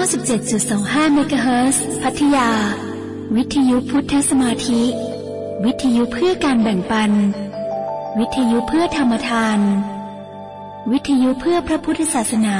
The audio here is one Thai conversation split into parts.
97.25เมกะเฮิร์พัทยา วิทยุพุทธสมาธิ วิทยุเพื่อการแบ่งปัน วิทยุเพื่อธรรมทาน วิทยุเพื่อพระพุทธศาสนา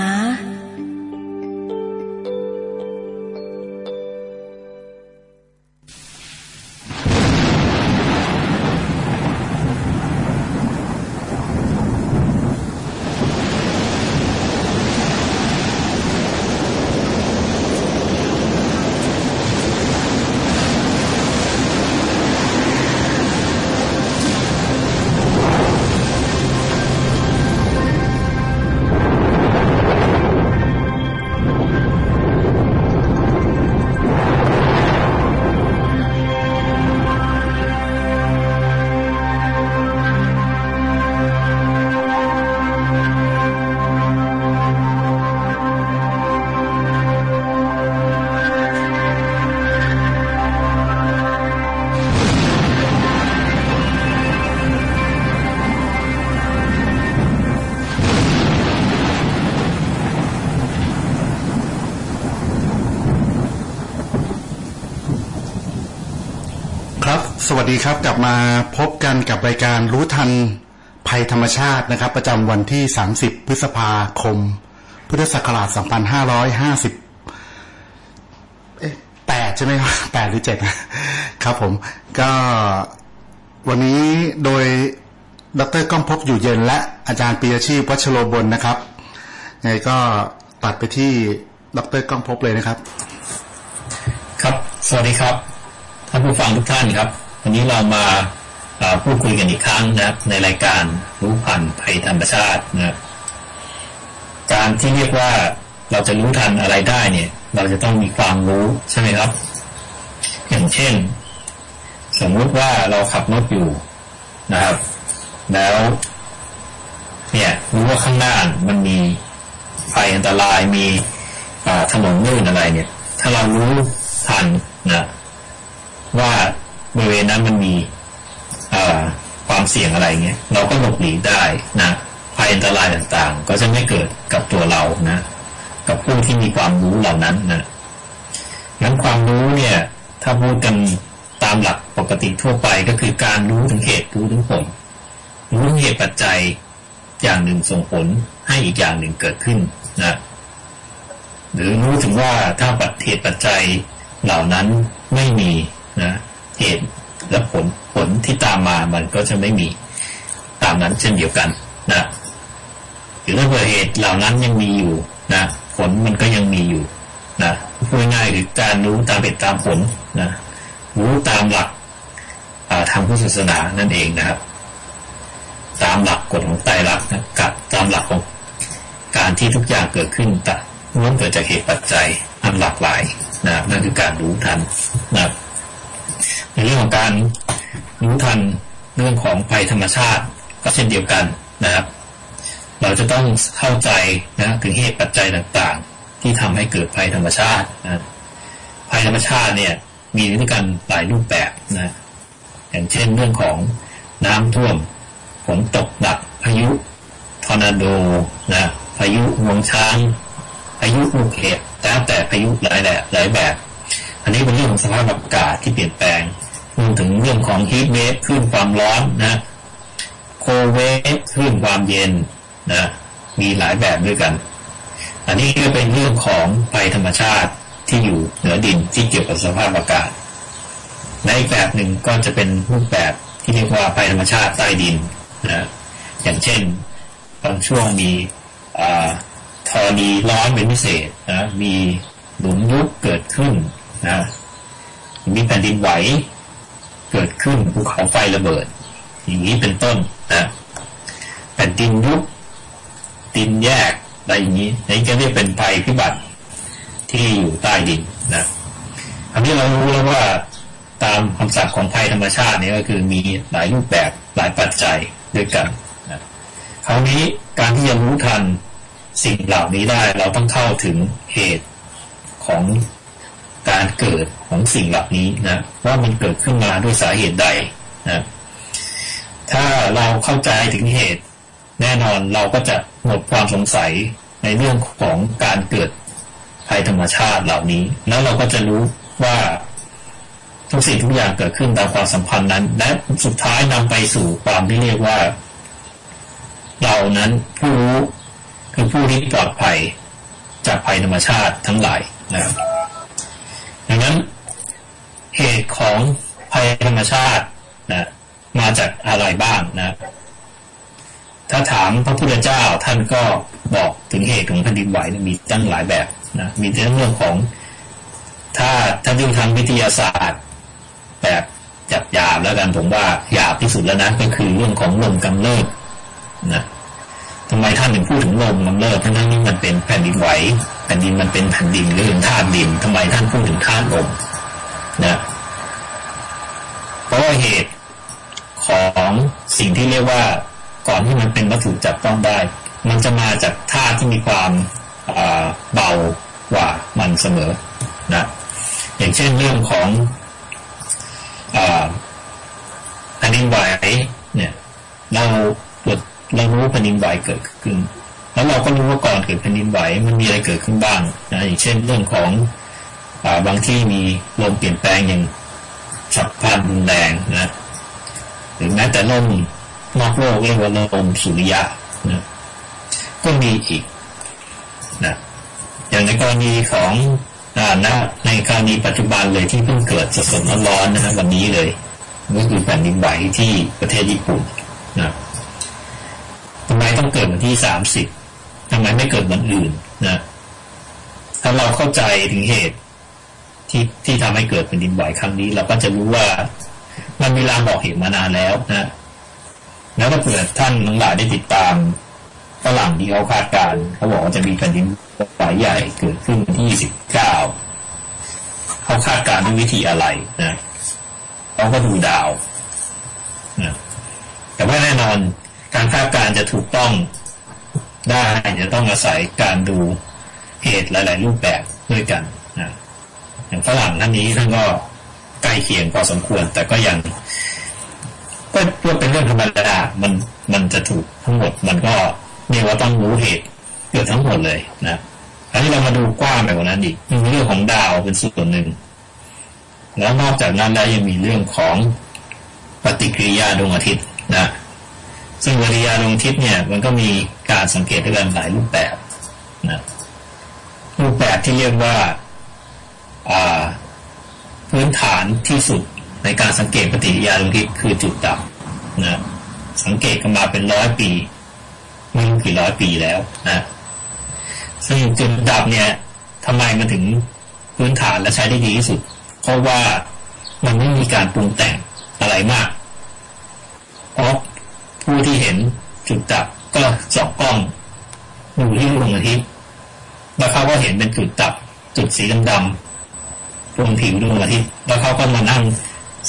วัสดีครับ กลับมาพบกันกับรายการรู้ทันภัยธรรมชาตินะครับ ประจำวันที่ 30 พฤษภาคม พุทธศักราช 2550เอ๊ะ8ใช่ไหมครับ8หรือ 7 ครับผม ก็วันนี้โดยดรก้องพบอยู่เย็นและอาจารย์ปียชีพวัชโรบลนะครับไงก็ตัดไปที่ดรก้องพบเลยนะครับ ครับ สวัสดีครับท่านผู้ฟังทุกท่านครับ วันนี้เรามาพูดคุยกันอีกครั้งนะครับ ในรายการรู้พันภัยธรรมชาตินะครับ การที่เรียกว่าเราจะรู้ทันอะไรได้เนี่ย เราจะต้องมีความรู้ใช่ไหมครับ อย่างเช่น สมมุติว่าเราขับรถอยู่นะครับ แล้ว เนี่ยรู้ว่าข้างหน้ามันมีภัยอันตรายมีถนนลื่นอะไรเนี่ย ถ้าเรารู้ทันนะว่า บริเวณนั้นมันมีความเสี่ยงอะไรเงี้ยเราก็หลบหลีกได้นะภัยอันตรายต่างๆ ก็จะไม่เกิดกับตัวเรานะ กับผู้ที่มีความรู้เหล่านั้นนะงั้นความรู้เนี่ย ถ้าพูดกันตามหลักปกติทั่วไปก็คือการรู้ถึงเหตุรู้ถึงผล รู้ถึงเหตุปัจจัยอย่างหนึ่งส่งผลให้อีกอย่างหนึ่งเกิดขึ้นนะหรือรู้ถึงว่าถ้าปัจเหตุปัจจัยเหล่านั้นไม่มีนะ เหตุและผลผลที่ตามมามันก็จะไม่มีตามนั้นเช่นเดียวกันนะหรือถ้าเกิดเหตุเหล่านั้นยังมีอยู่นะผลมันก็ยังมีอยู่นะพูดง่ายคือการรู้ตามเหตุตามผลนะรู้ตามหลักทางพุทธศาสนานั่นเองนะครับ ตามหลักกฎของไตรลักษณ์นะกับตามหลักของการที่ทุกอย่างเกิดขึ้นแต่ล้วนเกิดจากเหตุปัจจัยอันหลากหลายนะนั่นคือการรู้ทันนะครับ ในเรื่องของการรู้ทันเรื่องของภัยธรรมชาติก็เช่นเดียวกันนะครับ เราจะต้องเข้าใจนะถึงเหตุปัจจัยต่างๆ ที่ทำให้เกิดภัยธรรมชาตินะภัยธรรมชาติเนี่ยมีด้วยกันหลายรูปแบบนะอย่างเช่นเรื่องของน้ำท่วมฝนตกหนักพายุทอร์นาโดนะพายุงวงช้างพายุลูกเห็บแล้วแต่พายุหลายแบบหลายแบบ อันนี้เป็นเรื่องของสภาพอากาศที่เปลี่ยนแปลงรวมถึงเรื่องของฮีทเวฟคลื่นความร้อนนะโคเวฟคลื่นความเย็นนะมีหลายแบบด้วยกัน อันนี้ก็เป็นเรื่องของภัยธรรมชาติที่อยู่เหนือดินที่เกี่ยวกับสภาพอากาศ ในอีกแบบหนึ่งก็จะเป็นรูปแบบที่เรียกว่าภัยธรรมชาติใต้ดินนะอย่างเช่นบางช่วงมีธรณีร้อนเป็นพิเศษนะมีหลุมยุบเกิดขึ้น นะมีแผ่นดินไหว เกิดขึ้นภูเขาไฟระเบิด อย่างนี้เป็นต้นนะแผ่นดินยุบดินแยกอะไรอย่างนี้นี่จะเรียกเป็นภัยพิบัติที่อยู่ใต้ดินนะอันนี้เรารู้แล้วว่าตามคำสั่งของภัยธรรมชาตินี่ก็คือมีหลายรูปแบบหลายปัจจัยด้วยกันนะคราวนี้การที่จะรู้ทันสิ่งเหล่านี้ได้ เราต้องเข้าถึงเหตุของ การเกิดของสิ่งเหล่านี้นะว่ามันเกิดขึ้นมาด้วยสาเหตุใดนะถ้าเราเข้าใจถึงเหตุ แน่นอนเราก็จะหมดความสงสัยในเรื่องของการเกิดภภัยธรรมชาติเหล่านี้ แล้วเราก็จะรู้ว่าทุกสิ่งทุกอย่างเกิดขึ้นตามความสัมพันธ์นั้น และสุดท้ายนำไปสู่ความที่เรียกว่า เรานั้นผู้รู้คือผู้ที่ปลอดภัยจากภัยธรรมชาติทั้งหลายนะครับ ดังนั้นเหตุของภัยธรรมชาตินะมาจากอะไรบ้างนะ ถ้าถามพระพุทธเจ้าท่านก็บอกถึงเหตุของแผ่นดินไหวมีตั้งหลายแบบนะมีเรื่องของ ถ้าถ้าดูทางวิทยาศาสตร์ แบบจับยาบแล้วกันผมว่าหยาบที่สุดแล้วนะก็คือเรื่องของลมกำเริบนะ ทำไมท่านถึงพูดถึงลมกำเริบทั้งนั้นนี่มันเป็นแผ่นดินไหวแผ่นดินมันเป็นแผ่นดินหรือเป็นธาตุดินทำไมท่านพูดถึงธาตุลมนะเพราะว่าเหตุของสิ่งที่เรียกว่าก่อนที่มันเป็นวัตถุจับต้องได้ มันจะมาจากธาตุที่มีความเบากว่ามันเสมอนะอย่างเช่นเรื่องของแผ่นดินไหวเนี่ยเราตรวจ เรารู้แผ่นดินไหวเกิดขึ้น แล้วเราก็รู้ว่าก่อนเกิดแผ่นดินไหวมันมีอะไรเกิดขึ้นบ้างนะอย่างเช่นเรื่องของอบางที่มีลมเปลี่ยนแปลงอย่างฉับพลันรุนแรงนะหรือแม้แต่ลมนอกโลกเรียกว่าลมสุริยะนะก็มีอีกนะอย่างในกรณีของอ่านะในกรณีปัจจุบันเลยที่เพิ่งเกิดสดๆร้อนๆนะวันนี้เลยก็คือแผ่นดินไหวที่ประเทศญี่ปุ่นนะ ต้องเกิดวันที่สามสิบทำไมไม่เกิดวันอื่นนะถ้าเราเข้าใจถึงเหตุที่ที่ทำให้เกิดแผ่นดินไหวครั้งนี้ เราก็จะรู้ว่ามันมีลางบอกเหตุมานานแล้วนะแล้วก็เผื่อท่านทั้งหลายได้ติดตามฝรั่งที่เขาคาดการเขาบอกว่าจะมีแผ่นดินไหวใหญ่เกิดขึ้นที่สิบเก้าเขาคาดการด้วยวิธีอะไรนะเขาก็ดูดาวนะแต่ว่าแน่นอน การคาดการจะถูกต้องได้จะต้องอาศัยการดูเหตุหลาย ๆ รูปแบบด้วยกันนะอย่างฝรั่งท่านนี้ท่านก็ใกล้เคียงพอสมควร แต่ก็ยังก็เพื่อเป็นเรื่องธรรมดามันมันจะถูกทั้งหมด มันก็เรียกว่าต้องรู้เหตุเกิดทั้งหมดเลยนะอันนี้เรามาดูกว้างไปกว่านั้นอีกมีเรื่องของดาวเป็นส่วนหนึ่ง แล้วนอกจากนั้นแล้วยังมีเรื่องของปฏิกิริยาดวงอาทิตย์นะ ซึ่งปฏิริยาดวงทิตย์เนี่ย มันก็มีการสังเกตด้วยกันหลายรูปแบบนะรูปแบบที่เรียกว่าพื้นฐานที่สุดในการสังเกตปฏิกิริยาดวงทิตย์คือจุดดับนะสังเกตกันมาเป็นร้อยปีไม่รู้กี่ร้อยปีแล้วนะซึ่งจุดดับเนี่ยทำไมมันถึงพื้นฐานและใช้ได้ดีที่สุด เพราะว่ามันไม่มีการปรุงแต่งอะไรมากเพราะ ผู้ที่เห็นจุดดับก็ส่องกล้องดูที่ดวงอาทิตย์แล้วเขาก็เห็นเป็นจุดดับจุดสีดำๆบนผิวดวงอาทิตย์แล้วเขาก็มานั่ง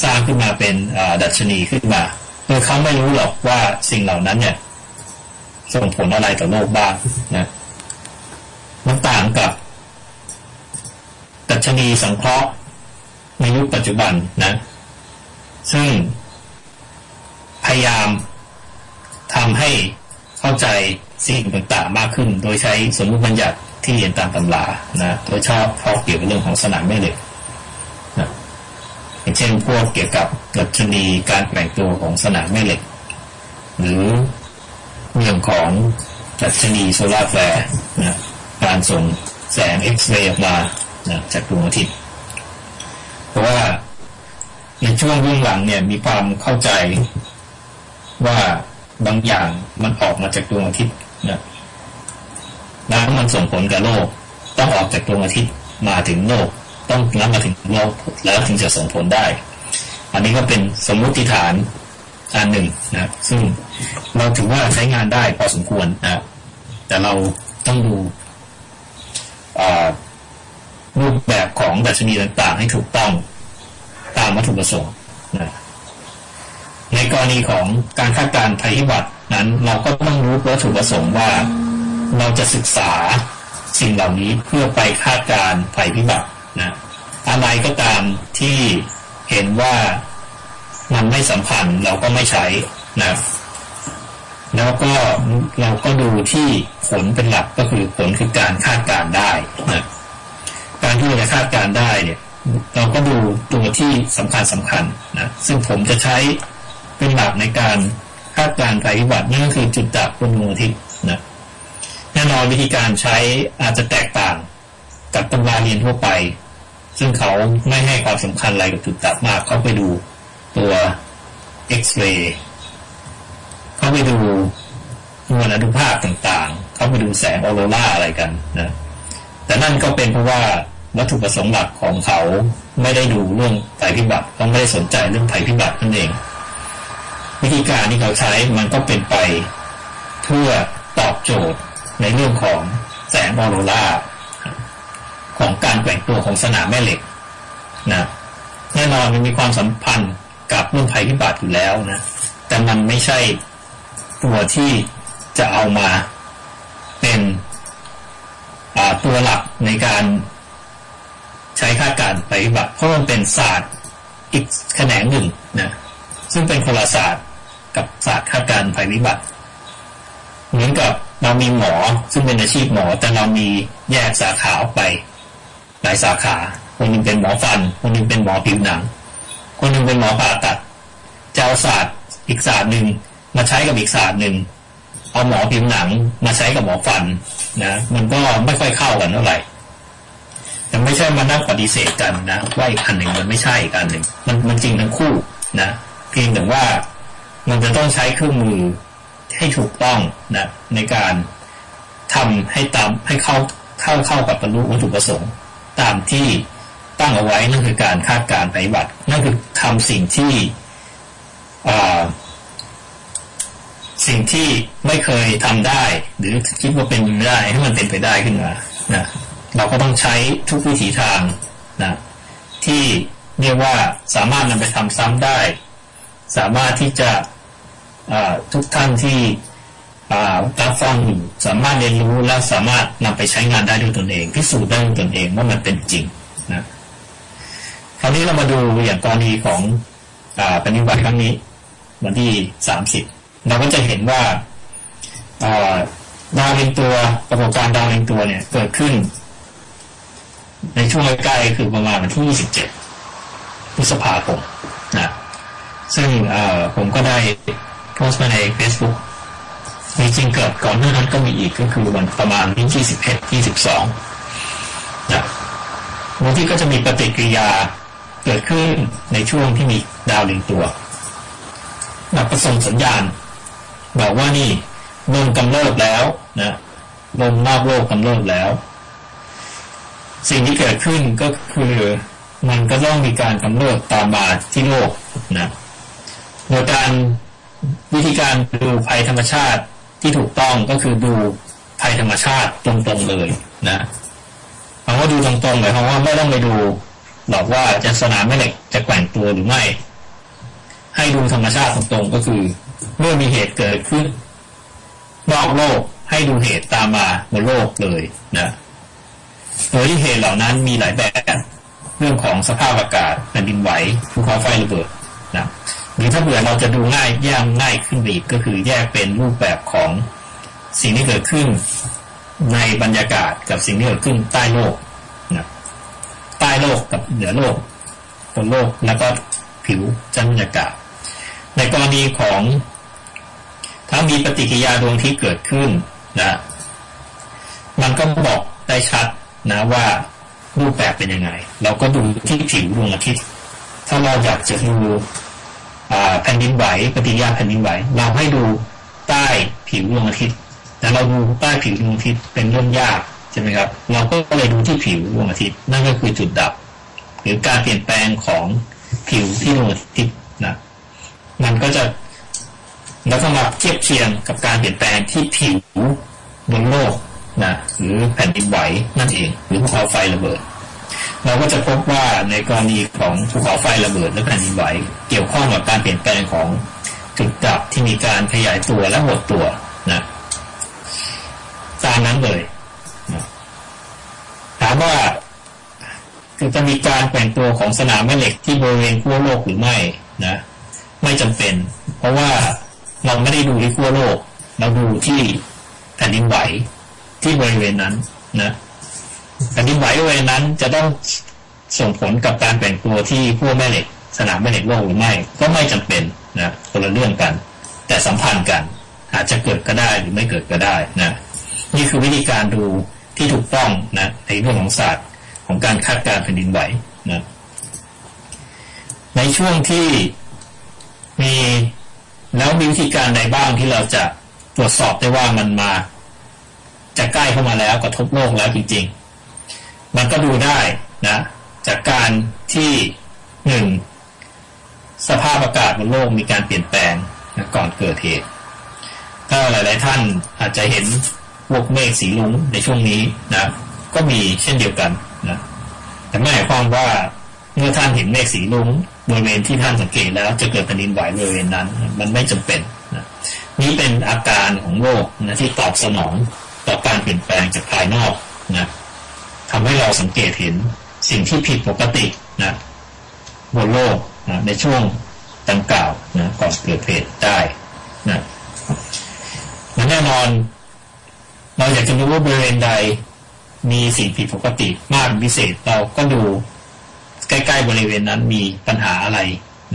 สร้างขึ้นมาเป็นดัชนีขึ้นมาโดยเขาไม่รู้หรอกว่าสิ่งเหล่านั้นเนี่ย ส่งผลอะไรต่อโลกบ้างนะมันต่างกับตัชนีสังเคราะห์ในยุคปัจจุบันนะ ซึ่งพยายาม ทำให้เข้าใจสิ่งต่างๆมากขึ้น โดยใช้สมมติบัญญัติที่เรียนตามตำรานะโดยชอบพอเกี่ยวกับเรื่องของสนามแม่เหล็กนะอย่างเช่นพวกเกี่ยวกับดัชนีการแบ่งตัวของสนามแม่เหล็ก หรือเรื่องของดัชนี solar flare นะการส่งแสงเอ็กซเรย์ออกมานะจากดวงอาทิตย์เพราะว่าในช่วงรุ่นหลังเนี่ยมีความเข้าใจว่า บางอย่างมันออกมาจากดวงอาทิตย์นะแล้วมันส่งผลกับโลก ต้องออกจากดวงอาทิตย์มาถึงโลก ต้องนำมาถึงโลกแล้วถึงจะส่งผลได้ อันนี้ก็เป็นสมมุติฐานอันหนึ่งนะซึ่งเราถือว่าใช้งานได้พอสมควรนะแต่เราต้องดูรูปแบบของดัชนีต่างๆ ให้ถูกต้องตามวัตถุประสงค์นะ ในกรณีของการคาดการณ์ภัยพิบัตินั้น เราก็ต้องรู้วัตถุประสงค์ว่า เราจะศึกษาสิ่งเหล่านี้เพื่อไปคาดการณ์ภัยพิบัตินะอะไรก็ตามที่เห็นว่ามันไม่สัมพันธ์เราก็ไม่ใช้นะแล้วก็เราก็ดูที่ผลเป็นหลักก็คือผลคือการคาดการได้นะคาดการได้เนี่ย เราก็ดูตัวที่สำคัญสำคัญนะซึ่งผมจะใช้ เป็นหลักในการคาดการภัยพิบัตินั่นก็คือจุดดับบนดวงอาทิตย์นะแน่นอนวิธีการใช้อาจจะแตกต่างกับตำราเรียนทั่วไป ซึ่งเขาไม่ให้ความสำคัญอะไรกับจุดดับมาก เขาไปดูตัวเอ็กซเรย์เขาไปดูมวลอนุภาคต่างๆ เขาไปดูแสงออโรราอะไรกันนะ แต่นั่นก็เป็นเพราะว่าวัตถุประสงค์หลักของเขาไม่ได้ดูเรื่องภัยพิบัติเขาไม่ได้สนใจเรื่องภัยพิบัตินั่นเอง วิธีการที่เขาใช้มันก็เป็นไป เพื่อตอบโจทย์ในเรื่องของแสงออโรราของการแกว่งตัวของสนามแม่เหล็กนะแน่นอนมันมีความสัมพันธ์กับเรื่องภัยพิบัติอยู่แล้วนะ แต่มันไม่ใช่ตัวที่จะเอามาเป็นตัวหลักในการใช้คาดการภัยพิบัติเพราะมันเป็นศาสตร์อีกแขนงหนึ่งนะซึ่งเป็นคนละศาสตร์ กับศาสตร์คาดการภัยพิบัติ เหมือนกับเรามีหมอซึ่งเป็นอาชีพหมอ แต่เรามีแยกสาขาออกไป หลายสาขาคนนึงเป็นหมอฟัน คนนึงเป็นหมอผิวหนัง คนนึงเป็นหมอผ่าตัดจะเอาศาสตร์อีกศาสตร์หนึ่งมาใช้กับอีกศาสตร์หนึ่งเอาหมอผิวหนังมาใช้กับหมอฟันนะมันก็ไม่ค่อยเข้ากันเท่าไหร่แต่ไม่ใช่มานั่งปฏิเสธกันนะว่าอีกอันหนึ่งมันไม่ใช่อีกอันหนึ่งมันมันจริงทั้งคู่นะเพียงแต่ว่า มันจะต้องใช้เครื่องมือให้ถูกต้องนะในการทำให้ตามให้เข้าเข้าเข้ากับบรรลุวัตถุประสงค์ ตามที่ตั้งเอาไว้นั่นคือการคาดการณ์ปฏิบัตินั่นคือทำสิ่งที่สิ่งที่ไม่เคยทำได้ หรือคิดว่าเป็นไปได้ให้มันเป็นไปได้ขึ้นมานะเราก็ต้องใช้ทุกวิถีทางนะที่เรียกว่าสามารถนำไปทำซ้ำได้ สามารถที่จะทุกท่านที่รับฟังอยู่สามารถเรียนรู้และสามารถนำไปใช้งานได้ด้วยตนเอง พิสูจน์ได้ด้วยตนเองว่ามันเป็นจริงนะคราวนี้เรามาดูอย่างกรณีของอปฏิบัติครั้งนี้ วันที่สามสิบเราก็จะเห็นว่าดาวเรียงตัวปรากฏการดาวเรียงตัวเนี่ยเกิดขึ้น ในช่วงใกล้ๆคือประมาณวันที่27พฤษภาคมนะ ซึ่งผมก็ได้โพสต์มาใน Facebook มีจริงเกิดก่อนหน้านั้นก็มีอีกก็คือวันประมาณวันที่21 22นะวันที่ก็จะมีปฏิกิริยาเกิดขึ้นในช่วงที่มีดาวเรียงตัวแบบประส่งสัญญาณ บอกว่านี่ลมกำเริบแล้วนะลมนอกโลกกำเริบแล้ว สิ่งที่เกิดขึ้นก็คือมันก็ต้องมีการกำเริบตามมาที่โลกนะ โดยการวิธีการดูภัยธรรมชาติที่ถูกต้องก็คือดูภัยธรรมชาติตรงๆเลยนะคำว่าดูตรงๆหมายความว่าไม่ต้องไปดูหรอกว่าจะสนามแม่เหล็กจะแกว่งตัวหรือไม่ ให้ดูธรรมชาติตรงๆก็คือ เมื่อมีเหตุเกิดขึ้น นอกโลกให้ดูเหตุตามมาบนโลกเลยนะโดยที่เหตุเหล่านั้นมีหลายแบบ เรื่องของสภาพอากาศแผ่นดินไหวภูเขาไฟระเบิดนะ รือถ้าเบื่อเราจะดูง่ายแยกง่ายขึ้นอีกก็คือแยกเป็นรูปแบบของสิ่งที่เกิดขึ้นในบรรยากาศกับสิ่งที่เกิดขึ้นใต้โลกนะใต้โลกกับเหนือโลกบนโลกแล้วก็ผิวจันบรรยากาศ ในกรณีของถ้ามีปฏิกิริยาดวงที่เกิดขึ้นนะมันก็บอกได้ชัดนะว่ารูปแบบเป็นยังไง เราก็ดูที่ผิวดวงอาทิตย์ ถ้าเราอยากจะดู แผ่นดินไหวปฏิกิริยาแผ่นดินไหว เราให้ดูใต้ผิวดวงอาทิตย์แต่เราดูใต้ผิวดวงอาทิตย์เป็นเรื่องยากใช่ไหมครับ เราก็เลยดูที่ผิวดวงอาทิตย์นั่นก็คือจุดดับ หรือการเปลี่ยนแปลงของผิวที่ดวงอาทิตย์นะมันก็จะแล้วก็มาเทียบเคียงกับการเปลี่ยนแปลงที่ผิวบนโลกนะหรือแผ่นดินไหวนั่นเอง หรือภูเขาไฟระเบิด เราก็จะพบว่าในกรณีของภูเขาไฟระเบิดและแผ่นดินไหวเกี่ยวข้องกับการเปลี่ยนแปลงของจุดดับที่มีการขยายตัวและหดตัวนะตามนั้นเลยนะถามว่าจะมีการแปลงตัวของสนามแม่เหล็กที่บริเวณขั้วโลกหรือไม่นะ ไม่จำเป็น เพราะว่าเราไม่ได้ดูที่ขั้วโลก เราดูที่แผ่นดินไหวที่บริเวณนั้นนะ แผ่นดินไหวบริเวณนั้นจะต้องส่งผลกับการแบ่งตัวที่พวกแม่เหล็ก สนามแม่เหล็กโลกหรือไม่ ก็ไม่จำเป็นนะคนละเรื่องกัน แต่สัมพันธ์กัน อาจจะเกิดก็ได้หรือไม่เกิดก็ได้นะนี่คือวิธีการดูที่ถูกต้องนะในเรื่องของศาสตร์ของการคาดการณ์แผ่นดินไหวนะในช่วงที่มีแล้วมีวิธีการใดบ้างที่เราจะตรวจสอบได้ว่ามันมา จะใกล้เข้ามาแล้วกระทบโลกแล้วจริงๆ มันก็ดูได้นะ จากการที่หนึ่งสภาพอากาศบนโลกมีการเปลี่ยนแปลงนะก่อนเกิดเหตุ ถ้าหลาย ๆ ท่านอาจจะเห็นพวกเมฆสีลุ้งในช่วงนี้นะ ก็มีเช่นเดียวกันนะแต่ไม่หมายความว่าเมื่อท่านเห็นเมฆสีลุ้งบริเวณที่ท่านสังเกตแล้วจะเกิดแผ่นดินไหวบริเวณนั้น มันไม่จำเป็นนะนี่เป็นอาการของโลกนะที่ตอบสนองต่อการเปลี่ยนแปลงจากภายนอกนะ ทำให้เราสังเกตเห็นสิ่งที่ผิดปกตินะบนโลกนะในช่วงดังกล่าวนะก่อนเกิดเหตุได้นะแน่นอน เราอยากจะรู้ว่าบริเวณใดมีสิ่งผิดปกติมากพิเศษเราก็ดูใกล้ๆบริเวณนั้นมีปัญหาอะไร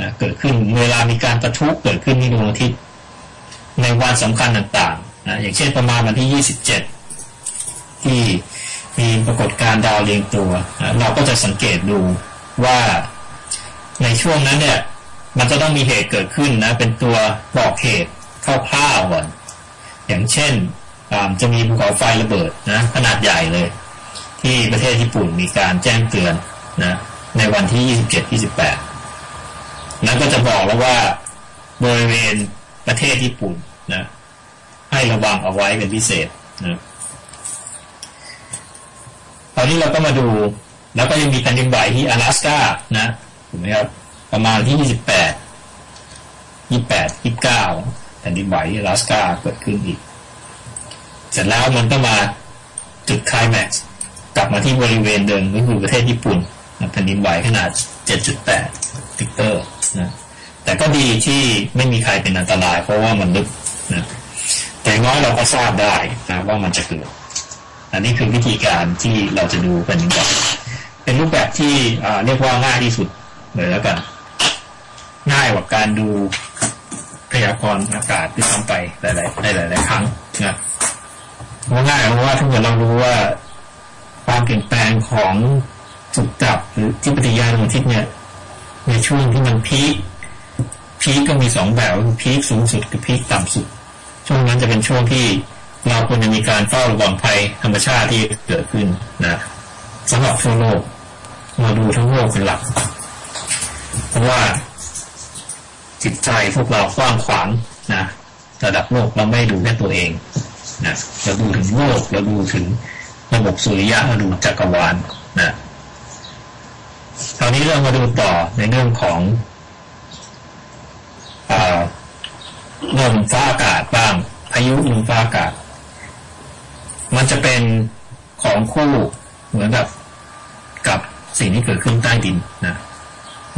นะเกิดขึ้นเวลามีการประทุเกิดขึ้นที่ดวงอาทิตย์ในวันสำคัญต่างๆนะอย่างเช่นประมาณวันที่ 27 ที่ มีปรากฏการดาวเรียงตัว เราก็จะสังเกตดูว่าในช่วงนั้นเนี่ย มันจะต้องมีเหตุเกิดขึ้นนะ เป็นตัวบอกเหตุคร่าวๆก่อนอย่างเช่นจะมีภูเขาไฟระเบิดนะขนาดใหญ่เลย ที่ประเทศญี่ปุ่นมีการแจ้งเตือนนะในวันที่ 27 28 นั้นก็จะบอกแล้วว่าบริเวณประเทศญี่ปุ่นนะให้ระวังเอาไว้เป็นพิเศษนะ คราวนี้เราก็มาดู แล้วก็ยังมีแผ่นดินไหวที่阿拉斯สกานะถูกไหมครับประมาณที่ 28, 28, 29แผ่นดินไหวที่อลาสกาเกิดขึ้นอีก เสร็จแล้วมันก็มาจุดคลายแม็กซ์กลับมาที่บริเวณเดิมก็คือประเทศญี่ปุ่นแผ่นดินไหวขนาด 7.8 ติกเตอร์นะแต่ก็ดีที่ไม่มีใครเป็นอันตรายเพราะว่ามันลึกนะแต่น้อยเราก็ทราบได้นะว่ามันจะเกิด อันนี้คือวิธีการที่เราจะดูแผ่นดินไหวเป็นรูปแบบที่เรียกว่าง่ายที่สุดเลยแล้วกันง่ายกว่าการดูพยากรณ์อากาศที่ทำไปหลายๆหลายๆครั้งนะว่าง่ายเพราะว่าถ้าเกิดเรารู้ว่าความเปลี่ยนแปลงของจุดจับหรือที่ปฏิยาดวงอาทิตย์เนี่ย ในช่วงที่มันพีคพีคก็มีสองแบบคือพีคสูงสุดกับพีคต่ำสุด ช่วงนั้นจะเป็นช่วงที่ เราควรจะมีการเฝ้าระวังภัยธรรมชาติที่เกิดขึ้นนะสำหรับทั่วโลกมาดูทั้งโลกเป็นหลัก เพราะว่าจิตใจพวกเรากว้างขวางนะระดับโลกเราไม่ดูแค่ตัวเองนะเราดูถึงโลกเราดูถึงระบบสุริยะเราดูจักรวาลนะคราวนี้เรามาดูต่อในเรื่องของลมฟ้าอากาศบ้างพายุลมฟ้าอากาศ มันจะเป็นของคู่เหมือนกับกับสิ่งที่เกิดขึ้นใต้ดินนะ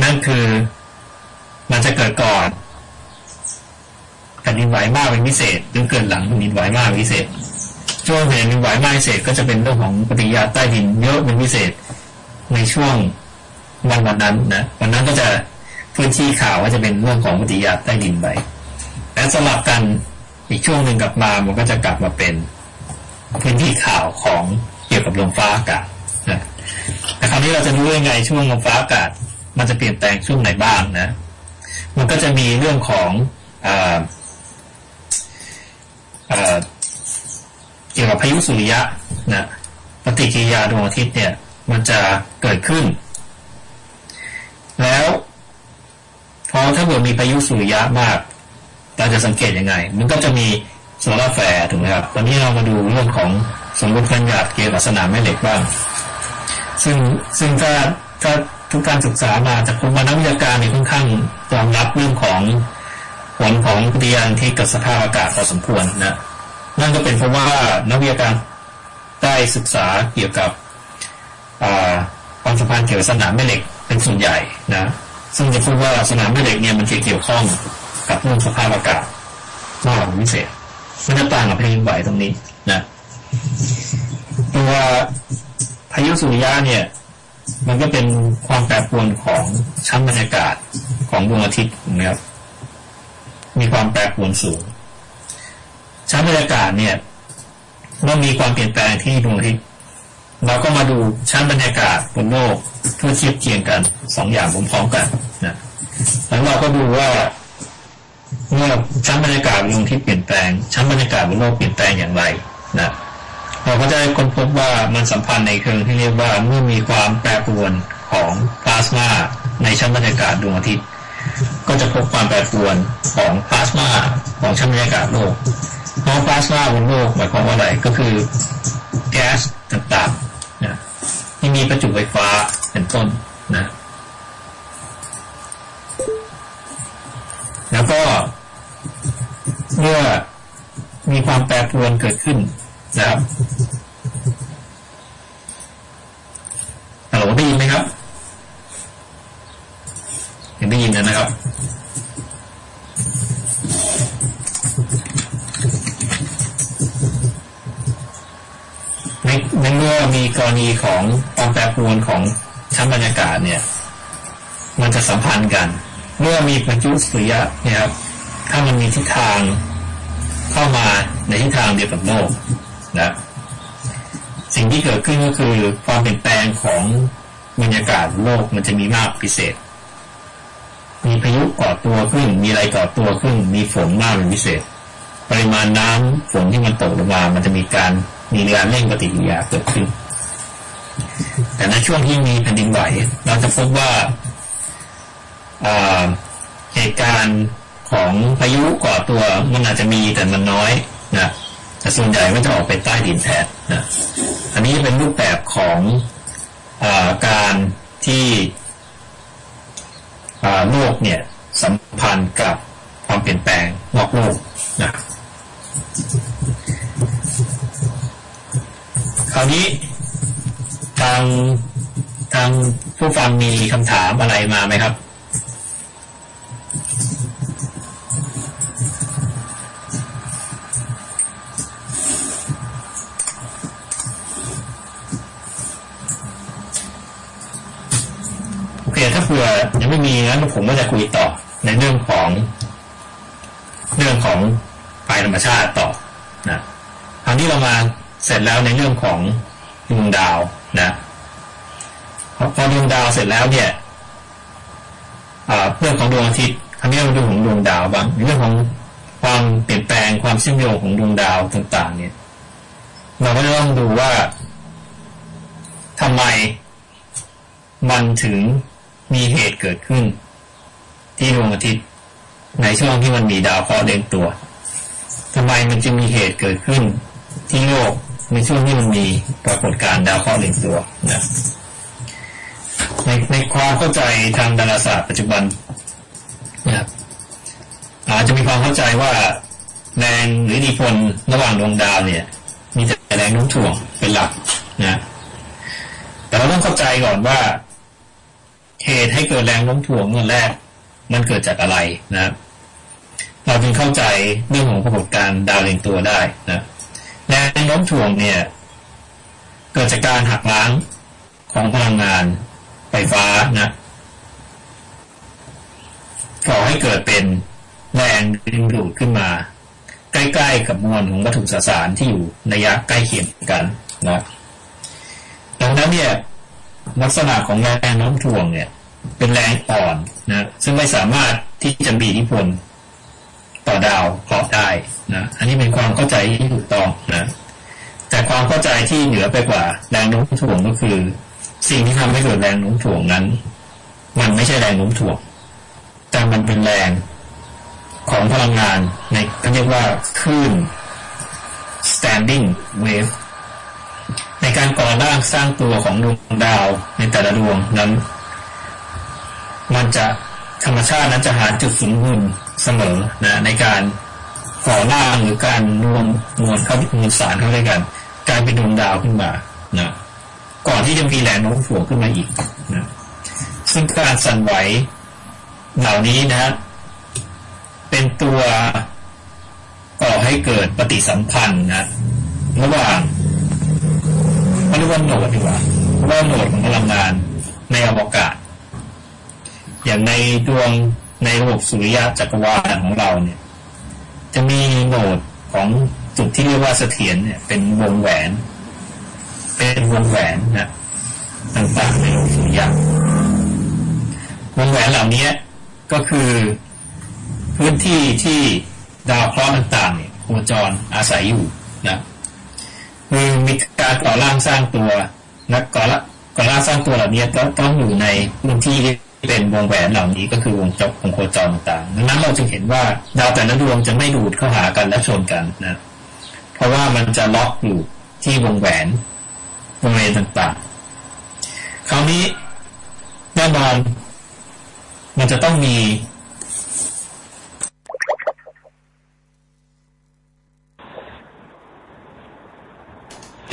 นั่นคือมันจะเกิดก่อนแผ่นดินไหวมากเป็นพิเศษหรือเกิดหลังแผ่นดินไหวมากเป็นพิเศษช่วงแผ่นดินไหวมากพิเศษก็จะเป็นเรื่องของปฏิกิริยาใต้ดินเยอะเป็นพิเศษในช่วงวันวันนั้นนะวันนั้นก็จะพื้นที่ข่าวว่าจะเป็นเรื่องของปฏิยาใต้ดินไปและสลับกันอีกช่วงหนึ่งกลับมามันก็จะกลับมาเป็น พื้นที่ข่าวของเกี่ยวกับลมฟ้าอากาศนะแต่คราวนี้เราจะรู้ยังไงช่วงลมฟ้าอากาศ มันจะเปลี่ยนแปลงช่วงไหนบ้างนะ มันก็จะมีเรื่องของอเกี่ยวกับพายุสุริยะนะปฏิกิริยาดวงอาทิตย์เนี่ย มันจะเกิดขึ้น แล้วพอถ้าเกิดมีพายุสุริยะมาก เราจะสังเกตยังไง มันก็จะมี solar flare ถูกไหมครับตอนนี้เรามาดูเรื่องของสมมติขนาดเกี่ยวกับสนามแม่เหล็กบ้าง ซึ่งซึ่งถ้าถ้าทุกการศึกษามาจากคนมานักวิชาการเนี่ยค่อนข้างยอมรับเรื่องของผลของปฏิกิริยาที่กับสภาพอากาศพอสมควรนะนั่นก็เป็นเพราะว่านักวิชาการได้ศึกษาเกี่ยวกับความสัมพันธ์เกี่ยวกับสนามแม่เหล็กเป็นส่วนใหญ่นะซึ่งจะพูดว่าสนามแม่เหล็กเนี่ยมันเกี่ยวข้องกับเรื่องสภาพอากาศมากพิเศษ มันจะต่างกับแผ่นดินไหวตรงนี้นะตัวพายุสุริยะเนี่ย มันก็เป็นความแปรปรวนของชั้นบรรยากาศของดวงอาทิตย์นะครับมีความแปรปรวนสูง ชั้นบรรยากาศเนี่ยเมื่อมีความเปลี่ยนแปลงที่ดวงอาทิตย์เราก็มาดูชั้นบรรยากาศบนโลกเพื่อเทียบเคียงกันสองอย่างพร้อมๆกันนะแล้วเราก็ดูว่า เมื่อชั้นบรรยากาศบนดวงอาทิตย์เปลี่ยนแปลง ชั้นบรรยากาศบนโลกเปลี่ยนแปลงอย่างไรนะเราก็จะได้ค้นพบว่ามันสัมพันธ์ในเชิงที่เรียกว่าเมื่อมีความแปรปรวนของพลาสมาในชั้นบรรยากาศดวงอาทิตย์ ก็จะพบความแปรปรวนของพลาสมาของชั้นบรรยากาศโลกเพราะพลาสมาบนโลกหมายความว่าอะไรก็คือแก๊สต่างๆนะที่มีประจุไฟฟ้าเป็นต้นนะ แล้วก็ เมื่อมีความแปรปรวนเกิดขึ้นนะครับฮัลโหลได้ยินไหมครับยังได้ยินนะครับ ในในเมื่อมีกรณีของความแปรปรวนของชั้นบรรยากาศเนี่ย มันจะสัมพันธ์กัน เมื่อมีพายุสุริยะเนี่ยครับ ถ้ามันมีทิศทางเข้ามาในทิศทางเดียวกับโลกนะสิ่งที่เกิดขึ้นก็คือความเปลี่ยนแปลงของบรรยากาศโลกมันจะมีมากพิเศษ มีพายุก่อตัวขึ้น มีอะไรก่อตัวขึ้น มีฝนมากเป็นพิเศษ ปริมาณน้ำฝนที่มันตกลงมามันจะมีการมีการเร่งปฏิกิริยาเกิดขึ้น แต่ในช่วงที่มีแผ่นดินไหวเราจะพบว่าเหตุการณ์ ของพายุก่อตัวมันอาจจะมีแต่มันน้อยนะแต่ส่วนใหญ่ก็จะออกไปใต้ดินแทนนะอันนี้เป็นรูปแบบของอการที่โลกเนี่ยสัมพันธ์กับความเปลี่ยนแปลงนอกโลกนะคราวนี้ทางทางผู้ฟังมีคำถามอะไรมาไหมครับ คถ้าเผื่อยังไม่มีงั้นผมก็จะคุยต่อในเรื่องของ เรื่องของภัยธรรมชาติต่อนะคราวนี้เรามาเสร็จแล้วในเรื่องของดวงดาวนะพอดวงดาวเสร็จแล้วเนี่ยเรื่องของดวงอาทิตย์คราวนี้เราดูของดวงดาวบ้างเรื่องของความเปลี่ยนแปลงความเชื่อมโยงของดวงดาวต่าง ๆ เนี่ย เราก็จะต้องดูว่าทำไมมันถึง มีเหตุเกิดขึ้น ที่ดวงอาทิตย์ ในช่วงที่มันมีดาวเคราะห์เด่นตัวทำไมมันจึงมีเหตุเกิดขึ้น ที่โลกในช่วงที่มันมีปรากฏการณ์ดาวเคราะห์หนึ่งตัวนะในในความเข้าใจทางดาราศาสตร์ปัจจุบันนะครับอาจจะมีความเข้าใจว่าแรงหรืออิทธิพลระหว่างดวงดาวเนี่ย มีแต่แรงโน้มถ่วงเป็นหลักนะ แต่เราต้องเข้าใจก่อนว่า เหตุให้เกิดแรงโน้มถ่วงเมื่อแรก มันเกิดจากอะไรนะเราจึงเข้าใจเรื่องของปรากฏการณ์ดาวเรียงตัวได้นะแรงโน้มถ่วงเนี่ย เกิดจากการหักล้างของพลังงานไฟฟ้านะก่อให้เกิดเป็นแรงดึงดูดขึ้นมา ใกล้ๆกับมวลของวัตถุสสารที่อยู่ในระยะใกล้เคียงกันนะดังนั้นเนี่ย ลักษณะของแรงโน้มถ่วงเนี่ย เป็นแรงอ่อนนะซึ่งไม่สามารถที่จะมีอิทธิพลต่อดาวเคราะห์ได้นะอันนี้เป็นความเข้าใจที่ถูกต้องนะแต่ความเข้าใจที่เหนือไปกว่าแรงโน้มถ่วงก็คือ สิ่งที่ทำให้เกิดแรงโน้มถ่วงนั้น มันไม่ใช่แรงโน้มถ่วง แต่มันเป็นแรงของพลังงานในเขาเรียกว่าคลื่น standing wave ในการก่อร่างสร้างตัวของดวงดาวในแต่ละดวงนั้น มันจะธรรมชาตินั้นจะหาจุดสมดุลเสมอนะในการก่อร่างหรือการรวมมวลเข้ามวลสารเข้าด้วยกันกลายเป็นดวงดาวขึ้นมานะก่อนที่จะมีแรงโน้มถ่วงขึ้นมาอีกนะซึ่งการสั่นไหวเหล่านี้นะ เป็นตัวก่อให้เกิดปฏิสัมพันธ์นะระหว่าง ไม่เรียกว่าโนดดีกว่าว่าโหมดของพลังงานในอวกาศ อย่างในดวงในระบบสุริยะจักรวาลของเราเนี่ย จะมีโหมดของจุดที่เรียกว่าเสถียรเนี่ย เป็นวงแหวน เป็นวงแหวนนะต่างๆในระบบสุริยะวงแหวนเหล่านี้ก็คือพื้นที่ที่ดาวเคราะห์ต่างๆเนี่ยโคจรอาศัยอยู่นะ คือมีการก่อร่างสร้างตัวนะก่อละก่อร่างสร้างตัวเหล่านี้ก็ต้องอยู่ในพื้นที่ที่เป็นวงแหวนเหล่านี้ก็คือวงจบของโคจรต่างๆดังนั้นเราจึงเห็นว่าดาวแต่ละดวงจะไม่ดูดเข้าหากันและชนกันนะ เพราะว่ามันจะล็อกอยู่ที่วงแหวนบริเวณต่างๆ คราวนี้แน่นอนมันจะต้องมี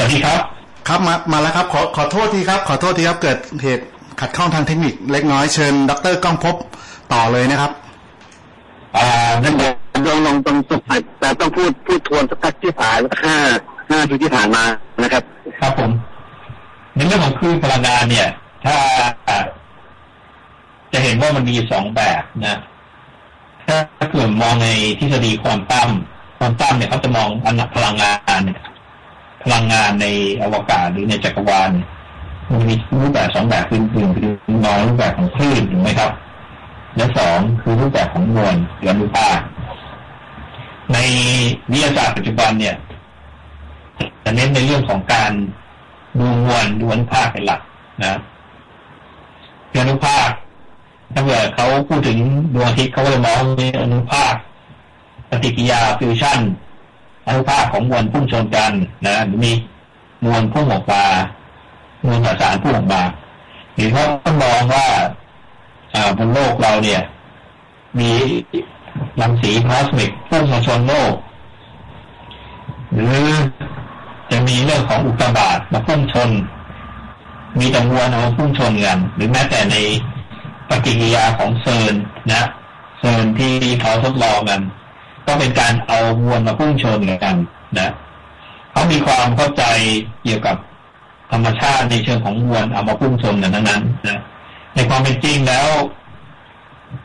วัสดีครับ ครับมามาแล้วครับขอขอโทษทีครับ ขอโทษทีครับเกิดเหตุขัดข้องทางเทคนิคเล็กน้อยเชิญ ดรก้องพบต่อเลยนะครับอ่านั่นเดี๋ยวลองตรงสุดแต่ต้องพูดพูดทวนสักพักที่ผ่านห้าห้าทีที่ผ่านมานะครับ ครับผมในเรื่องของคลื่นพลังงานเนี่ย ถ้าจะเห็นว่ามันมีสองแบบนะ ถ้าเกิดมองในทฤษฎีควอนตัมควอนตัมเนี่ยเขาจะมองอันพลังงานเนี่ย พลังงานในอวกาศหรือในจักรวาลมันมีรูปแบบสองแบบคือหนึ่งคือมองรูปแบบของคลื่นถูกไหมครับ และสองคือรูปแบบของมวลหรืออนุภาคในวิทยาศาสตร์ปัจจุบันเนี่ยจะเน้นในเรื่องของการดูมวลดูอนุภาคเป็นหลักนะอนุภาคถ้าเกิดเขาพูดถึงดวงอาทิตย์เขาก็จะมองในอนุภาคปฏิกิยาฟิวชั่น อนุภาคของมวลพุ่งชนกันนะมีมวลพุ่งออกมามวลสารพุ่งออกมาหรือเขาก็มองว่าอ่าบนโลกเราเนี่ย มีรังสีคอสมิกพุ่งมาชนโลก หรือจะมีเรื่องของอุกกาบาตมาพุ่งชน มีจำนวนเอามาพุ่งชนกันหรือแม้แต่ในปฏิกิริยาของ CERN นะ CERN ที่เขาทดลองกัน ก็เป็นการเอามวลมาพุ่งชนกันนะเขามีความเข้าใจเกี่ยวกับธรรมชาติในเชิงของมวลเอามาพุ่งชนกันทั้งนั้นนะในความเป็นจริงแล้ว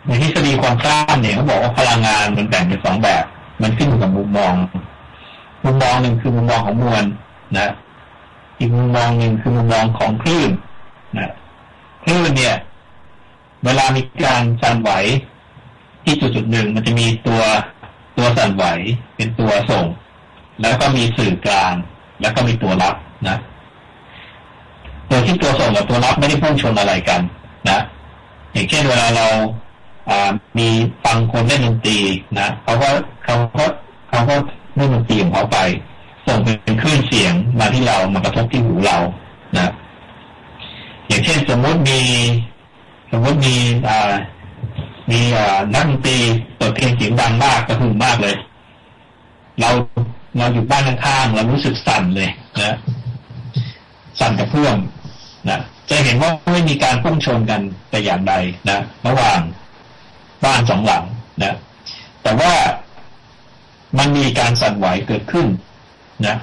ในทฤษฎีความสร้างเนี่ยเขาบอกว่าพลังงานมันแบ่งเป็นสองแบบ มันขึ้นอยู่กับมุมมอง มุมมองหนึ่งคือมุมมองของมวลนะ อีกมุมมองหนึ่งคือมุมมองของคลื่นนะคลื่นเนี่ย เวลามีการสั่นไหวที่จุดจุดหนึ่งมันจะมีตัว ตัวสั่นไหวเป็นตัวส่ง แล้วก็มีสื่อกลาง แล้วก็มีตัวรับนะโดยที่ตัวส่งกับตัวรับไม่ได้พุ่งชนอะไรกันนะอย่างเช่นเวลาเราามีฟังคนเล่นดนตรีนะเขาก็เขาก็เขาก็เล่นดนตรีของเขาไป ส่งเป็นคลื่นเสียงมาที่เรามากระทบที่หูเรานะ อย่างเช่นสมมติมี สมมติมีอ่า มีอ่านักดนตรีเปิดเพลงเสียงดังมากกระหึ่มมากเลย เราเราอยู่บ้านข้างๆเรารู้สึกสั่นเลยนะสั่นกระเพื่อมนะจะเห็นว่าไม่มีการพุ่งชนกันแต่อย่างใดนะระหว่างบ้านสองหลังนะแต่ว่ามันมีการสั่นไหวเกิดขึ้นนะ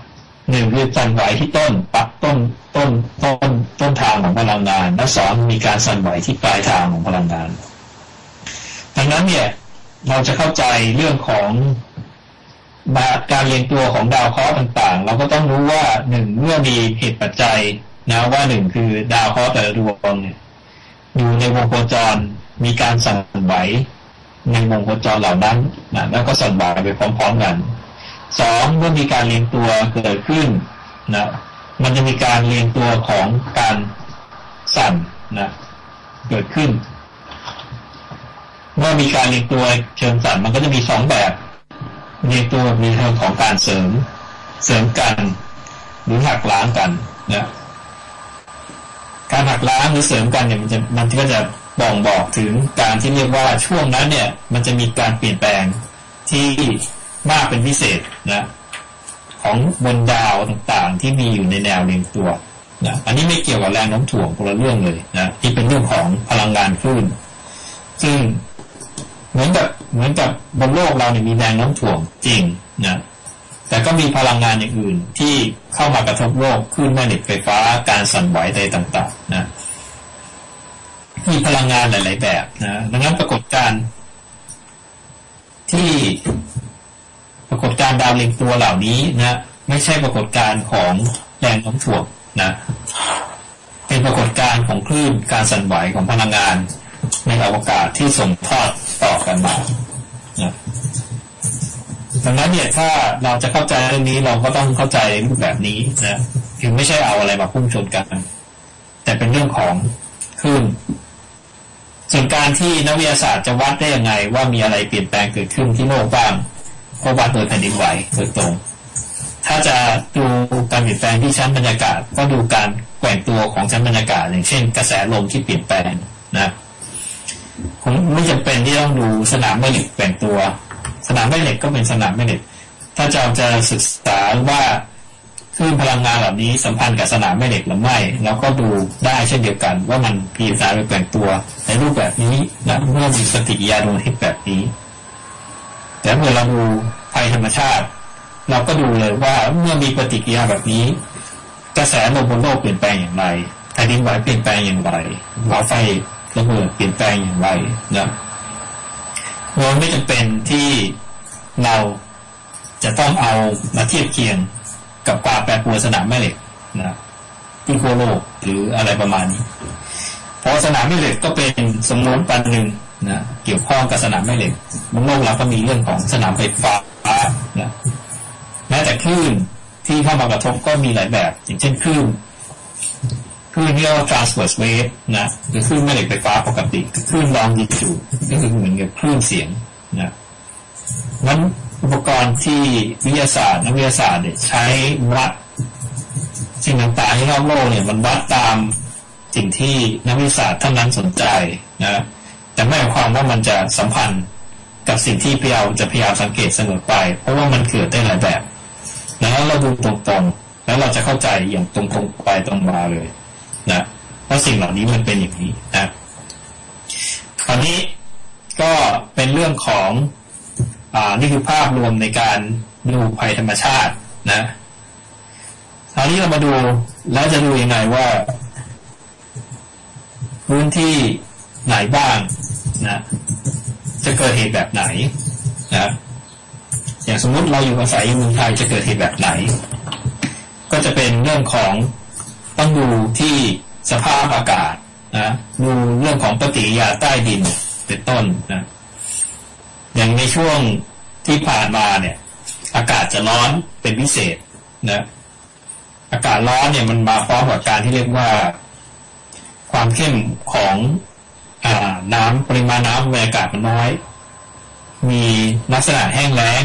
หนึ่งคือสั่นไหวที่ต้นปักต้นต้นต้นต้นทางของพลังงานและสองมีการสั่นไหวที่ปลายทางของพลังงาน ดังนั้นเนี่ยเราจะเข้าใจเรื่องของการเรียงตัวของดาวเคราะห์ต่างๆ เราก็ต้องรู้ว่าหนึ่งเมื่อมีเหตุปัจจัยนะว่าหนึ่งคือดาวเคราะห์แต่ละดวงเนี่ยอยู่ในวงโคจรมีการสั่นไหวในวงโคจรเหล่านั้นนะแล้วก็สั่นไหวไปพร้อมๆกันสองเมื่อมีการเรียงตัวเกิดขึ้นนะมันจะมีการเรียงตัวของการสั่นนะเกิดขึ้น เมื่อมีการเรียงตัวเชิงสั่นมันก็จะมีสองแบบเรียงตัวมีเรื่องของการเสริม เสริมกัน หรือหักล้างกันนะการหักล้างหรือเสริมกันเนี่ยมันจะมันก็จะบ่งบอกถึงการที่เรียกว่าช่วงนั้นเนี่ย มันจะมีการเปลี่ยนแปลงที่มากเป็นพิเศษนะของบนดาวต่างๆ ที่มีอยู่ในแนวเรียงตัวนะอันนี้ไม่เกี่ยวกับแรงโน้มถ่วงคนละเรื่องเลยนะที่เป็นเรื่องของพลังงานคลื่น ซึ่ง เหมือนกับเหมือนกับบนโลกเราเนี่ยมีแรงโน้มถ่วงจริงนะแต่ก็มีพลังงานอย่างอื่นที่เข้ามากระทบโลกคลื่นแม่เหล็กไฟฟ้าการสั่นไหวใดต่างๆนะมีพลังงานหลาย ๆ แบบนะดังนั้นปรากฏการณ์ที่ปรากฏการดาวเล็งตัวเหล่านี้นะไม่ใช่ปรากฏการณ์ของแรงโน้มถ่วงนะ เป็นปรากฏการณ์ของคลื่นการสั่นไหวของพลังงาน ในอวกาศที่ส่งทอดต่อกันมานะดังนั้นเนี่ยถ้าเราจะเข้าใจเรื่องนี้เราก็ต้องเข้าใจรูปแบบนี้นะคือไม่ใช่เอาอะไรมาพุ่งชนกัน แต่เป็นเรื่องของคลื่นส่วนการที่นักวิทยาศาสตร์จะวัดได้ยังไง ว่ามีอะไรเปลี่ยนแปลงเกิดขึ้นที่โลกบ้างก็วัดโดยแผ่นดินไหวโดยตรง ถ้าจะดูการเปลี่ยนแปลงที่ชั้นบรรยากาศ ก็ดูการแกว่งตัวของชั้นบรรยากาศ อย่างเช่น กระแสลมที่เปลี่ยนแปลงนะ คงไม่จำเป็นที่ต้องดูสนามแม่เหล็กแกว่งตัว สนามแม่เหล็กก็เป็นสนามแม่เหล็ก ถ้าจะจะศึกษาว่าคลื่นพลังงานเหล่านี้สัมพันธ์กับสนามแม่เหล็กหรือไม่เราก็ดูได้เช่นเดียวกัน ว่ามันมีสารไปแกว่งตัว ในรูปแบบนี้และเมื่อมีปฏิกิริยาดวงอาทิตย์แบบนี้ แต่เมื่อเราดูภัยธรรมชาติ เราก็ดูเลยว่าเมื่อมีปฏิกิริยาแบบนี้ กระแสลมบนโลกเปลี่ยนแปลงอย่างไรแผ่นดินไหวเปลี่ยนแปลงอย่างไรหลาไฟ ระเบิดเปลี่ยนแปลงอย่างไรนะเราไม่จำเป็นที่เราจะต้องเอามาเทียบเคียงกับความแปรปรวนสนามแม่เหล็กนะที่โคโลกหรืออะไรประมาณนี้ เพราะสนามแม่เหล็กก็เป็นสมมติปันหนึ่งนะเกี่ยวข้องกับสนามแม่เหล็กบนโลกเราก็มีเรื่องของสนามไฟฟ้านะแม้แต่คลื่นที่เข้ามากระทบก็มีหลายแบบ อย่างเช่นคลื่น คลื่นที่เรียกว่า transverse wave นะหรือคลื่นแม่เหล็กไฟฟ้าปกติคลื่น longitude ก็คือเหมือนกับคลื่นเสียงนะนั้นอุปกรณ์ที่วิทยาศาสตร์นักวิทยาศาสตร์เนี่ยใช้วัดสิ่งต่างๆที่รอบโลกเนี่ยมันวัดตามสิ่งที่นักวิทยาศาสตร์ท่านนั้นสนใจนะแต่ไม่หมายความว่ามันจะสัมพันธ์กับสิ่งที่พยายามจะพยายามสังเกตเสมอไป เพราะว่ามันเกิดได้หลายแบบแล้วเราดูตรงๆ แล้วเราจะเข้าใจอย่างตรงๆไปตรงมาเลย นะเพราะสิ่งเหล่านี้มันเป็นอย่างนี้นะคราวนี้ก็เป็นเรื่องของอ่านี่คือภาพรวมในการดูภัยธรรมชาตินะคราวนี้เรามาดูแล้วจะดูยังไงว่า พื้นที่ไหนบ้างนะจะเกิดเหตุแบบไหนนะอย่างสมมติเราอยู่อาศัยอยู่เมืองไทยจะเกิดเหตุแบบไหน ก็จะเป็นเรื่องของ ต้องดูที่สภาพอากาศนะดูเรื่องของปฏิกิริยาใต้ดินเป็นต้นนะอย่างในช่วงที่ผ่านมาเนี่ย อากาศจะร้อนเป็นพิเศษนะอากาศร้อนเนี่ยมันมาพร้อมกับการที่เรียกว่า ความเข้มของอน้ำปริมาณน้ำในอากาศมันน้อย มีลักษณะแห้งแล้ง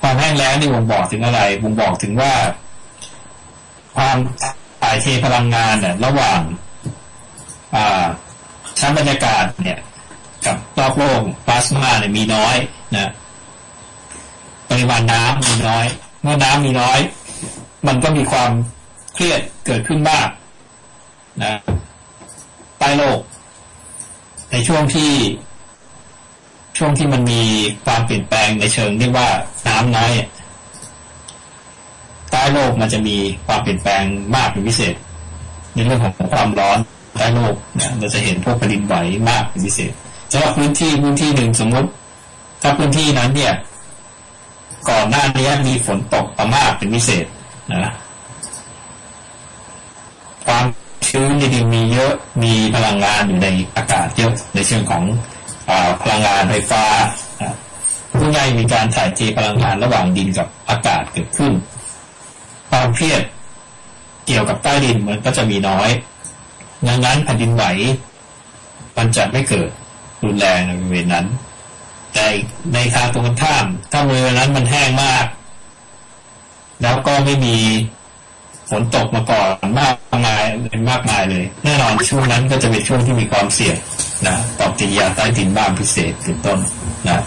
ความแห้งแล้งนี่บ่งบอกถึงอะไรบ่งบอกถึงว่า ความถ่ายเทพลังงานเนี่ยระหว่างชั้นบรรยากาศเนี่ยกับรอบโลกพลาสมาเนี่ยมีน้อยนะปริมาณน้ำมีน้อย เมื่อน้ำมีน้อย มันก็มีความเครียดเกิดขึ้นมากนะใต้โลก ในช่วงที่ช่วงที่มันมีความเปลี่ยนแปลงในเชิงที่ว่าน้ำน้อย ใต้โลกมันจะมีความเปลี่ยนแปลงมากเป็นพิเศษ ในเรื่องของความร้อนใต้โลกนะเราจะเห็นพวกแผ่นดินไหวมากเป็นพิเศษสำหรับพื้นที่พื้นที่หนึ่งสมมติ ถ้าพื้นที่นั้นเนี่ย ก่อนหน้านี้มีฝนตกประมากเป็นพิเศษนะความชื้นในดินมีเยอะมีพลังงานอยู่ในอากาศเยอะในเชิงของอพลังงานไฟฟ้าผู้ใหญ่มีการถ่ายเทพลังงานระหว่างดินกับอากาศเกิดขึ้น ความเครียดเกี่ยวกับใต้ดินมันก็จะมีน้อย ดังนั้นแผ่นดินไหว มันจะไม่เกิดรุนแรงในบริเวณนั้น แต่ในทางตรงกันข้าม ถ้าบริเวณนั้นมันแห้งมาก แล้วก็ไม่มีฝนตกมาก่อนมากมายเป็นมากมายเลย แน่นอนช่วงนั้นก็จะเป็นช่วงที่มีความเสี่ยงนะต่อปฏิกิริยาใต้ดินบ้างพิเศษเป็นต้นนะ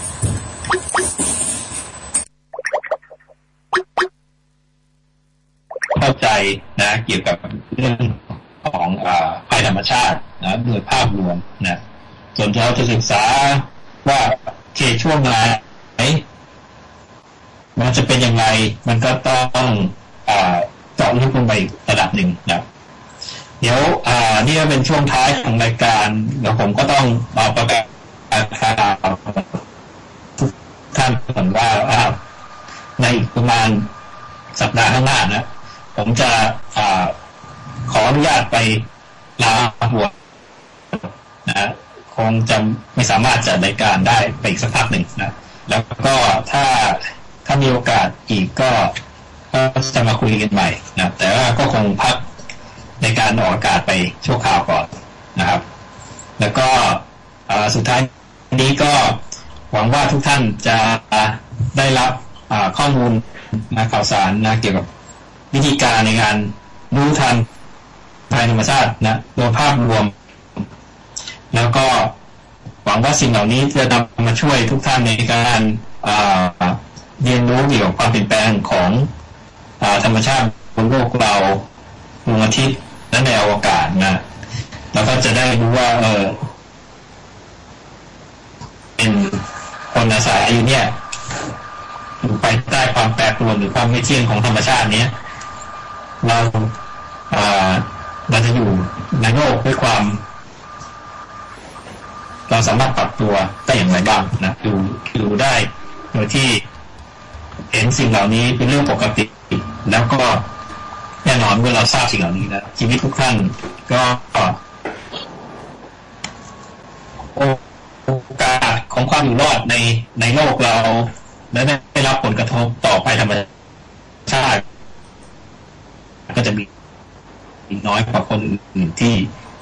เข้าใจนะ เกี่ยวกับเรื่องของอภัยธรรมชาตินะโดยภาพรวมนะส่วนเราจะศึกษาว่าเขตช่วงไหนมันจะเป็นยังไงมันก็ต้องอเจาะลึกลงไประดับหนึ่งนะเดี๋ยวอ่านี่เป็นช่วงท้ายของรายการเดี๋ยวผมก็ต้องมาประกาศข่าวทุกท่านก่อนว่าในประมาณสัปดาห์ข้างหน้านะ ผมจะอขออนุญาตไปลาหัวนะคงจะไม่สามารถจัดรายการได้ไปอีกสักพักหนึ่งนะแล้วก็ถ้าถ้ามีโอกาสอีกก็ก็จะมาคุยกันใหม่นะแต่ว่าก็คงพักในการออกอากาศไปชั่วคราวก่อนนะครับ แล้วก็สุดท้ายนี้ก็หวังว่าทุกท่านจะได้รับข้อมูลนะข่าวสารนะเกี่ยวกับ วิธีการในการรู้ทันภัยธรรมชาตินะโดยภาพรวม แล้วก็หวังว่าสิ่งเหล่านี้จะนำมาช่วยทุกท่านในการเรียนรู้เกี่ยวกับความเปลี่ยนแปลงของอธรรมชาติบนโลกเราดวงอาทิตย์และในอวกาศนะแล้วก็จะได้รู้ว่า เออเป็นคนอาศัยอยู่เนี่ยอยู่ภายใต้ความแปรปรวนหรือความไม่เที่ยงของธรรมชาติเนี้ย เราเราจะอยู่ในโลกด้วยความ เราสามารถปรับตัวได้อย่างไรบ้างนะดูดูได้โดยที่เห็นสิ่งเหล่านี้เป็นเรื่องปกติ แล้วก็แน่นอนเมื่อเราทราบสิ่งเหล่านี้แล้วชีวิตทุกท่านก็โอกาสของความอยู่รอดในในโลกเราและได้รับผลกระทบต่อไปธรรมชาติ ก็จะมีน้อยกว่าคนอื่นที่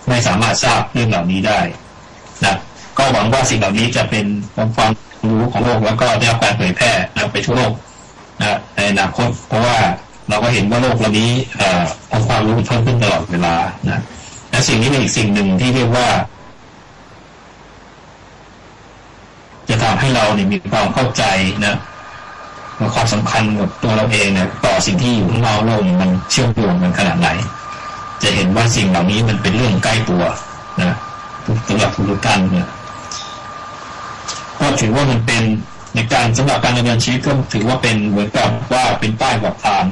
ไม่สามารถทราบเรื่องเหล่านี้ได้นะก็หวังว่าสิ่งเหล่านี้จะเป็นความรู้ของโลกแล้วก็ได้รับการเผยแพร่นะไปทั่วโลกนะในอนาคตเพราะว่าเราก็เห็นว่าโลกเรานี้องความรู้เพิ่มขึ้นตลอดเวลานะและสิ่งนี้เป็นอีกสิ่งหนึ่งที่เรียกว่า จะทำให้เราเนี่ยมีความเข้าใจนะ ความสำคัญกับตัวเราเองเนี่ยต่อสิ่งที่อยู่ข้างนอกโลกมันเชื่อมโยงกันขนาดไหน จะเห็นว่าสิ่งเหล่านี้มันเป็นเรื่องใกล้ตัวนะสำหรับทุกท่านเนี่ยก็ถือว่ามันเป็นในการสำหรับการดำเนินชีวิตก็ถือว่าเป็นเหมือนกับว่าเป็นป้ายบอกทาง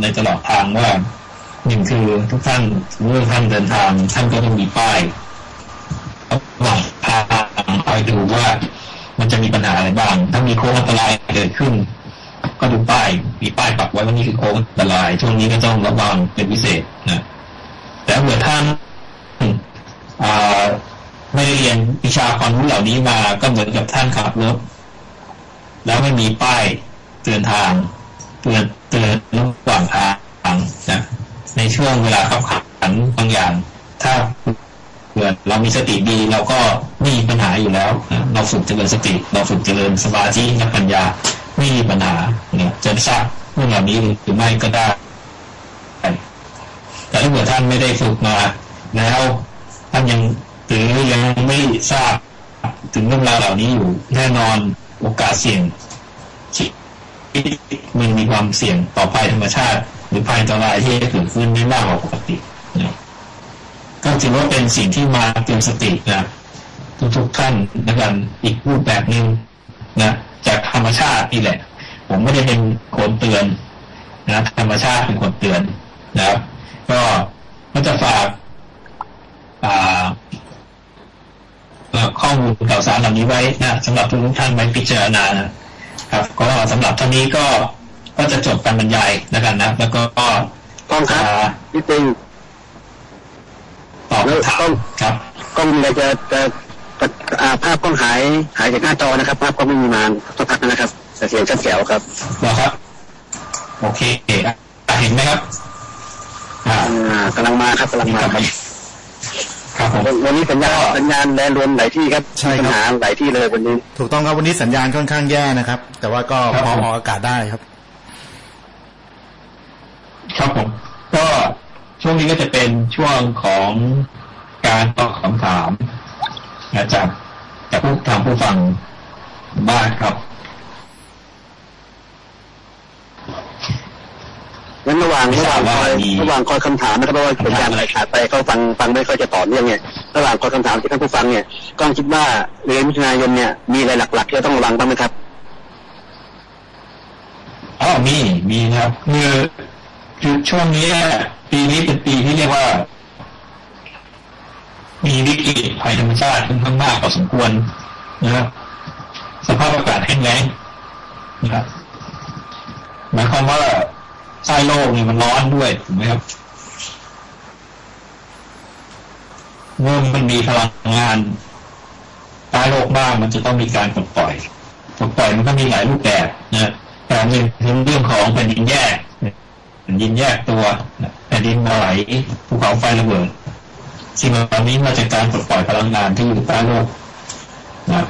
ในตลอดทางว่าหนึ่งคือทุกท่านเมื่อท่านเดินทางท่านก็ต้องมีป้ายหวังพาคอยดูว่ามันจะมีปัญหาอะไรบ้าง ถ้ามีโค้งอันตรายเกิดขึ้น ก็ดูป้ายมีป้ายปักไว้ว่านี่คือโค้งอันตรายช่วงนี้ก็ต้องระวังเป็นพิเศษนะแต่เมื่อท่านไม่ได้เรียนวิชาความรู้เหล่านี้มาก็เหมือนกับท่านขับรถแล้วไม่มีป้ายเตือนทางเตือนเตือนระหว่างทางนะในช่วงเวลาขับขันบางอย่าง ถ้าเกิดเรามีสติดีเราก็ไม่มีปัญหาอยู่แล้วนะเราฝึกเจริญสติ เราฝึกเจริญสมาธินักปัญญา ไม่มีปัญหาเนี่ยจะทราบเรื่องเหล่านี้หรือไม่ก็ได้ แต่ถ้าเกิดท่านไม่ได้ฝึกมา แล้ว ท่านยังหรือยังไม่ทราบถึงเรื่องราวเหล่านี้อยู่แน่นอนโอกาสเสี่ยงมันมีความเสี่ยงต่อภัยธรรมชาติ หรือภัยอันตรายที่จะเกิดขึ้นไม่มากกว่าปกตินะก็ถือว่าเป็นสิ่งที่มาเตือนสตินะทุกๆท่านนะกันอีกรูปแบบหนึ่งนะ จากธรรมชาตินี่แหละ ผมไม่ได้เป็นคนเตือนนะธรรมชาติเป็นคนเตือนนะครับ ก็ก็จะฝากอ่าข้อมูลข่าวสารเหล่านี้ไว้นะสำหรับทุกท่านไว้พิจารณานะครับ ก็สำหรับท่านนี้ก็ก็จะจบการบรรยายแล้วกันนะแล้วก็ต้องครับพี่ติงตอบถามครับกล้องเลยจะจะ ภาพกล้องหายหายจากหน้าจอนะครับ ภาพก็ไม่มีมาสักพักนะครับแต่เสียงชัดแจ๋วครับรอครับ โอเคเห็นไหมครับ อ่ากำลังมาครับกำลังมาครับครับผมวันนี้สัญญาณสัญญาณแดนรวมหลายที่ครับใช่ปัญหาหลายที่เลยวันนี้ ถูกต้องครับวันนี้สัญญาณค่อนข้างแย่นะครับ แต่ว่าก็พอออกอากาศได้ครับ ครับผมก็ช่วงนี้ก็จะเป็นช่วงของการตอบคำถาม จากจากผู้ทางผู้ฟังบ้านครับงั้นระหว่างระหว่างคอยระหว่างคอยคำถามนะครับเพราะว่าสัญญาณอะไรขาดไปเขาฟังฟังไม่ค่อยจะต่อเนื่องเนี่ยระหว่างคอยคำถามที่ท่านผู้ฟังเนี่ยก็คิดว่าเดือนมิถุนายนเนี่ยมีอะไรหลักๆที่ต้องระวังบ้างไหมครับอ๋อมีมีนะครับคือคือช่วงนี้ปีนี้เป็นปีที่เรียกว่า มีวิกฤตภัยธรรมชาติค่อนข้างมากพอสมควรนะครับสภาพอากาศแห้งแล้งนะครับหมายความว่าใต้โลกเนี่ยมันร้อนด้วยถูกไหมครับเมื่อมันมีพลังงานใต้โลกบ้างมันจะต้องมีการปลดปล่อยปลดปล่อยมันก็มีหลายรูปแบบนะแต่หนึ่งเรื่องของแผ่นดินแยกแผ่นดินแยกตัวแผ่นดินไหลภูเขาไฟระเบิด สิ่งเหล่านี้มาจากการปลดปล่อยพลังงานที่อยู่ใต้โลกนะ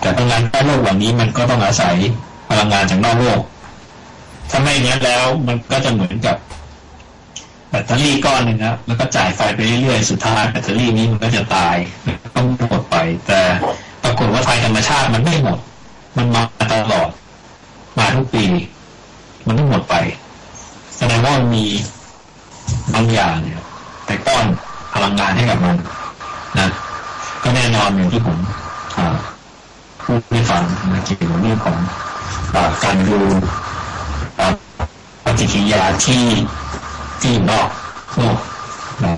แต่พลังงานใต้โลกเหล่านี้มันก็ต้องอาศัยพลังงานจากนอกโลก ถ้าไม่อย่างนั้นแล้วมันก็จะเหมือนกับแบตเตอรี่ก้อนหนึ่งนะแล้วก็จ่ายไฟไปเรื่อยๆ สุดท้ายแบตเตอรี่นี้มันก็จะตายต้องหมดไป แต่ปรากฏว่าภัยธรรมชาติมันไม่หมด มันมาตลอด มาทุกปี มันไม่หมดไปแสดงว่ามันมีบางอย่างเนี่ยแต่ก้อน พลังงานให้กับมันนะก็แน่นอนอย่างที่ผมพูดให้ฟังนะเกี่ยวกับเรื่องของอการดูปฏิกิริยาที่ที่นอกโลกนะ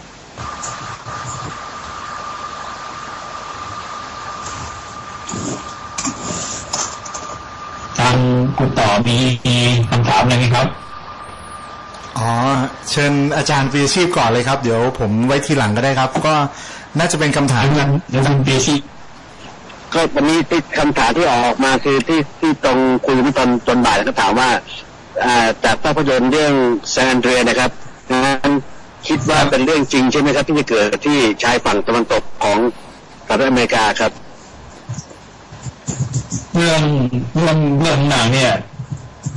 ทางคุณต่อมีคำถามอะไรไหมครับ อ๋อเชิญอาจารย์ปีชีพก่อนเลยครับ เดี๋ยวผมไว้ทีหลังก็ได้ครับ ก็น่าจะเป็นคำถามเดี๋ยวคุณปีชีพก็วันนี้ที่คำถามที่ออกมาคือที่ที่ตรงคุยเมื่อตอนตอนบ่ายก็ถามว่าจากภาพยนตร์เรื่องแซนเดรียนะครับนั้นคิดว่าเป็นเรื่องจริงใช่ไหมครับ ที่จะเกิดที่ชายฝั่งตะวันตกของสหรัฐอเมริกาครับ เรื่องเรื่องเรื่องหนังเนี่ย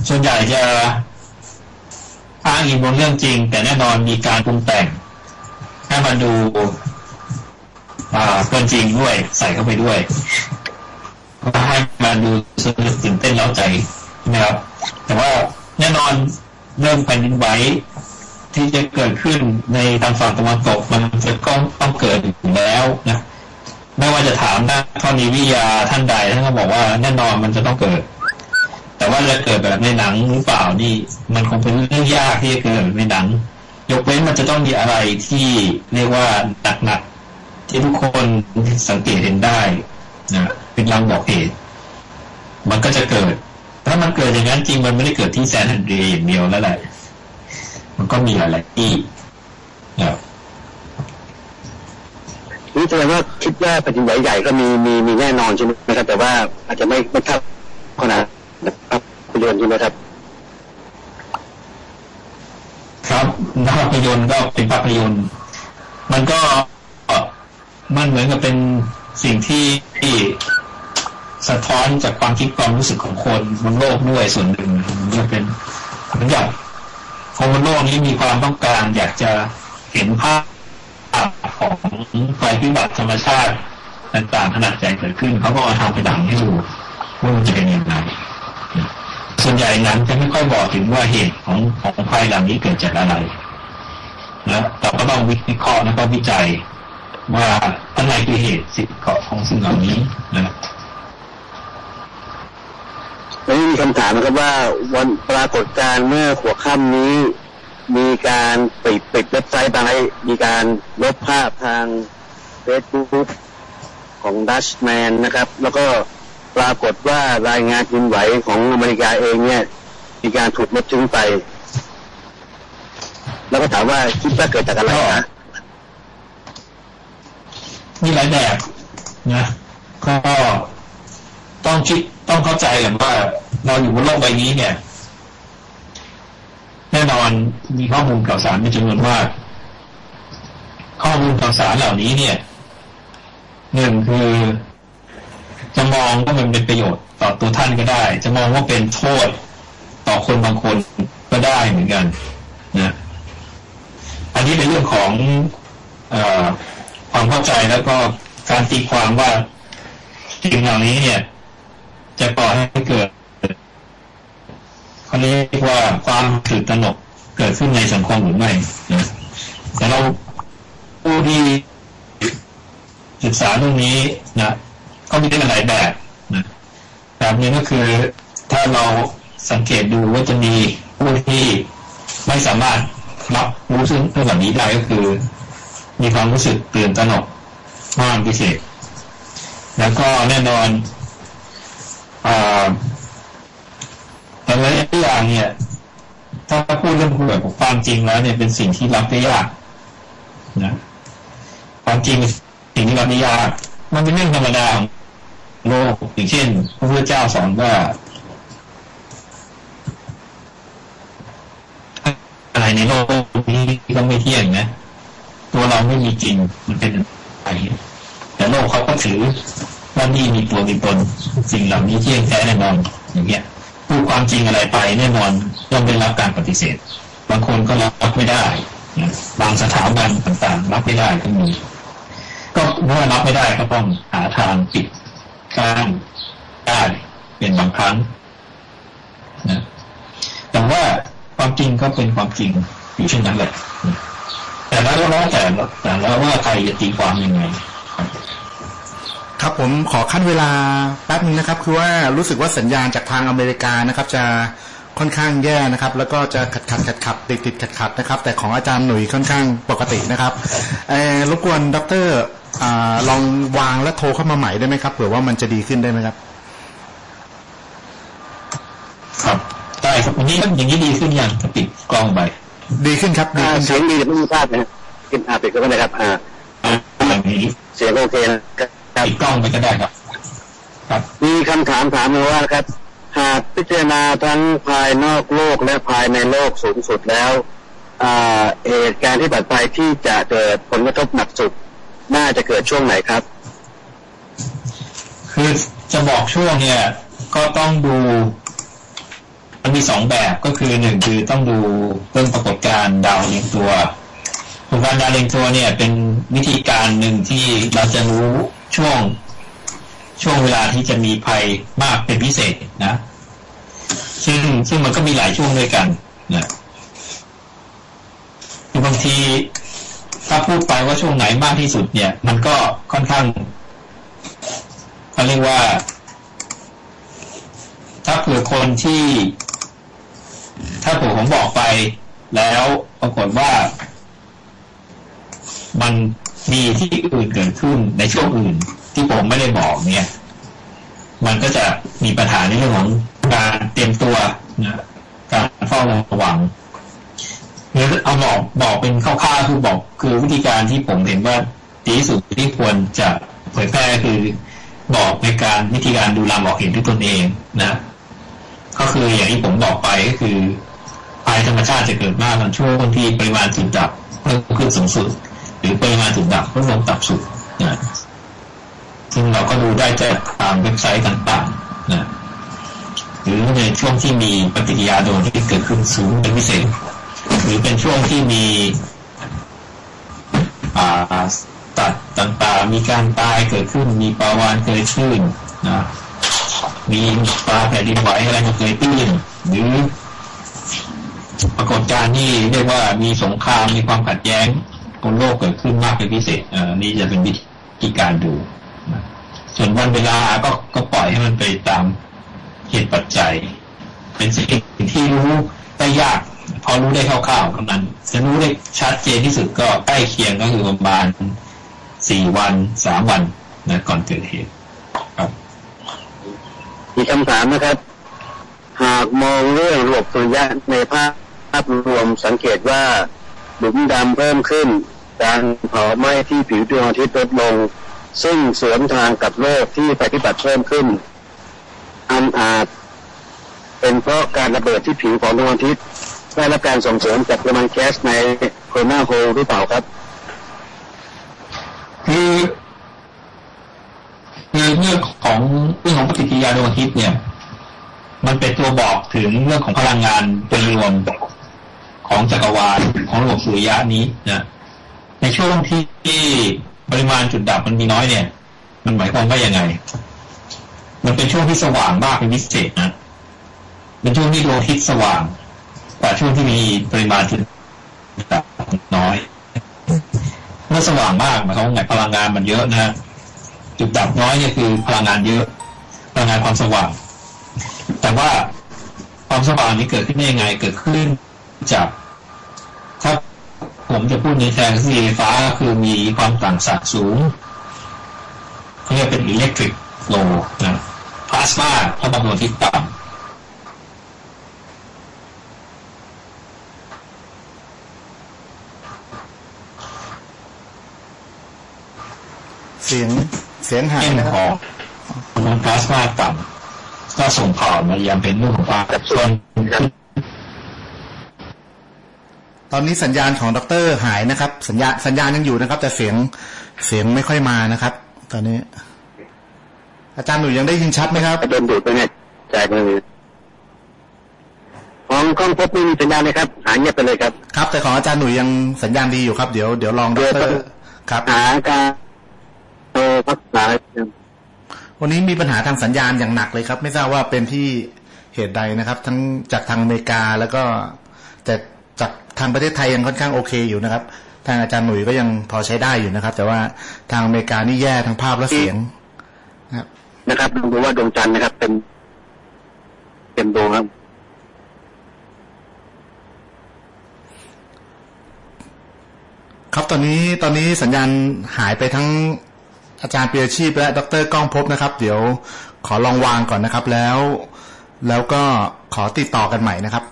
ส่วนใหญ่จะ อ้างอิงบนเรื่องจริง แต่แน่นอนมีการปรุงแต่งให้มันดูอ่าเกินจริงด้วย ใส่เข้าไปด้วยให้มันดูสนุกตื่นเต้นเล้าใจนะครับ แต่ว่าแน่นอนเรื่องแผ่นดินไหวที่จะเกิดขึ้นในทางฝั่งตะวันตกมันจะต้องต้องเกิดอยู่แล้วนะไม่ว่าจะถามนักธรณีวิทยาท่านใดท่านก็บอกว่าแน่นอนมันจะต้องเกิด แต่ว่าจะเกิดแบบในหนังหรือเปล่านี่ มันคงเป็นเรื่องยากที่จะเกิดในหนัง ยกเว้นมันจะต้องมีอะไรที่เรียกว่าหนักๆที่ทุกคนสังเกตเห็นได้นะเป็นลังบอกเหตุ มันก็จะเกิด ถ้ามันเกิดอย่างนั้นจริงมันไม่ได้เกิดที่แซนแอนเดรีอย่างเดียวแล้วแหละมันก็มีหลายๆที่นะนี่แสดงว่าคิดว่าแผ่นดินไหวใหญ่ก็มีมีมีแน่นอนใช่ไหมครับแต่ว่าอาจจะไม่ไม่เท่าขนาด ยนตร์ใช่ไหมครับ ครับภาพยนตร์ก็เป็นภาพยนตร์ มันก็มันเหมือนกับเป็นสิ่งที่ที่สะท้อนจากความคิดความรู้สึกของคนบนโลกด้วยส่วนหนึ่งมันจะเป็นเหมือนกับคนบนโลกนี้มีความต้องการ อยากจะเห็นภาพของไฟพิบัติธรรมชาติต่างๆขนาดใหญ่เกิดขึ้นเขาก็เอาทำไปดังให้ดูว่ามันจะเป็นยังไง ส่วนใหญ่นั้นจะไม่ค่อยบอกถึงว่าเหตุของของไฟเหล่านี้เกิดจากอะไรนะแต่ก็ต้องวิเคราะห์แล้วก็วิจัยว่าอะไรคือเหตุสิ่งของสิ่งเหล่านี้นะแล้วมีคำถามนะครับว่าวันปรากฏการเมื่อหัวค่ำนี้ มีการปิดปิดเว็บไซต์บางมีการลบภาพทางเฟซบุ๊กของดัชแมนนะครับ แล้วก็ ปรากฏว่ารายงานพินไหวของอเมริกาเองเนี่ย มีการถูกลบทิ้งไป แล้วก็ถามว่าคิดว่าเกิดจากอะไรนะมีหลายแบบนะก็ต้องคิดต้องเข้าใจกันว่า เราอยู่บนโลกใบนี้เนี่ย แน่นอนมีข้อมูลข่าวสารเป็นจำนวนมากข้อมูลข่าวสารเหล่านี้เนี่ยหนึ่งคือ จะมองว่ามันเป็นประโยชน์ต่อตัวท่านก็ได้ จะมองว่าเป็นโทษต่อคนบางคนก็ได้เหมือนกันนะอันนี้เป็นเรื่องของอความเข้าใจแล้วก็การตีความว่าสิ่งเหล่านี้เนี่ย จะก่อให้เกิดเขาเรียกว่าความถือตนกเกิดขึ้นในสังคมหรือไม่นะแต่เราผู้ที่ศึกษาเรื่องนี้นะ ก็มีได้หลายแบบนะแบบนี้ก็คือถ้าเราสังเกตดูว่าจะมีผู้ที่ไม่สามารถรับรู้ซึ่งเรื่องแบบนี้ได้ก็คือ มีความรู้สึกตื่นตระหนกมากพิเศษ แล้วก็แน่นอนแต่ละอย่างเนี่ย ถ้าพูดเรื่องคุยแบบความจริงแล้วเนี่ยเป็นสิ่งที่รับได้ยากนะความจริงสิ่งที่รับได้ยาก มันเป็นเรื่องธรรมดาของ โลกอย่างเช่น พระพุทธเจ้าสอนว่า อะไรในโลกนี้ก็ไม่เที่ยงนะ ตัวเราไม่มีจริงมันเป็นอะไรแต่โลกเขาก็ถือว่านี่มีตัวมีตนสิ่งเหล่านี้เที่ยงแท้แน่นอนอย่างเงี้ยพูดความจริงอะไรไปแน่นอนต้องได้รับการปฏิเสธ บางคนก็รับไม่ได้นะบางสถาบันต่างๆ รับไม่ได้ก็มีก็เมื่อรับไม่ได้ก็ต้องหาทางปิด กั้นได้เป็นบางครั้งนะแต่ว่าความจริงก็เป็นความจริงอยู่เช่นนั้นแหละแต่แล้วแล้วแต่แต่แล้วว่าใครจะตีความยังไงครับผมขอขั้นเวลาแป๊บนึงนะครับ คือว่ารู้สึกว่าสัญญาณจากทางอเมริกานะครับ จะค่อนข้างแย่นะครับ แล้วก็จะขัดขัดขัดขัดติดติดขัดขัดนะครับ แต่ของอาจารย์หนุ่ยค่อนข้างปกตินะครับเออรบกวนดร อลองวางและโทรเข้ามาใหม่ได้ไหมครับเผื่อว่ามันจะดีขึ้นได้ไหมครับ ครับได้ครับวันนี้อย่างนี้ดีขึ้นยังปิดกล้องไปดีขึ้นครับดีขึ้นคเสีรัยบงดีแต่ไม่มีภาพนะขึ้นอาปิดก็ไม่ได้ครับ อ่าอย่างนี้เสียงโอเคนะครับปิดกล้องไปก็ได้ครับ ครับ มีคำถามถามมาว่าครับ หากพิจารณาทั้งภายนอกโลกและภายในโลกสูงสุดแล้วอ่าเหตุการณ์ที่บัดไปที่จะเกิดผลกระทบหนักสุด น่าจะเกิดช่วงไหนครับ คือจะบอกช่วงเนี่ย ก็ต้องดู มันมีสองแบบก็คือหนึ่งคือต้องดูเรื่องปรากฏการณ์ดาวเรียงตัวปรากฏการณ์ดาวเรียงตัวเนี่ย เป็นวิธีการหนึ่งที่เราจะรู้ช่วงช่วงเวลาที่จะมีภัยมากเป็นพิเศษนะ ซึ่งซึ่งมันก็มีหลายช่วงด้วยกันนะคือบางที ถ้าพูดไปว่าช่วงไหนมากที่สุดเนี่ย มันก็ค่อนข้างเขาเรียกว่า ถ้าเผื่อคนที่ ถ้าเผื่อผมบอกไป แล้วปรากฏว่า มันมีที่อื่นเกิดขึ้นในช่วงอื่นที่ผมไม่ได้บอกเนี่ย มันก็จะมีปัญหาในเรื่องของการเตรียมตัวนะการเฝ้าระวัง หรือเอาบอกบอกเป็นคร่าวๆคือบอกคือวิธีการที่ผมเห็นว่าดีที่สุดที่ควรจะเผยแพร่คือบอกในการวิธีการดูลางบอกเห็นด้วยตนเองนะ ก็คืออย่างที่ผมบอกไปก็คือภัยธรรมชาติจะเกิดมากตอนช่วงที่ปริมาณสูงดับเพิ่มขึ้นสูงสุด หรือปริมาณสูงดับลดลงต่ำสุดนะซึ่งเราก็ดูได้จากตามเว็บไซต์ต่างๆนะหรือในช่วงที่มีปฏิกิริยาโดนที่เกิดขึ้นสูงเป็นพิเศษ หรือเป็นช่วงที่มีตัดต่างๆ มีการตายเกิดขึ้น มีปลาวานเกิดขึ้นนะมีปลาแผ่นดินไหวอะไรเกิดขึ้นหรือปรากฏการณ์ที่เรียกว่ามีสงครามมีความขัดแย้งบนโลกเกิดขึ้นมากเป็นพิเศษอ่านี่จะเป็นวิธีการดูนะส่วนวันเวลาก็ก็ปล่อยให้มันไปตามเหตุปัจจัย เป็นสิ่งที่รู้ได้ยาก พอรู้ได้คร่าวๆเท่านั้นจะรู้ได้ชัดเจนที่สุดก็ใกล้เคียงก็คือประมาณสี่วันสามวันนะก่อนเกิดเหตุครับมีคำถามนะครับ หากมองเรื่องระบบสุริยะในภาพภาพรวมสังเกตว่าหลุมดำเพิ่มขึ้น การเผาไหม้ที่ผิวดวงอาทิตย์ลดลง ซึ่งสวนทางกับโลกที่ภัยพิบัติเพิ่มขึ้น อันอาจเป็นเพราะการระเบิดที่ผิวของดวงอาทิตย์ ได้รับการส่งเสริมจากปริมาณแก๊สในโครนาโฮหรือเปล่าครับ คือคือเรื่องของเรื่องของปฏิกิริยาดวงอาทิตย์เนี่ย มันเป็นตัวบอกถึงเรื่องของพลังงานโดยรวมของจักรวาลของระบบสุริยะนี้นะในช่วงที่ปริมาณจุดดับมันมีน้อยเนี่ย มันหมายความว่ายังไง มันเป็นช่วงที่สว่างมากเป็นพิเศษนะเป็นช่วงที่ดวงอาทิตย์สว่าง กว่าช่วงที่มีปริมาณจุดดับน้อย เมื่อสว่างมากหมายความาไงพลังงานมันเยอะนะจุดดับน้อยเนี่ยคือพลังงานเยอะ พลังงานความสว่าง แต่ว่าความสว่างนี้เกิดขึ้นได้ยังไงเกิดขึ้นจากถ้าผมจะพูดในแทนที่ไฟ้าคือมีความต่างศักย์สูงเขาเรียกเป็นอิเล็กทริกโลนะพลาสมาถ้าบางตัวที่ต่ำ เสียงเสียงหายเอ็นนะคขรัอบงมันพลาสมาต่ำก็ส่งผ่านมายังเป็นเรื่องของความส่วนตอนนี้สัญญาณของดรหายนะครับ สัญญาณสัญญาณยังอยู่นะครับ แต่เสียงเสียงไม่ค่อยมานะครับ ตอนนี้ อาจารย์หนูยังได้ยินชัดไหมครับโดนดูดไปเนี่ยจ่ายไปเลยของกล้องพบไม่มีสัญญาณเลยครับหายเงียบไปเลยครับ ครับ แต่ของอาจารย์หนูยังสัญญาณดีอยู่ครับ เดี๋ยวเดี๋ยวลองดเดี๋ยวรครับหาการ โทรพักษาวันนี้มีปัญหาทางสัญญาณอย่างหนักเลยครับ ไม่ทราบว่าเป็นที่เหตุใดนะครับ ทั้งจากทางอเมริกาแล้วก็แต่จากทางประเทศไทยยังค่อนข้างโอเคอยู่นะครับ ทางอาจารย์หนุ่ยก็ยังพอใช้ได้อยู่นะครับ แต่ว่าทางอเมริกานี่แย่ทั้งภาพและเสียงนะครับนะครับดูว่าดวงจันทร์นะครับ เป็นเป็นดวงครับครับตอนนี้ตอนนี้สัญญาณหายไปทั้ง อาจารย์เปียชีพและดรก้องพบนะครับ เดี๋ยวขอลองวางก่อนนะครับแล้ว แล้วก็ขอติดต่อกันใหม่นะครับ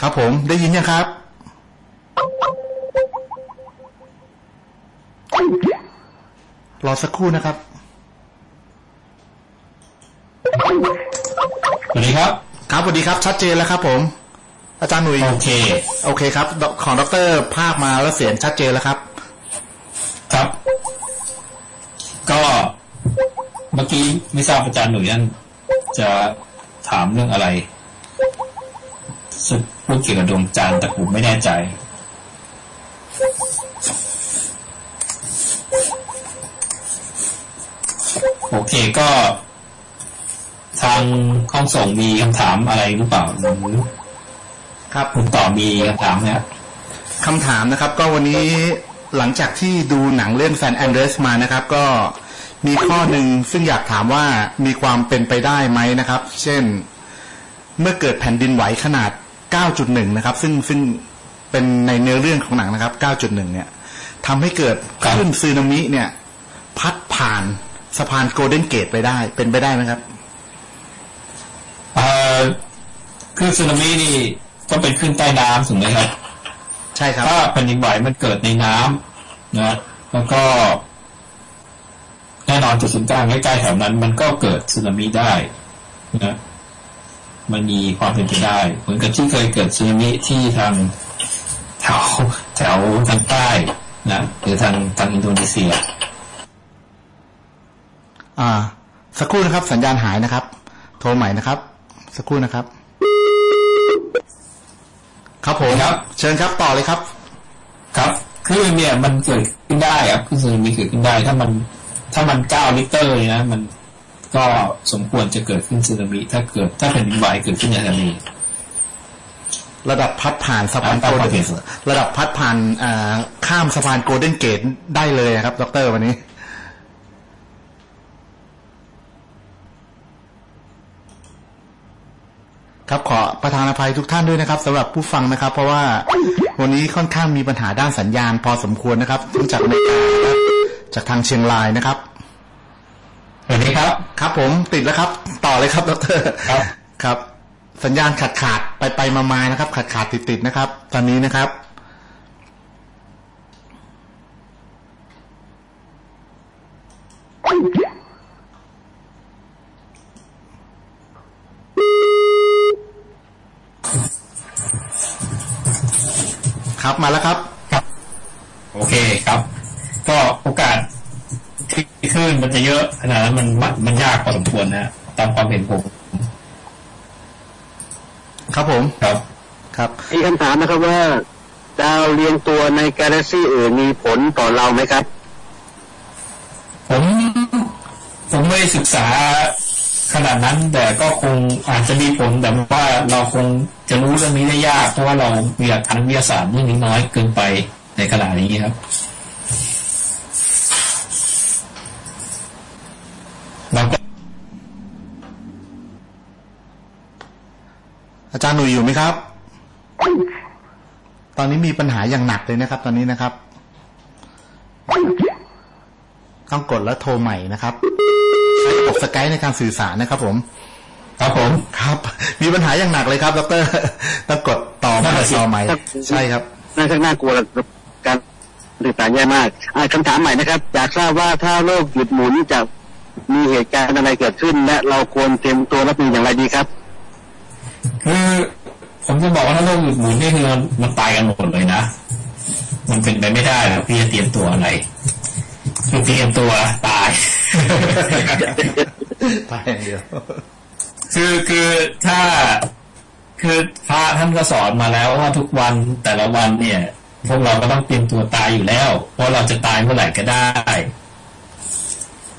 ครับผมได้ยินยังครับ รอสักครู่นะครับสวัสดีครับ ครับสวัสดีครับ ชัดเจนแล้วครับผม อาจารย์หนุ่ยโอเค โอเคครับดของดรภาคมาแล้วเสียงชัดเจนแล้วครับ ครับ ก็เมื่อกี้ไม่ทราบอาจารย์หนุ่ยนั่นจะถามเรื่องอะไรสึกพูดเกี่ยวกับดวงจันทร์แต่ผมไม่แน่ใจ โอเคก็ ทางห้องส่งมีคำถามอะไรหรือเปล่าหรือ ครับคุณต่อมีคำถามไหมครับคำถามนะครับ ก็วันนี้หลังจากที่ดูหนังเรื่องแฟนแอนเดรสมานะครับ ก็มีข้อหนึ่งซึ่งอยากถามว่ามีความเป็นไปได้ไหมนะครับ เช่นเมื่อเกิดแผ่นดินไหวขนาด 9.1 นะครับ ซึ่งซึ่งเป็นในเนื้อเรื่องของหนังนะครับ 9.1 เนี่ยทำให้เกิดคลื่นซึนามิเนี่ย พัดผ่านสะพานโกลเด้นเกตไปได้ เป็นไปได้ไหมครับเอ่อคลื่นสึนามินี่ ก็เป็นคลื่นใต้น้ำถูกไหมครับ ใช่ครับ ถ้าแผ่นดินไหวมันเกิดในน้ำนะแล้วก็แน่นอนจุดศูนย์กลางใกล้ๆแถวนั้น มันก็เกิดสึนามิได้นะมันมีความเป็นไปได้ เหมือนกับที่เคยเกิดสึนามิที่ทางแถวแถวทางใต้นะหรือทางทางอินโดนีเซีย อ่า สักครู่นะครับ สัญญาณหายนะครับ โทรใหม่นะครับ สักครู่นะครับ ครับผมครับ เชิญครับต่อเลยครับ ครับคลื่นเนี่ยมันเกิดขึ้นได้ครับคลื่นสึนามิเกิดขึ้นได้ ถ้ามัน ถ้ามันเก้าลิตรเนี่ยนะมันก็สมควรจะเกิดขึ้นสึนามิถ้าเกิด ถ้าแผ่นดินไหวเกิดขึ้นในทะเลระดับพัดผ่านสะพานอ่าโกลตามความเด้เห็นนระดับพัดผ่านอ่าข้ามสะพานโกลเด้นเกตได้เลยครับ ดรวันนี้ ครับขอประธานอภัยทุกท่านด้วยนะครับสำหรับผู้ฟังนะครับ เพราะว่าวันนี้ค่อนข้างมีปัญหาด้านสัญญาณพอสมควรนะครับทั้งจากอเมริกาและจากทางเชียงรายนะครับสวัสดีครับ ครับ ผมติดแล้วครับ ต่อเลยครับดรครับครับ สัญญาณขาดขาดไปไปมามานะครับ ขาดขาดติดติดนะครับ ตอนนี้นะครับ ครับมาแล้วครับครับ โอเคครับ ก็โอกาสที่คลื่นมันจะเยอะขนาดนั้นมันมันมันยากพอสมควรนะตามความเห็นผม ครับผมครับครับมีคำถามนะครับว่า ดาวเรียงตัวในกาแล็กซี่อื่นมีผลต่อเราไหมครับ ผมผมไม่ได้ศึกษาขนาดนั้นแต่ก็คงอาจจะมีผลแต่ว่าเราคง จะรู้เรื่องนี้ได้ยากเพราะว่าเราเมียลักางวิทยาศาสตร์เรื่องนี้น้อยเกินไปในขณะนี้ครับ แล้วก็อาจารย์หนุ่ยอยู่ไหมครับ ตอนนี้มีปัญหาอย่างหนักเลยนะครับ ตอนนี้นะครับ ต้องกดแล้วโทรใหม่นะครับใช้ระบบสกายในการสื่อสารนะครับผม ครับผมครับ มีปัญหาอย่างหนักเลยครับดรต้องกดต่อใหม่นั่นแหละสิต่อใหม่ใช่ครับน่าจะน่ากลัวการสื่อสารแย่มากอ่าคำถามใหม่นะครับอยากทราบว่าถ้าโลกหยุดหมุนจะมีเหตุการณ์อะไรเกิดขึ้น และเราควรเตรียมตัวรับมืออย่างไรดีครับคือผมจะบอกว่าถ้าโลกหยุดหมุนนี่คือมันมันตายกันหมดเลยนะมันเป็นไปไม่ได้หรอกพี่จะเตรียมตัวอะไรคือเตรียมตัวตายตายอย่างเดียว คือคือถ้าคือพระท่านก็สอนมาแล้วว่าทุกวันแต่ละวันเนี่ย พวกเราก็ต้องเตรียมตัวตายอยู่แล้ว เพราะเราจะตายเมื่อไหร่ก็ได้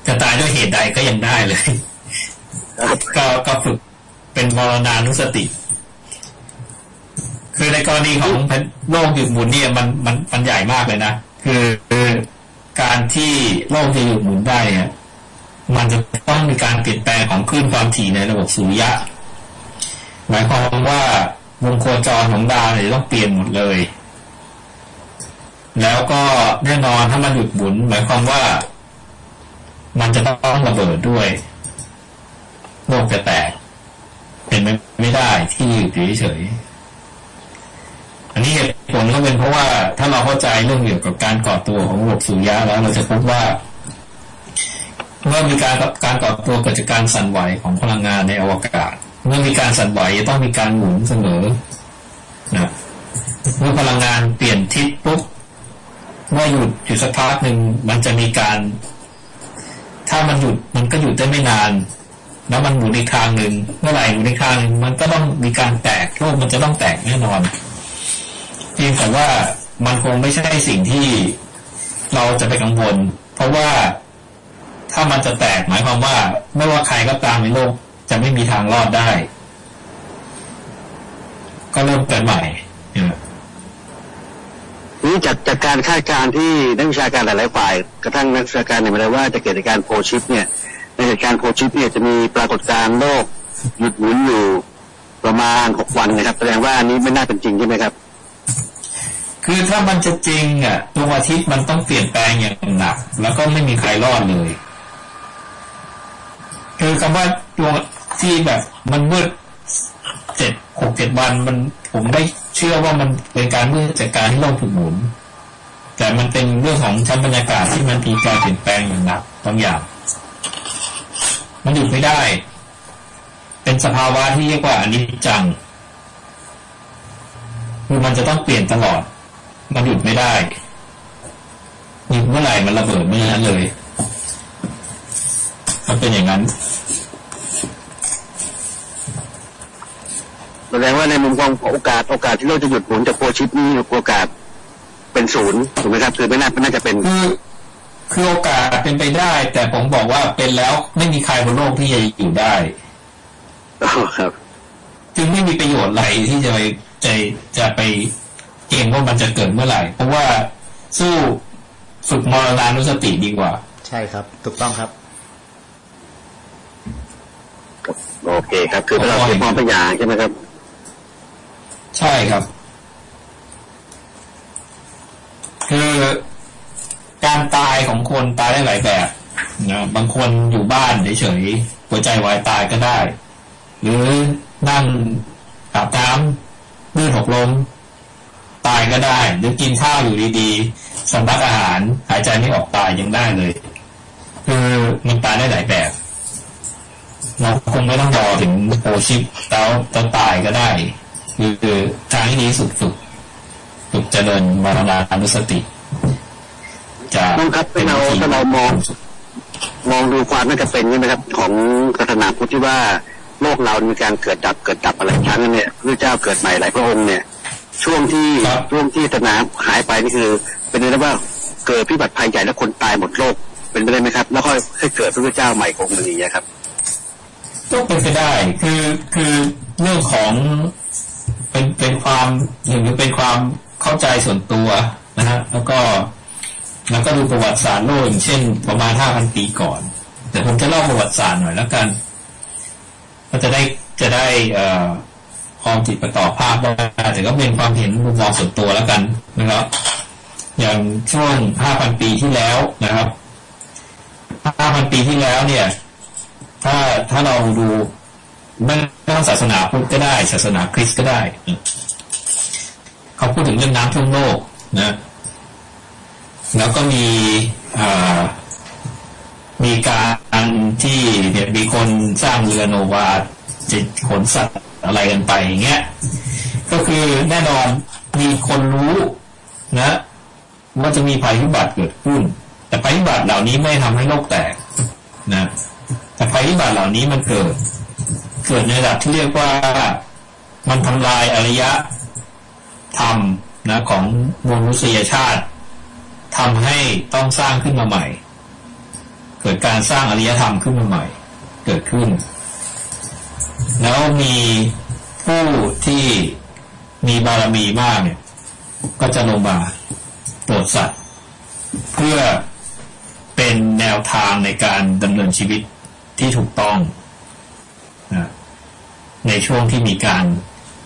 จะตายด้วยเหตุใดก็ยังได้เลย ก็ก็ฝึกเป็นมรณานุสติ คือในกรณีของโลกหยุดหมุนเนี่ยมันมันมันใหญ่มากเลยนะ คือคือการที่โลกจะหยุดหมุนได้เนี่ย มันจะต้องมีการเปลี่ยนแปลงของคลื่นความถี่ในระบบสุริยะ หมายความว่าวงโคจรของดาวเนี่ยต้องเปลี่ยนหมดเลย แล้วก็แน่นอนถ้ามันหยุดหมุน หมายความว่า มันจะต้องระเบิดด้วยโลกจะแตก เป็นไปไม่ได้ที่อยู่เฉยๆอันนี้เหตุผลก็เป็นเพราะว่าถ้าเราเข้าใจเรื่องเกี่ยวกับการก่อตัวของระบบสุริยะแล้วเราจะพบว่า เมื่อมีการการก่อตัวเกิดจากการสั่นไหวของพลังงานในอวกาศ เมื่อมีการสั่นไหวจะต้องมีการหมุนเสมอนะเมื่อพลังงานเปลี่ยนทิศปุ๊บเมื่อหยุดอยู่สักพักหนึ่งมันจะมีการ ถ้ามันหยุดมันก็หยุดได้ไม่นาน แล้วมันหมุนอีกทางหนึ่งเมื่อไหร่หมุนอีกทางหนึ่งมันก็ต้องมีการแตกโลกมันจะต้องแตกแน่นอนเพียงแต่ว่ามันคงไม่ใช่สิ่งที่เราจะไปกังวล เพราะว่า ถ้ามันจะแตกหมายความว่า ไม่ว่าใครก็ตามในโลกจะไม่มีทางรอดได้ ก็เริ่มเกิดใหม่เนี่ยนี่จากจากการคาดการณ์ที่นักวิชาการหลาย ๆ ฝ่าย กระทั่งนักวิชาการเนี่ยมาเลยว่าจะเกิดเหตุการณ์โพชิปเนี่ยในเหตุการณ์โพชิปเนี่ยจะมีปรากฏการณ์โลกหยุดหมุนอยู่ประมาณหกวันนะครับแสดงว่าอันนี้ไม่น่าเป็นจริงใช่ไหมครับ คือถ้ามันจะจริงอะดวงอาทิตย์มันต้องเปลี่ยนแปลงอย่างหนัก แล้วก็ไม่มีใครรอดเลย คือคำว่าดวงที่แบบมันมืดเจ็ดหกเจ็ดวันมันผมไม่เชื่อว่ามันเป็นการมืดจากการที่โลกถูกหมุน แต่มันเป็นเรื่องของชั้นบรรยากาศที่มันมีการเปลี่ยนแปลงอย่างหนักบางอย่าง มันหยุดไม่ได้ เป็นสภาวะที่เรียกว่าอนิจจังคือมันจะต้องเปลี่ยนตลอด มันหยุดไม่ได้หยุดเมื่อไหร่มันระเบิดเมื่อนั้นเลย มันเป็นอย่างนั้นแสดงว่าในมุมของโอกาสโอกาสที่โลกจะหยุดหมุนจากโพชิปนี่โอกาสเป็นศูนย์ถูกไหมครับคือไม่น่าไม่น่าจะเป็นคือคือโอกาสเป็นไปได้ แต่ผมบอกว่าเป็นแล้วไม่มีใครบนโลกที่จะอยู่ได้อ๋อครับ จึงไม่มีประโยชน์อะไรที่จะไปจะจะไปเกรงว่ามันจะเกิดเมื่อไหร่ เพราะว่าสู้ฝึกมรณานุสติดีกว่า ใช่ครับ ถูกต้องครับ โอเคครับ คือเราเตรียมพร้อมทุกอย่างใช่ไหมครับ ใช่ครับ คือการตายของคนตายได้หลายแบบนะบางคนอยู่บ้านเฉยๆหัวใจวายตายก็ได้ หรือนั่งอาบน้ำลื่นหกล้มตายก็ได้ หรือกินข้าวอยู่ดีๆสำลักอาหารหายใจไม่ออกตายยังได้เลย คือมันตายได้หลายแบบ เราคงไม่ต้องรอถึงโอชิปแล้วแล้วตายก็ได้ คือคือทางที่ดีที่สุดฝึกฝึกเจริญมรณานุสติ จะน้องครับถ้าเราถ้าเรามอง มองดูความน่าจะเป็นใช่ไหมครับ ของศาสนาพุทธที่ว่าโลกเรามีการเกิดดับเกิดดับอะไรครั้งเนี่ยพระเจ้าเกิดใหม่หลายพระองค์เนี่ย ช่วงที่ช่วงที่ศาสนาหายไปนี่คือ เป็นไปได้ว่าเกิดพิบัติภัยใหญ่แล้วคนตายหมดโลกเป็นไปได้ไหมครับ แล้วค่อยให้เกิดพระเจ้าใหม่องค์หนึ่งอย่างเงี้ยครับ ก็เป็นไปได้คือคือเรื่องของเป็นเป็นความหนึ่งเป็นความเข้าใจส่วนตัวนะฮะแล้วก็แล้วก็ดูประวัติศาสตร์โลกอย่างเช่น ประมาณห้าพันปีก่อน แต่ผมจะเล่าประวัติศาสตร์หน่อยแล้วกันก็จะได้จะได้เอ่ออมจิตประต่อภาพได้แต่ก็เป็นความเห็นมุมมองส่วนตัวแล้วกันนะครับ อย่างช่วงห้าพันปีที่แล้วนะครับห้าพันปีที่แล้วเนี่ย ถ้าถ้าเราดูไม่ต้องศาสนาพุทธก็ได้ ศาสนาคริสต์ก็ได้ เขาพูดถึงเรื่องน้ำท่วมโลกนะ แล้วก็มีมีการที่เนี่ยมีคนสร้างเรือโนวาจะขนสัตว์อะไรกันไปอย่างเงี้ย ก็คือแน่นอนมีคนรู้นะว่าจะมีภัยพิบัติเกิดขึ้น แต่ภัยพิบัติเหล่านี้ไม่ทำให้โลกแตกนะ แต่ภัยพิบัติเหล่านี้มันเกิด เกิดในระดับที่เรียกว่ามันทำลายอารยะธรรมนะของมนุษยชาติทำให้ต้องสร้างขึ้นมาใหม่ เกิดการสร้างอารยธรรมขึ้นมาใหม่ เกิดขึ้น แล้วมีผู้ที่มีบารมีมากเนี่ย ก็จะลงมาโปรดสัตว์ เพื่อเป็นแนวทางในการดำเนินชีวิต ที่ถูกต้องนะในช่วงที่มีการ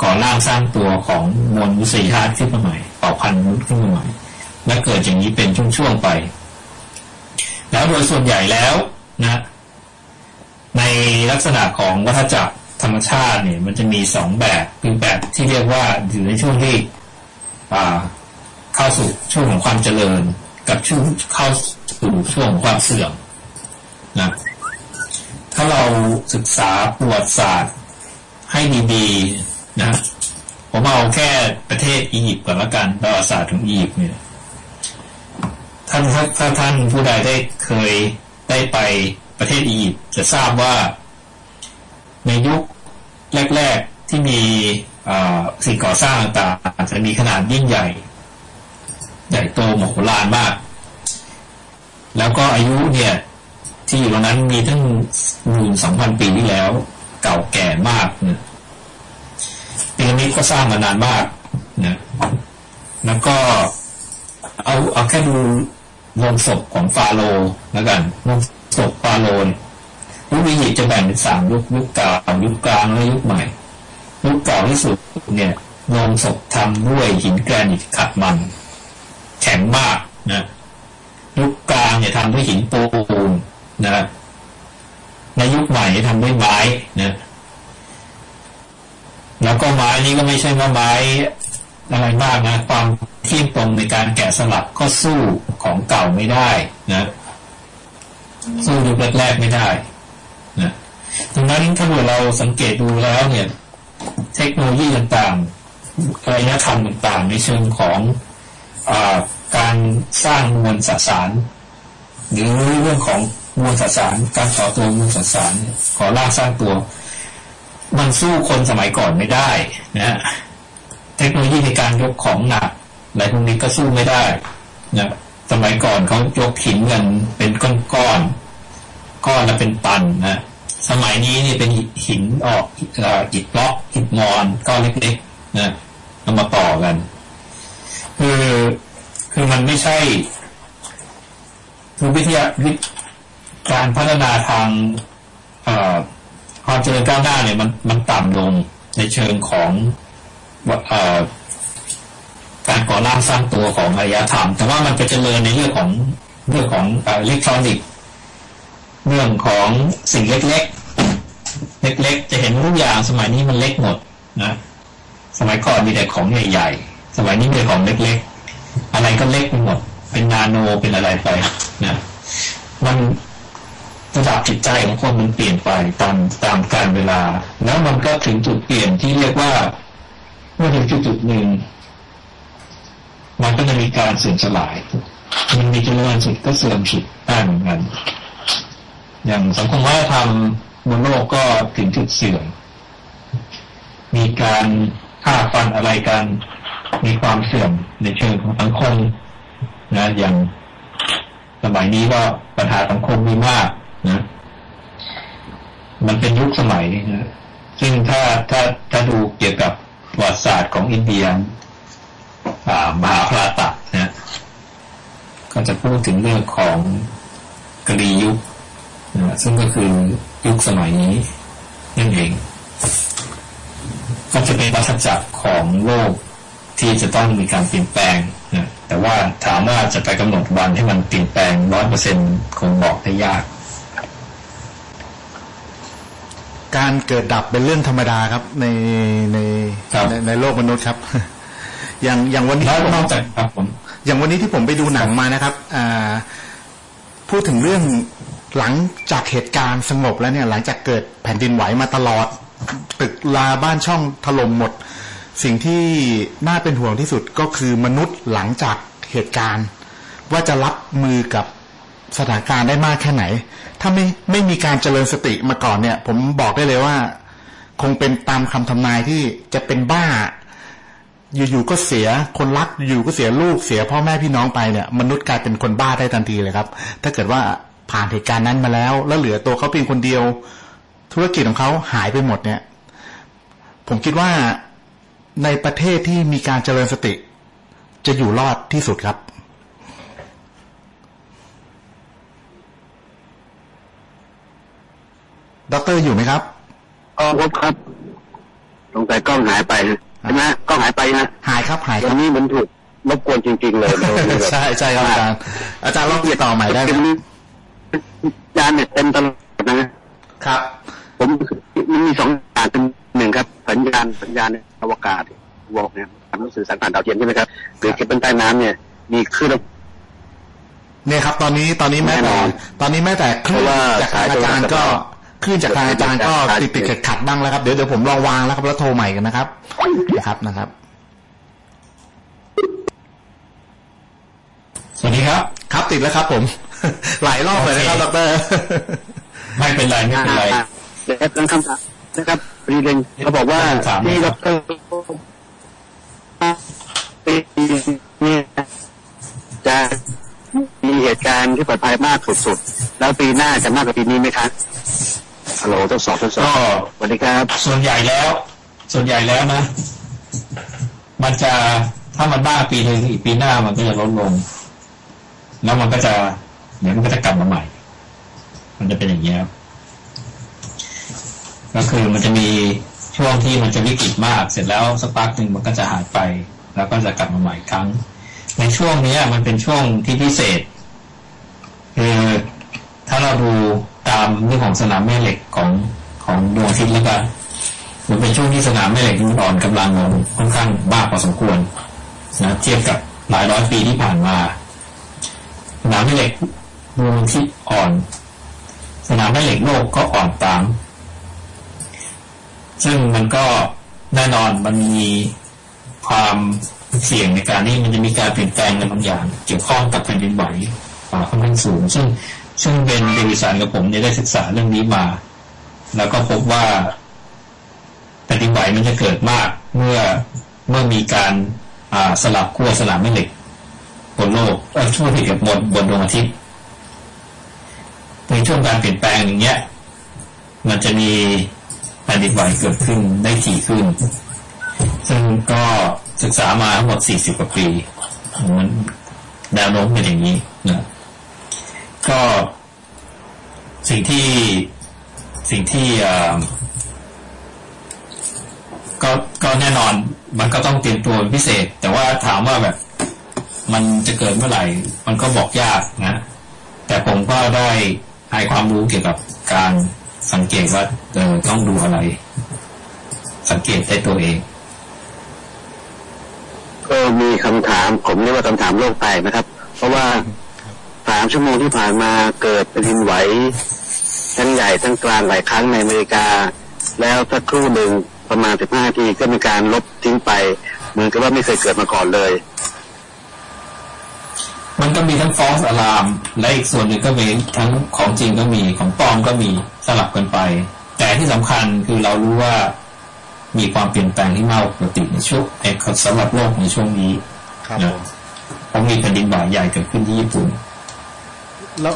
ก่อร่างสร้างตัวของมวลมุษยชาติขึ้นมาใหม่เผ่าพันธุ์มนุษย์ขึ้นมาใหม่และเกิดอย่างนี้เป็นช่วงๆไป แล้วโดยส่วนใหญ่แล้วนะ ในลักษณะของวัฏจักรธรรมชาติเนี่ย มันจะมีสองแบบคือแบบที่เรียกว่าอยู่ในช่วงที่เข้าสู่ช่วงของความเจริญ กับช่วงเข้าสู่ช่วงของความเสื่อมนะ ถ้าเราศึกษาประวัติศาสตร์ ให้ดีๆนะ ผมเอาแค่ประเทศอียิปต์ก่อนละกันประวัติศาสตร์ของอียิปต์เนี่ยท่านถ้าท่านผู้ใดได้เคยได้ไปประเทศอียิปต์จะทราบว่า ในยุคแรก ๆที่มีสิ่งก่อสร้างต่างๆจะมีขนาดยิ่งใหญ่ ใหญ่โตมโหฬารมาก แล้วก็อายุเนี่ย ที่อยู่ตรงนั้นมีทั้งหมื่นสองพันปีที่แล้ว เก่าแก่มากเนี่ยพีระมิดก็สร้างมานานมากนะแล้วก็เอาเอาแค่ดูโรงศพของฟาโรแล้วกันโรงศพฟาโรยุคอียิปต์จะแบ่งเป็นสามยุคยุคเก่ายุคกลางและยุคใหม่ยุคเก่าที่สุดเนี่ยโรงศพทำด้วยหินแกรนิตขัดมัน แข็งมากนะยุคกลางเนี่ยทำด้วยหินปูน นะในยุคใหม่ทำด้วยไม้นะแล้วก็ไม้นี้ก็ไม่ใช่ว่าไม้อะไรมากนะความเที่ยงตรงในการแกะสลักก็สู้ของเก่าไม่ได้นะสู้ยุคแรกๆไม่ได้นะดังนั้นถ้าเราสังเกตดูแล้วเนี่ย เทคโนโลยีต่างๆอารยธรรมต่างๆ ในเชิงของอการสร้างมวลสสาร หรือเรื่องของ มวลสสารการต่อตัวมวลสสารขอล่าสร้างตัว มันสู้คนสมัยก่อนไม่ได้นะเทคโนโลยีในการยกของหนักอะไรพวกนี้ก็สู้ไม่ได้นะสมัยก่อนเขายกหินกันเป็นก้อนก้อนก้อนแล้วเป็นตันนะสมัยนี้นี่เป็นหินออกอิฐบล็อกอิฐมอนก้อนเล็กๆนะเอามาต่อกัน คือคือมันไม่ใช่คือวิทยาวิ การพัฒนาทางความเจริญก้าวหน้าเนี่ยมันมันต่ำลงในเชิงของการก่อร่างสร้างตัวของอารยธรรม แต่ว่ามันไปเจริญในเรื่องของเรื่องของอิเล็กทรอนิกส์เรื่องของสิ่งเล็กๆ เล็กๆ จะเห็นทุกอย่างสมัยนี้มันเล็กหมดนะ สมัยก่อนมีแต่ของใหญ่ๆ สมัยนี้มีของเล็กๆ อะไรก็เล็กไปหมด เป็นนาโนเป็นอะไรไปนะ มัน ระดับจิตใจของคนมันเปลี่ยนไปตามตามการเวลา แล้วมันก็ถึงจุดเปลี่ยนที่เรียกว่าเมื่อถึงจุดจุดหนึ่งมันก็จะมีการเสื่อมสลาย มันมีเจริญสุดก็เสื่อมสุดได้เหมือนกัน อย่างสังคมวัฒนธรรมบนโลกก็ถึงจุดเสื่อม มีการฆ่าฟันอะไรกัน มีความเสื่อมในเชิงของสังคมนะ อย่างสมัยนี้ก็ปัญหาสังคมมีมาก นะ มันเป็นยุคสมัยนะซึ่งถ้าถ้าถ้าดูเกี่ยวกับประวัติศาสตร์ของอินเดียมหาพราตะนะก็จะพูดถึงเรื่องของกรียุคนะซึ่งก็คือยุคสมัยนี้นั่นเอง ก็จะเป็นวัฏจักรของโลกที่จะต้องมีการเปลี่ยนแปลงนะแต่ว่าถามว่าจะไปกำหนดวันให้มันเปลี่ยนแปลงร้อยเปอร์เซ็นคงบอกได้ยาก การเกิดดับเป็นเรื่องธรรมดาครับในในครับในในโลกมนุษย์ครับ อย่างอย่างวันนี้แล้วนอกจากครับผมอย่างวันนี้ที่ผมไปดูหนังมานะครับอ่าพูดถึงเรื่องหลังจากเหตุการณ์สงบแล้วเนี่ย หลังจากเกิดแผ่นดินไหวมาตลอด ตึกลาบ้านช่องถล่มหมด สิ่งที่น่าเป็นห่วงที่สุดก็คือมนุษย์หลังจากเหตุการณ์ ว่าจะรับมือกับสถานการณ์ได้มากแค่ไหน ถ้าไม่ไม่มีการเจริญสติมาก่อนเนี่ย ผมบอกได้เลยว่า คงเป็นตามคำทำนายที่จะเป็นบ้า อยู่ๆก็เสียคนรักอยู่ก็เสียลูกเสียพ่อแม่พี่น้องไปเนี่ย มนุษย์กลายเป็นคนบ้าได้ทันทีเลยครับ ถ้าเกิดว่าผ่านเหตุการณ์นั้นมาแล้ว แล้วเหลือตัวเขาเพียงคนเดียว ธุรกิจของเขาหายไปหมดเนี่ย ผมคิดว่าในประเทศที่มีการเจริญสติ จะอยู่รอดที่สุดครับ ด็อกเตอร์อยู่ไหมครับกล้องพบครับสงสัยกล้องหายไปฮะใช่ไหมกล้องหายไปฮะหายครับหายควัรันบนี้มันถูกรบกวนจริง ๆ เลยเราเลยแบบใช่ใช่ครับอาจารย์อาจารย์ลองติดต่อใหม่ได้ไหมจานเนี่ยเต็มตลอดนะครับ ผมมันมีสองอย่างเป็นหนึ่งครับ สัญญาณสัญญาณในอวกาศบอกเนี่ยทำหนังสือสารผ่านดาวเทียมใช่ไหมครับหรือเคเบิลใต้น้ำเนี่ย มีคลื่นเนี่ยครับ ตอนนี้ตอนนี้แม้แน่นแต่อนตอนนี้แม้แต่คลื่นเพราะว่าจากทางอาจารย์ก็ คลื่นจากทางอาจารย์ก็ติดติดขัดขัดๆบ้างแล้วครับ เดี๋ยวเดี๋ยวผมลองวางแล้วครับแล้วโทรใหม่กันนะครับนะครับนะครับ สวัสดีครับ ครับติดแล้วครับ ผม หลายรอบเลยนะครับโอเคดอกเตอร์ไม่เป็นไรไม่เป็นไรนะครับนั่นคำถามนะครับรีเดงเขาบอกว่าคำถามที่นะดครับรเนี่ยจะมีเหตุการณ์ที่ปลอดภัยมากสุดๆ แล้วปีหน้าจะมากกว่าปีนี้ไหมครับ ฮัลโหลทดสอบทดสอบก็สวัสดีครับ ส่วนใหญ่แล้ว ส่วนใหญ่แล้วนะ มันจะถ้ามันบ้าปีหนึ่งอีกปีหน้ามันก็จะลดลง แล้วมันก็จะเดี๋ยวมันก็จะกลับมาใหม่ มันจะเป็นอย่างนี้ยครับก็คือมันจะมีช่วงที่มันจะวิกฤตมาก เสร็จแล้วสักพักหนึ่งมันก็จะหายไป แล้วก็จะกลับมาใหม่อีกครั้ง ในช่วงเนี้ยมันเป็นช่วงที่พิเศษคือถ้าเราดู ตามเรื่องของสนามแม่เหล็กของของดวงอาทิตย์แล้วก็มันเป็นช่วงที่สนามแม่เหล็กมันอ่อนกำลังลงค่อนข้างมากพอสมควรนะเทียบกับหลายร้อยปีที่ผ่านมา สนามแม่เหล็กดวงอาทิตย์อ่อน สนามแม่เหล็กโลกก็อ่อนตาม ซึ่งมันก็แน่นอนมันมีความเสี่ยงในการที่มันจะมีการเปลี่ยนแปลงในบางอย่าง เกี่ยวข้องกับแผ่นดินไหวอ่าค่อนข้างสูง ซึ่ง ซึ่งเป็นเดวิสันกับผมเนี่ยได้ศึกษาเรื่องนี้มา แล้วก็พบว่าแผ่นดินไหวมันจะเกิดมากเมื่อเมื่อมีการอ่าสลับขั้วสนามแม่เหล็กบนโลกเออช่วงที่กับบนบนดวงอาทิตย์ในช่วงการเปลี่ยนแปลงอย่างเงี้ย มันจะมีแผ่นดินไหวเกิดขึ้นได้ถี่ขึ้น ซึ่งก็ศึกษามาทั้งหมด 40 กว่าปี มันแนวโน้มเป็นอย่างนี้นะ ก็สิ่งที่สิ่งที่ก็ก็แน่นอนมันก็ต้องเตรียมตัวพิเศษ แต่ว่าถามว่าแบบมันจะเกิดเมื่อไหร่ มันก็บอกยากนะ แต่ผมก็ได้ให้ความรู้เกี่ยวกับการสังเกตว่าเออต้องดูอะไร สังเกตได้ตัวเอง ก็มีคำถาม ผมเรียกว่าคำถามโลกแตกนะครับ เพราะว่า สามชั่วโมงที่ผ่านมาเกิดแผ่นดินไหวทั้งใหญ่ทั้งกลางหลายครั้งในอเมริกา แล้วสักครู่หนึ่งประมาณสิบห้าทีก็มีการลบทิ้งไปเหมือนกับว่าไม่เคยเกิดมาก่อนเลย มันก็มีทั้งฟอสอะลาม และอีกส่วนหนึ่งก็มีทั้งของจริงก็มีของปลอมก็มีสลับกันไป แต่ที่สำคัญคือเรารู้ว่ามีความเปลี่ยนแปลงที่มากกว่าปกติในช่วงในสำหรับโลกในช่วงนี้ครับนะผมเพราะมีแผ่นดินไหวใหญ่เกิดขึ้นที่ญี่ปุ่นแล้ว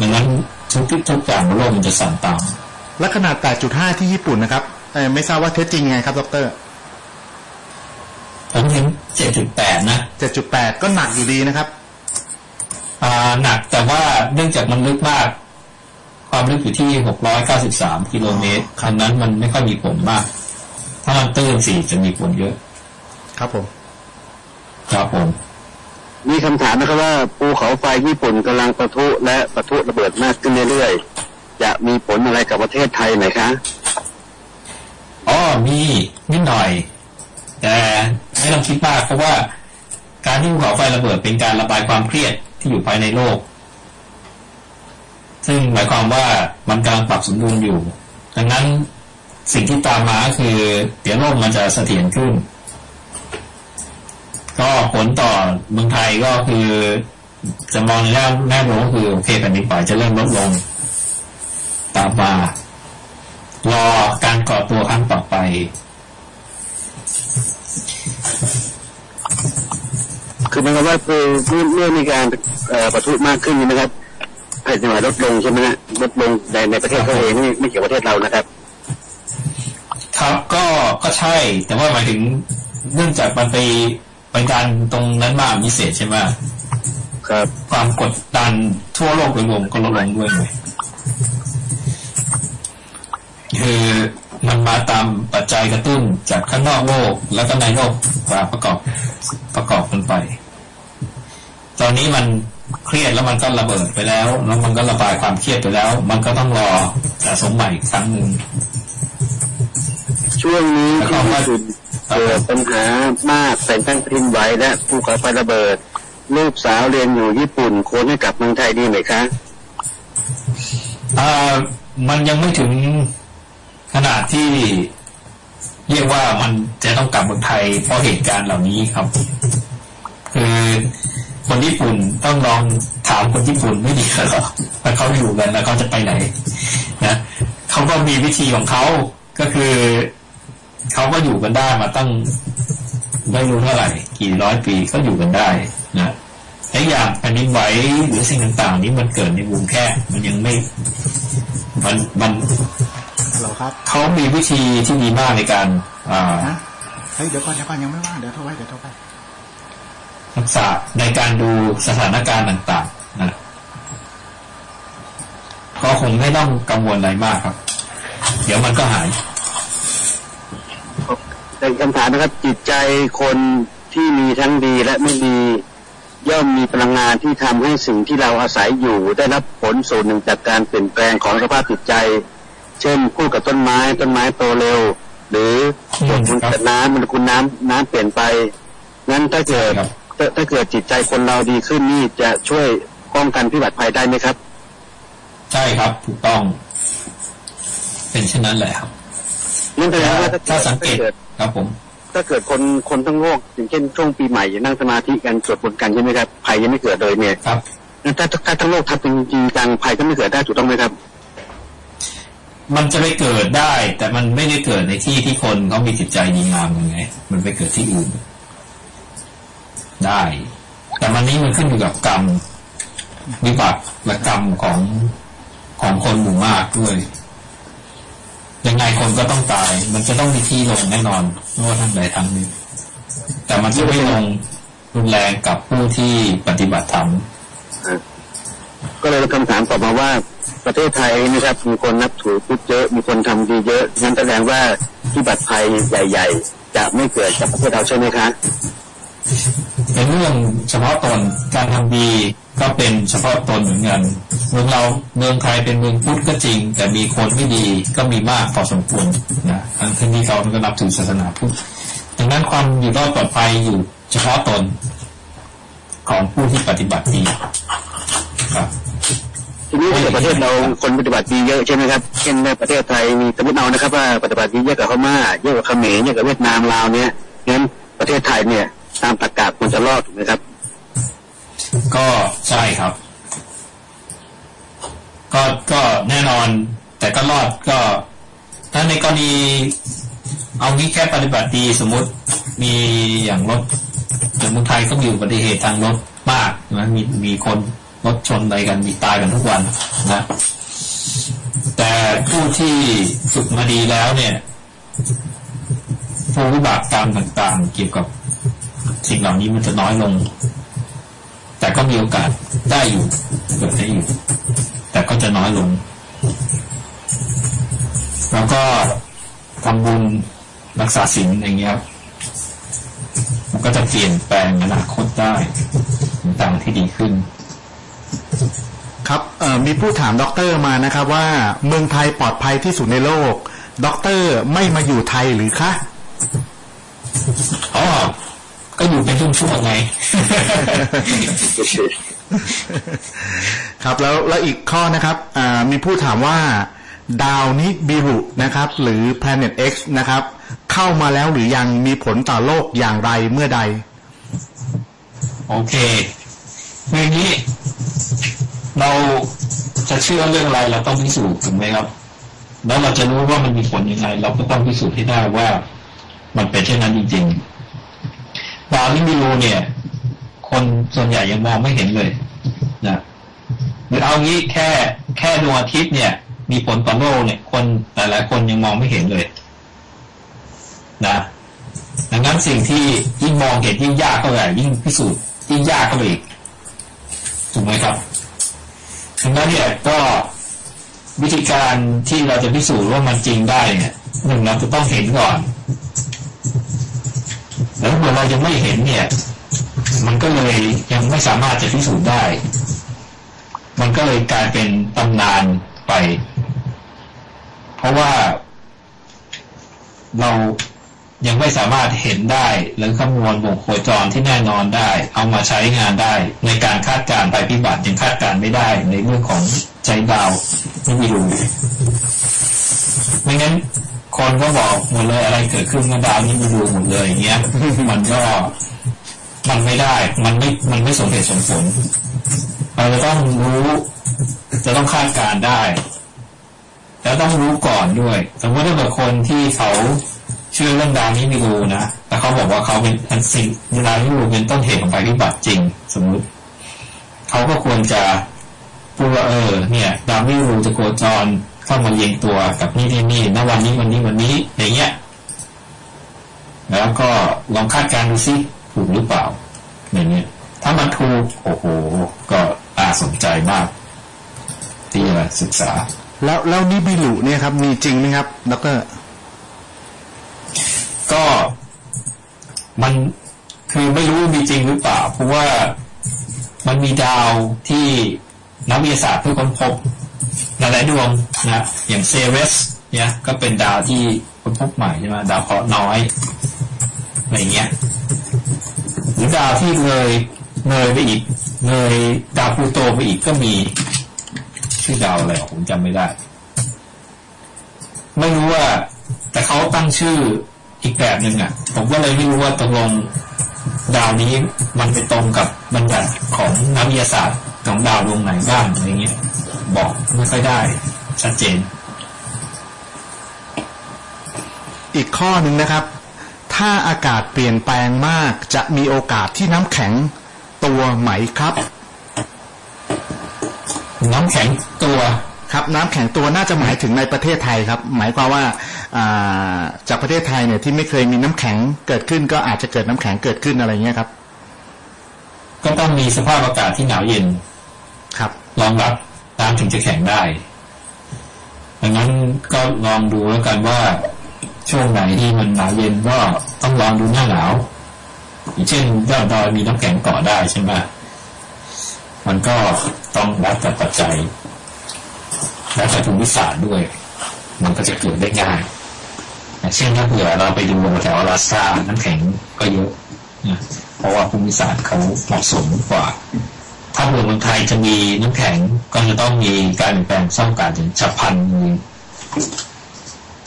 ดังนั้นทุกทุกอย่างบนโลกมันจะสั่นตามและขนาด 8.5 ที่ญี่ปุ่นนะครับเอ่อไม่ทราบว่าเท็จจริงไงครับดอกเตอรผมเห็นเจ็ดจุดแปดนะ 7.8 ก็หนักอยู่ดีนะครับ อ่าหนักแต่ว่าเนื่องจากมันลึกมาก ความลึกอยู่ที่หกร้อยเก้าสิบสามกิโลเมตรคันนั้นมันไม่ค่อยมีผลมาก ถ้ามันตื้นสิจะมีผลเยอะ ครับผม ครับผม มีคำถามนะครับว่าภูเขาไฟญี่ปุ่นกำลังปะทุและปะทุระเบิดมากขึ้นเรื่อยๆ จะมีผลอะไรกับประเทศไทยไหมคะอ๋อมีนิดหน่อย แต่ไม่ต้องคิดมากเพราะว่าการที่ภูเขาไฟระเบิดเป็นการระบายความเครียดที่อยู่ภายในโลก ซึ่งหมายความว่ามันกำลังปรับสมดุลอยู่ ดังนั้นสิ่งที่ตามมาคือเดี๋ยวโลกมันจะเสถียรขึ้น ก็ผลต่อเมืองไทยก็คือ จะมองในแง่แง่บกก็คือโอเคแผ่นดินไหวจะเริ่มลดลงตามมารอการก่อตัวครั้งต่อไป คือหมายความว่าคือเมื่อมีการเอ่อปะทุมากขึ้นนะครับแผ่นดินไหวลดลงใช่ไหมฮะลดลงในในประเทศเขาเองไม่ไม่เกี่ยวกับประเทศเรานะครับครับก็ก็ใช่ แต่ว่าหมายถึงเนื่องจากมันไป เป็นการตรงนั้นมากพิเศษใช่ไหมครับ ความกดดันทั่วโลกโดยรวมก็ลดลงด้วยไงคือมันมาตามปัจจัยกระตุ้นจากข้างนอกโลกแล้วก็ในโลกมาประกอบประกอบกันไป ตอนนี้มันเครียดแล้วมันก็ระเบิดไปแล้ว แล้วมันก็ระบายความเครียดไปแล้ว มันก็ต้องรอสะสมใหม่อีกครั้งหนึ่งช่วงนี้แล้วก็ที่ว่าญี่ปุ่น เกิดปัญหามากแต่ทั้งแผ่นดินไหวและภูเขาไฟระเบิด ลูกสาวเรียนอยู่ญี่ปุ่นควรให้กลับเมืองไทยดีไหมคะอ่ามันยังไม่ถึงขนาดที่เรียกว่ามันจะต้องกลับเมืองไทยเพราะเหตุการณ์เหล่านี้ครับ คือคนญี่ปุ่นต้องลองถามคนญี่ปุ่นไม่ดีเหรอว่าเขาอยู่กันแล้วเขาจะไปไหน นะเขาก็มีวิธีของเขาก็คือ เขาก็อยู่กันได้มาตั้งไม่รู้เท่าไหร่ กี่ร้อยปีก็อยู่กันได้นะและอย่างแผ่นดินไหวหรือสิ่งต่าง ๆ นี้มันเกิดในวงแค่มันยังไม่ มันมันฮัลโหลครับเขามีวิธีที่ดีมากในการ อ่านะเฮ้ยเดี๋ยวก่อนเดี๋ยวก่อนยังไม่ว่างเดี๋ยวโทรไปเดี๋ยวโทรไปทักษะในการดูสถานการณ์ต่างๆนะก็คงไม่ต้องกังวลอะไรมากครับ เดี๋ยวมันก็หาย เป็นคำถามนะครับ จิตใจคนที่มีทั้งดีและไม่ดี ย่อมมีพลังงานที่ทำให้สิ่งที่เราอาศัยอยู่ ได้รับผลส่วนหนึ่งจากการเปลี่ยนแปลงของสภาพจิตใจ เช่นพูดกับต้นไม้ต้นไม้โตเร็ว หรืออืมโดนคุณครับกับน้ำมันคุณน้ำน้ำเปลี่ยนไปงั้นถ้าเกิดครับถ้าถ้าเกิดจิตใจคนเราดีขึ้นนี่จะช่วยป้องกันพิบัติภัยได้ไหมครับ ใช่ครับถูกต้อง เป็นเช่นนั้นแหละครับ นั่นแปลว่าถ้าสังเกตถ้าเกิดครับผม ถ้าเกิดคนคนทั้งโลกอย่างเช่นช่วงปีใหม่นั่งสมาธิกันสวดมนต์กันใช่ไหมครับภัยยังไม่เกิดเลยเนี่ยครับถ้าถ้าทั้งโลกทำเป็นจริงจังภัยก็ไม่เกิดได้ถูกต้องไหมครับ มันจะไปเกิดได้ แต่มันไม่ได้เกิดในที่ที่คนเขามีจิตใจดีงามยังไงมันไปเกิดที่อื่นได้ แต่มันนี้มันขึ้นอยู่กับกรรมวิบากและกรรมของของคนหมู่มากด้วย ยังไงคนก็ต้องตาย มันจะต้องมีที่ลงแน่นอนไม่ว่าทางใดทางหนึ่งแต่มันจะไม่ลงรุนแรงกับผู้ที่ปฏิบัติธรรมก็เลยคำถามต่อมาว่า ประเทศไทยนะครับมีคนนับถือพุทธเยอะมีคนทำดีเยอะงั้นแสดงว่าพิบัติภัยใหญ่ ๆ จะไม่เกิดกับประเทศเราใช่ไหมคะเป็นเรื่องเฉพาะตนการทำดี ก็เป็นเฉพาะตนเหมือนกันเมืองเราเมืองไทยเป็นเมืองพุทธก็จริง แต่มีคนไม่ดีก็มีมากพอสมควรนะทั้งที่นี่เขาก็นับถือศาสนาพุทธดังนั้นความอยู่รอดปลอดภัยอยู่เฉพาะตนของผู้ที่ปฏิบัติดีครับทีนี้ถ้าเกิดประเทศเราคนปฏิบัติดีเยอะใช่ไหมครับเช่นในประเทศไทยมีสมมติเอานะครับ ว่าปฏิบัติดีเยอะกับพม่าเยอะกับเขมรเยอะกับเวียดนามลาวเนี่ยงั้นประเทศไทยเนี่ยตามตรรกะควรจะรอดถูกไหมครับ ก็ใช่ครับ ก็ก็แน่นอน แต่ก็รอดก็ถ้าในกรณีเอางี้แค่ปฏิบัติดีสมมติมีอย่างรถอย่างเมืองไทยก็มีอุบัติเหตุทางรถมากนะมีมีคนรถชนอะไรกันมีตายกันทุกวันนะ แต่ผู้ที่ฝึกมาดีแล้วเนี่ยผู้วิบากกรรมต่างๆ เกี่ยวกับสิ่งเหล่านี้มันจะน้อยลง แต่ก็มีโอกาสได้อยู่เกิดได้อยู่ แต่ก็จะน้อยลง แล้วก็ทำบุญรักษาศีลอย่างเงี้ยมันก็จะเปลี่ยนแปลงอนาคตได้ต่างที่ดีขึ้น ครับมีผู้ถามด็อกเตอร์มานะครับว่าเมืองไทยปลอดภัยที่สุดในโลกด็อกเตอร์ไม่มาอยู่ไทยหรือคะอ๋อ ก็อยู่เป็นช่วงๆไงครับแล้วแล้วอีกข้อนะครับมีผู้ถามว่าดาวนิบิรุนะครับ หรือ Planet X นะครับ เข้ามาแล้วหรือยังมีผลต่อโลกอย่างไรเมื่อใด โอเคเมื่อนี้ เราจะเชื่อเรื่องอะไรเราต้องพิสูจน์ถูกไหมครับ แล้วเราจะรู้ว่ามันมีผลยังไง เราก็ต้องพิสูจน์ให้ได้ว่า มันเป็นเช่นนั้นจริง ๆ ดาวนิบิรุเนี่ย คนส่วนใหญ่ยังมองไม่เห็นเลยนะหรือเอางี้แค่แค่ดวงอาทิตย์เนี่ย มีผลต่อโลกเนี่ย คนหลายๆคนยังมองไม่เห็นเลยนะดังนั้นสิ่งที่ยิ่งมองเห็นยิ่งยากเท่าไหร่ยิ่งพิสูจน์ยิ่งยากเข้าไปอีกถูกไหมครับดังนั้นเนี่ยก็วิธีการที่เราจะพิสูจน์ว่ามันจริงได้เนี่ยหนึ่งเราจะต้องเห็นก่อน แล้วเมื่อเรายังไม่เห็นเนี่ย มันก็เลยยังไม่สามารถจะพิสูจน์ได้ มันก็เลยกลายเป็นตำนานไป เพราะว่าเรายังไม่สามารถเห็นได้หรือคำนวณวงโคจรที่แน่นอนได้ เอามาใช้งานได้ ในการคาดการณ์ภัยพิบัติยังคาดการณ์ไม่ได้ ในเรื่องของใจดาวไม่มีรูไม่งั้น คนก็บอกหมดเลยอะไรเกิดขึ้นกับดาวนี่มีรูหมดเลยอย่างเงี้ย มันก็มันไม่ได้ มันไม่ มันไม่สมเหตุสมผล เราจะต้องรู้ จะต้องคาดการได้ แล้วต้องรู้ก่อนด้วย สมมติถ้าเกิดคนที่เขาเชื่อเรื่องดาวนี้มีรูนะ แต่เขาบอกว่าเขาเป็นอันสิ่งดาวนี้มีรูเป็นต้นเหตุของภัยพิบัติจริง สมมุติ เขาก็ควรจะพูดว่าเออ เนี่ย ดาวนี้รูจะโคจร เข้ามาเยียงตัวกับนี่ที่นี่ณวันนี้วันนี้วันนี้อย่างเงี้ย แล้วก็ลองคาดการณ์ดูซิถูกหรือเปล่า อย่างเงี้ย ถ้ามันถูกโอ้โห ก็น่าสนใจมาก ที่จะศึกษา แล้วแล้วนิบิลุเนี่ยครับ มีจริงไหมครับดรก็มันคือไม่รู้มีจริงหรือเปล่า เพราะว่ามันมีดาวที่นักวิทยาศาสตร์เพิ่งค้นพบ หลายๆดวงนะอย่างเซเรสเนี่ยก็เป็นดาวที่คนพบใหม่ใช่ไหมดาวเคราะห์น้อยอะไรเงี้ยหรือดาวที่เลยเลยไปอีกเลยดาวพลูโตไปอีกก็มี ชื่อดาวอะไรผมจำไม่ได้ ไม่รู้ว่า แต่เขาตั้งชื่ออีกแบบหนึ่งอะ ผมก็เลยไม่รู้ว่าตกลงดาวนี้มันไปตรงกับบัญญัติของนักวิทยาศาสตร์ของดาวดวงไหนบ้างอะไรเงี้ย บอกไม่ค่อยได้ ชัดเจน อีกข้อหนึ่งนะครับ ถ้าอากาศเปลี่ยนแปลงมากจะมีโอกาสที่น้ำแข็งตัวไหมครับ น้ำแข็งตัวครับน้ำแข็งตัวน่าจะหมายถึงในประเทศไทยครับ หมายความว่าจากประเทศไทยเนี่ยที่ไม่เคยมีน้ำแข็งเกิดขึ้น ก็อาจจะเกิดน้ำแข็งเกิดขึ้นอะไรเงี้ยครับ ก็ต้องมีสภาพอากาศที่หนาวเย็นครับรองรับ น้ำถึงจะแข็งได้ดังนั้นก็ลองดูแล้วกันว่าช่วงไหนที่มันหนาวเย็นก็ต้องลองดูหน้าหนาวอย่างเช่นยอดดอยมีน้ำแข็งเกาะได้ใช่ไหมมันก็ต้องรับกับปัจจัยแล้วแต่ภูมิศาสตร์ด้วย มันก็จะเกิดได้ง่ายเช่นถ้าเผื่อเราไปดูแถวอลาสก้าน้ำแข็งก็เยอะนะเพราะว่าภูมิศาสตร์เขาเหมาะสมกว่า ถ้าเผื่อเมืองไทยจะมีน้ำแข็งก็จะต้องมีการเปลี่ยนแปลงสร้างการถึงฉับพลัน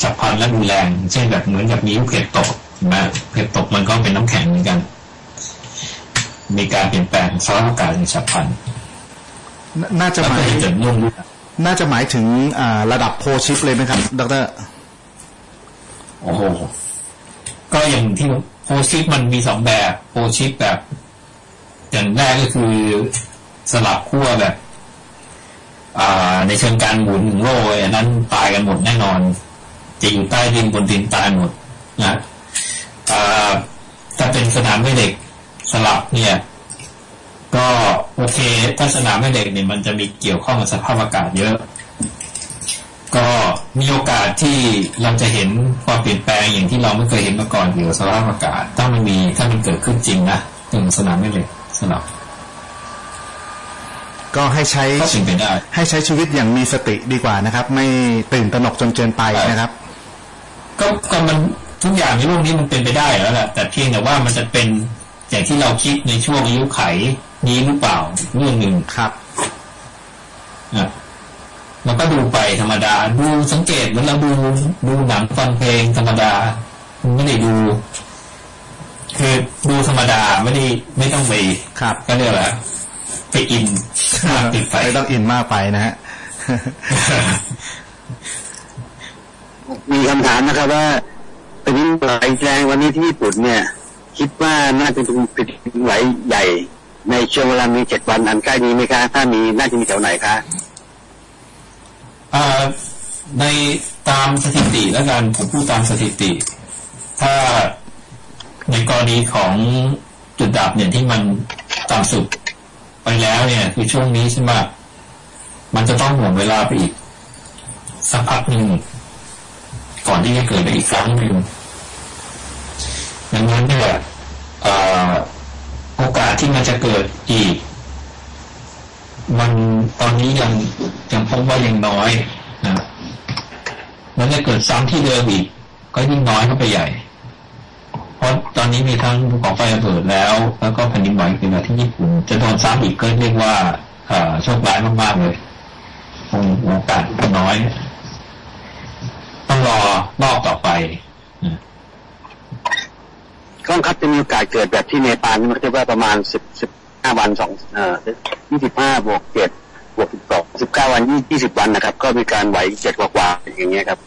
ฉับพลันและรุนแรง เช่นแบบเหมือนกับมีลูกเห็บตกนะเห็บตกมันก็เป็นน้ำแข็งเหมือนกัน มีการเปลี่ยนแปลงสภาพอากาศในฉับพลันน่าจะหมายน่าจะหมายถึงระดับโพชิปเลยไหมครับ ดรโอ้โหก็อย่างที่โพชิปมันมีสองแบบโพชิปแบบอย่างแรกก็คือ สลับขั้วแบบในเชิงการหมุนโลกอันนั้นตายกันหมดแน่นอนจะอยู่ใต้ดินบนดินตายหมดนะถ้าเป็นสนามแม่เหล็กสลับเนี่ย ก็โอเค ถ้าสนามแม่เหล็กเนี่ยมันจะมีเกี่ยวข้องกับสภาพอากาศเยอะ ก็มีโอกาสที่เราจะเห็นความเปลี่ยนแปลงอย่างที่เราไม่เคยเห็นมาก่อนเกี่ยวกับสภาพอากาศ ถ้ามันมีถ้ามันเกิดขึ้นจริงนะถึงสนามไม่เหล็กสำหรับ ก็ให้ใช้ก็เป็นไปได้ให้ใช้ชีวิตอย่างมีสติดีกว่านะครับ ไม่ตื่นตระหนกจนเกินไปนะครับ ก็ก็มันทุกอย่างในโลกนี้มันเป็นไปได้แล้วแหละแต่เพียงแต่ว่ามันจะเป็นอย่างที่เราคิดในช่วงอายุไขนี้หรือเปล่าเรื่องหนึ่งครับนะมันก็ดูไปธรรมดา ดูสังเกตเหมือนเราดูดูหนังฟังเพลงธรรมดาไม่ได้ดู คือดูธรรมดาไม่ได้ไม่ต้องไปครับ ก็เรียกอะ ไรไปอินมากติดไปไม่ต้องอินมากไปนะฮะมีคำถามนะครับว่าเป็นดินไหวแรงวันนี้ที่ญี่ปุ่นเนี่ย คิดว่าน่าจะเป็นแผ่นดินไหวใหญ่ ในช่วงเวลามีเจ็ดวันอันใกล้นี้ไหมคะ ถ้ามีน่าจะมีแถวไหนคะอ่าในตามสถิติแล้วกันผมพูดตามสถิติ ถ้าในกรณีของจุดดับเนี่ยที่มันต่ำสุด ไปแล้วเนี่ยคือช่วงนี้ใช่ไหมมันจะต้องห่วงเวลาไปอีก สักพักหนึ่งก่อนที่จะเกิดอีกครั้งหนึ่งดังนั้นเนี่ยโอกาสที่มันจะเกิดอีก มันตอนนี้ยังยังพบว่ายังน้อยนะมันจะเกิดซ้ำที่เดิมอีก ก็ยิ่งน้อยเข้าไปใหญ่ เพราะตอนนี้มีทั้งภูเขาไฟระเบิดแล้ว แล้วก็แผ่นดินไหวขึ้นมาที่ญี่ปุ่น จะโดนซ้ำอีกก็เรียกว่าเอ่อโชคร้ายมากๆเลยคงโอกาสน้อย ต้องรอรอบต่อไปนะก็ครับจะมีโอกาสเกิดแบบที่เนปาลนี่มันจะว่าประมาณสิบสิบห้าวันสองเอ่อยี่สิบห้าบวกเจ็ดบวกสิบสองสิบเก้าวันยี่ยี่สิบวันนะครับ ก็มีการไหวเจ็ดกว่าๆอย่างเงี้ยครับ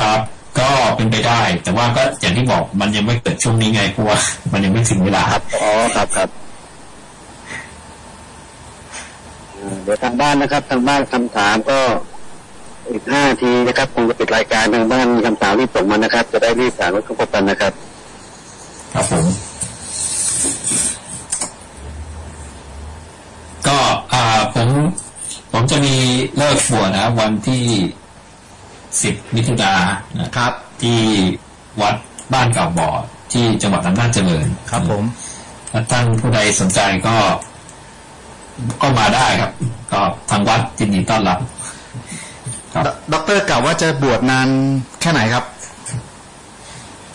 ครับ ก็เป็นไปได้ แต่ว่าก็อย่างที่บอกมันยังไม่เกิดช่วงนี้ไงเพราะว่ามันยังไม่ถึงเวลาครับอ๋อครับครับเอ่อเดี๋ยวทางบ้านนะครับ ทางบ้านคำถามก็อีกห้าทีนะครับคงจะปิดรายการทางบ้านมีคำถามรีบส่งมานะครับ จะได้รีบถามรถเข้าพบกันนะครับ ครับผมก็อ่าผม ผมจะมีเลิกบวชนะ วันที่ สิบมิถุนายนนะครับ ที่วัดบ้านเก่าบ่อที่จังหวัดอำนาจเจริญครับ ผมถ้าท่านผู้ใดสนใจก็ ก็มาได้ครับ ก็ทางวัดยินดีต้อนรับครับด็อกเตอร์กล่าวว่าจะบวชนานแค่ไหนครับ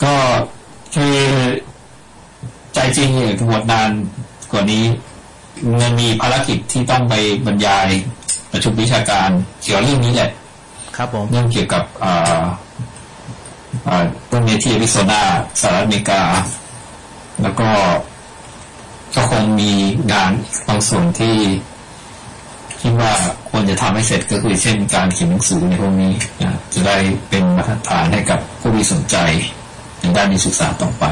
ก็คือใจจริงเนี่ยบวชนานกว่านี้มันมีภารกิจที่ต้องไปบรรยายประชุมวิชาการเกี่ยวกับเรื่องนี้แหละ ครับผมเรื่องเกี่ยวกับอ่าอ่าเรื่องนี้ที่อริโซนาสหรัฐอเมริกา แล้วก็ก็คงมีงานบางส่วนที่คิดว่าควรจะทำให้เสร็จก็คือเช่นการเขียนหนังสือในพวกนี้นะจะได้เป็นมาตรฐานให้กับผู้มีสนใจในด้านนี้ศึกษาต่อไป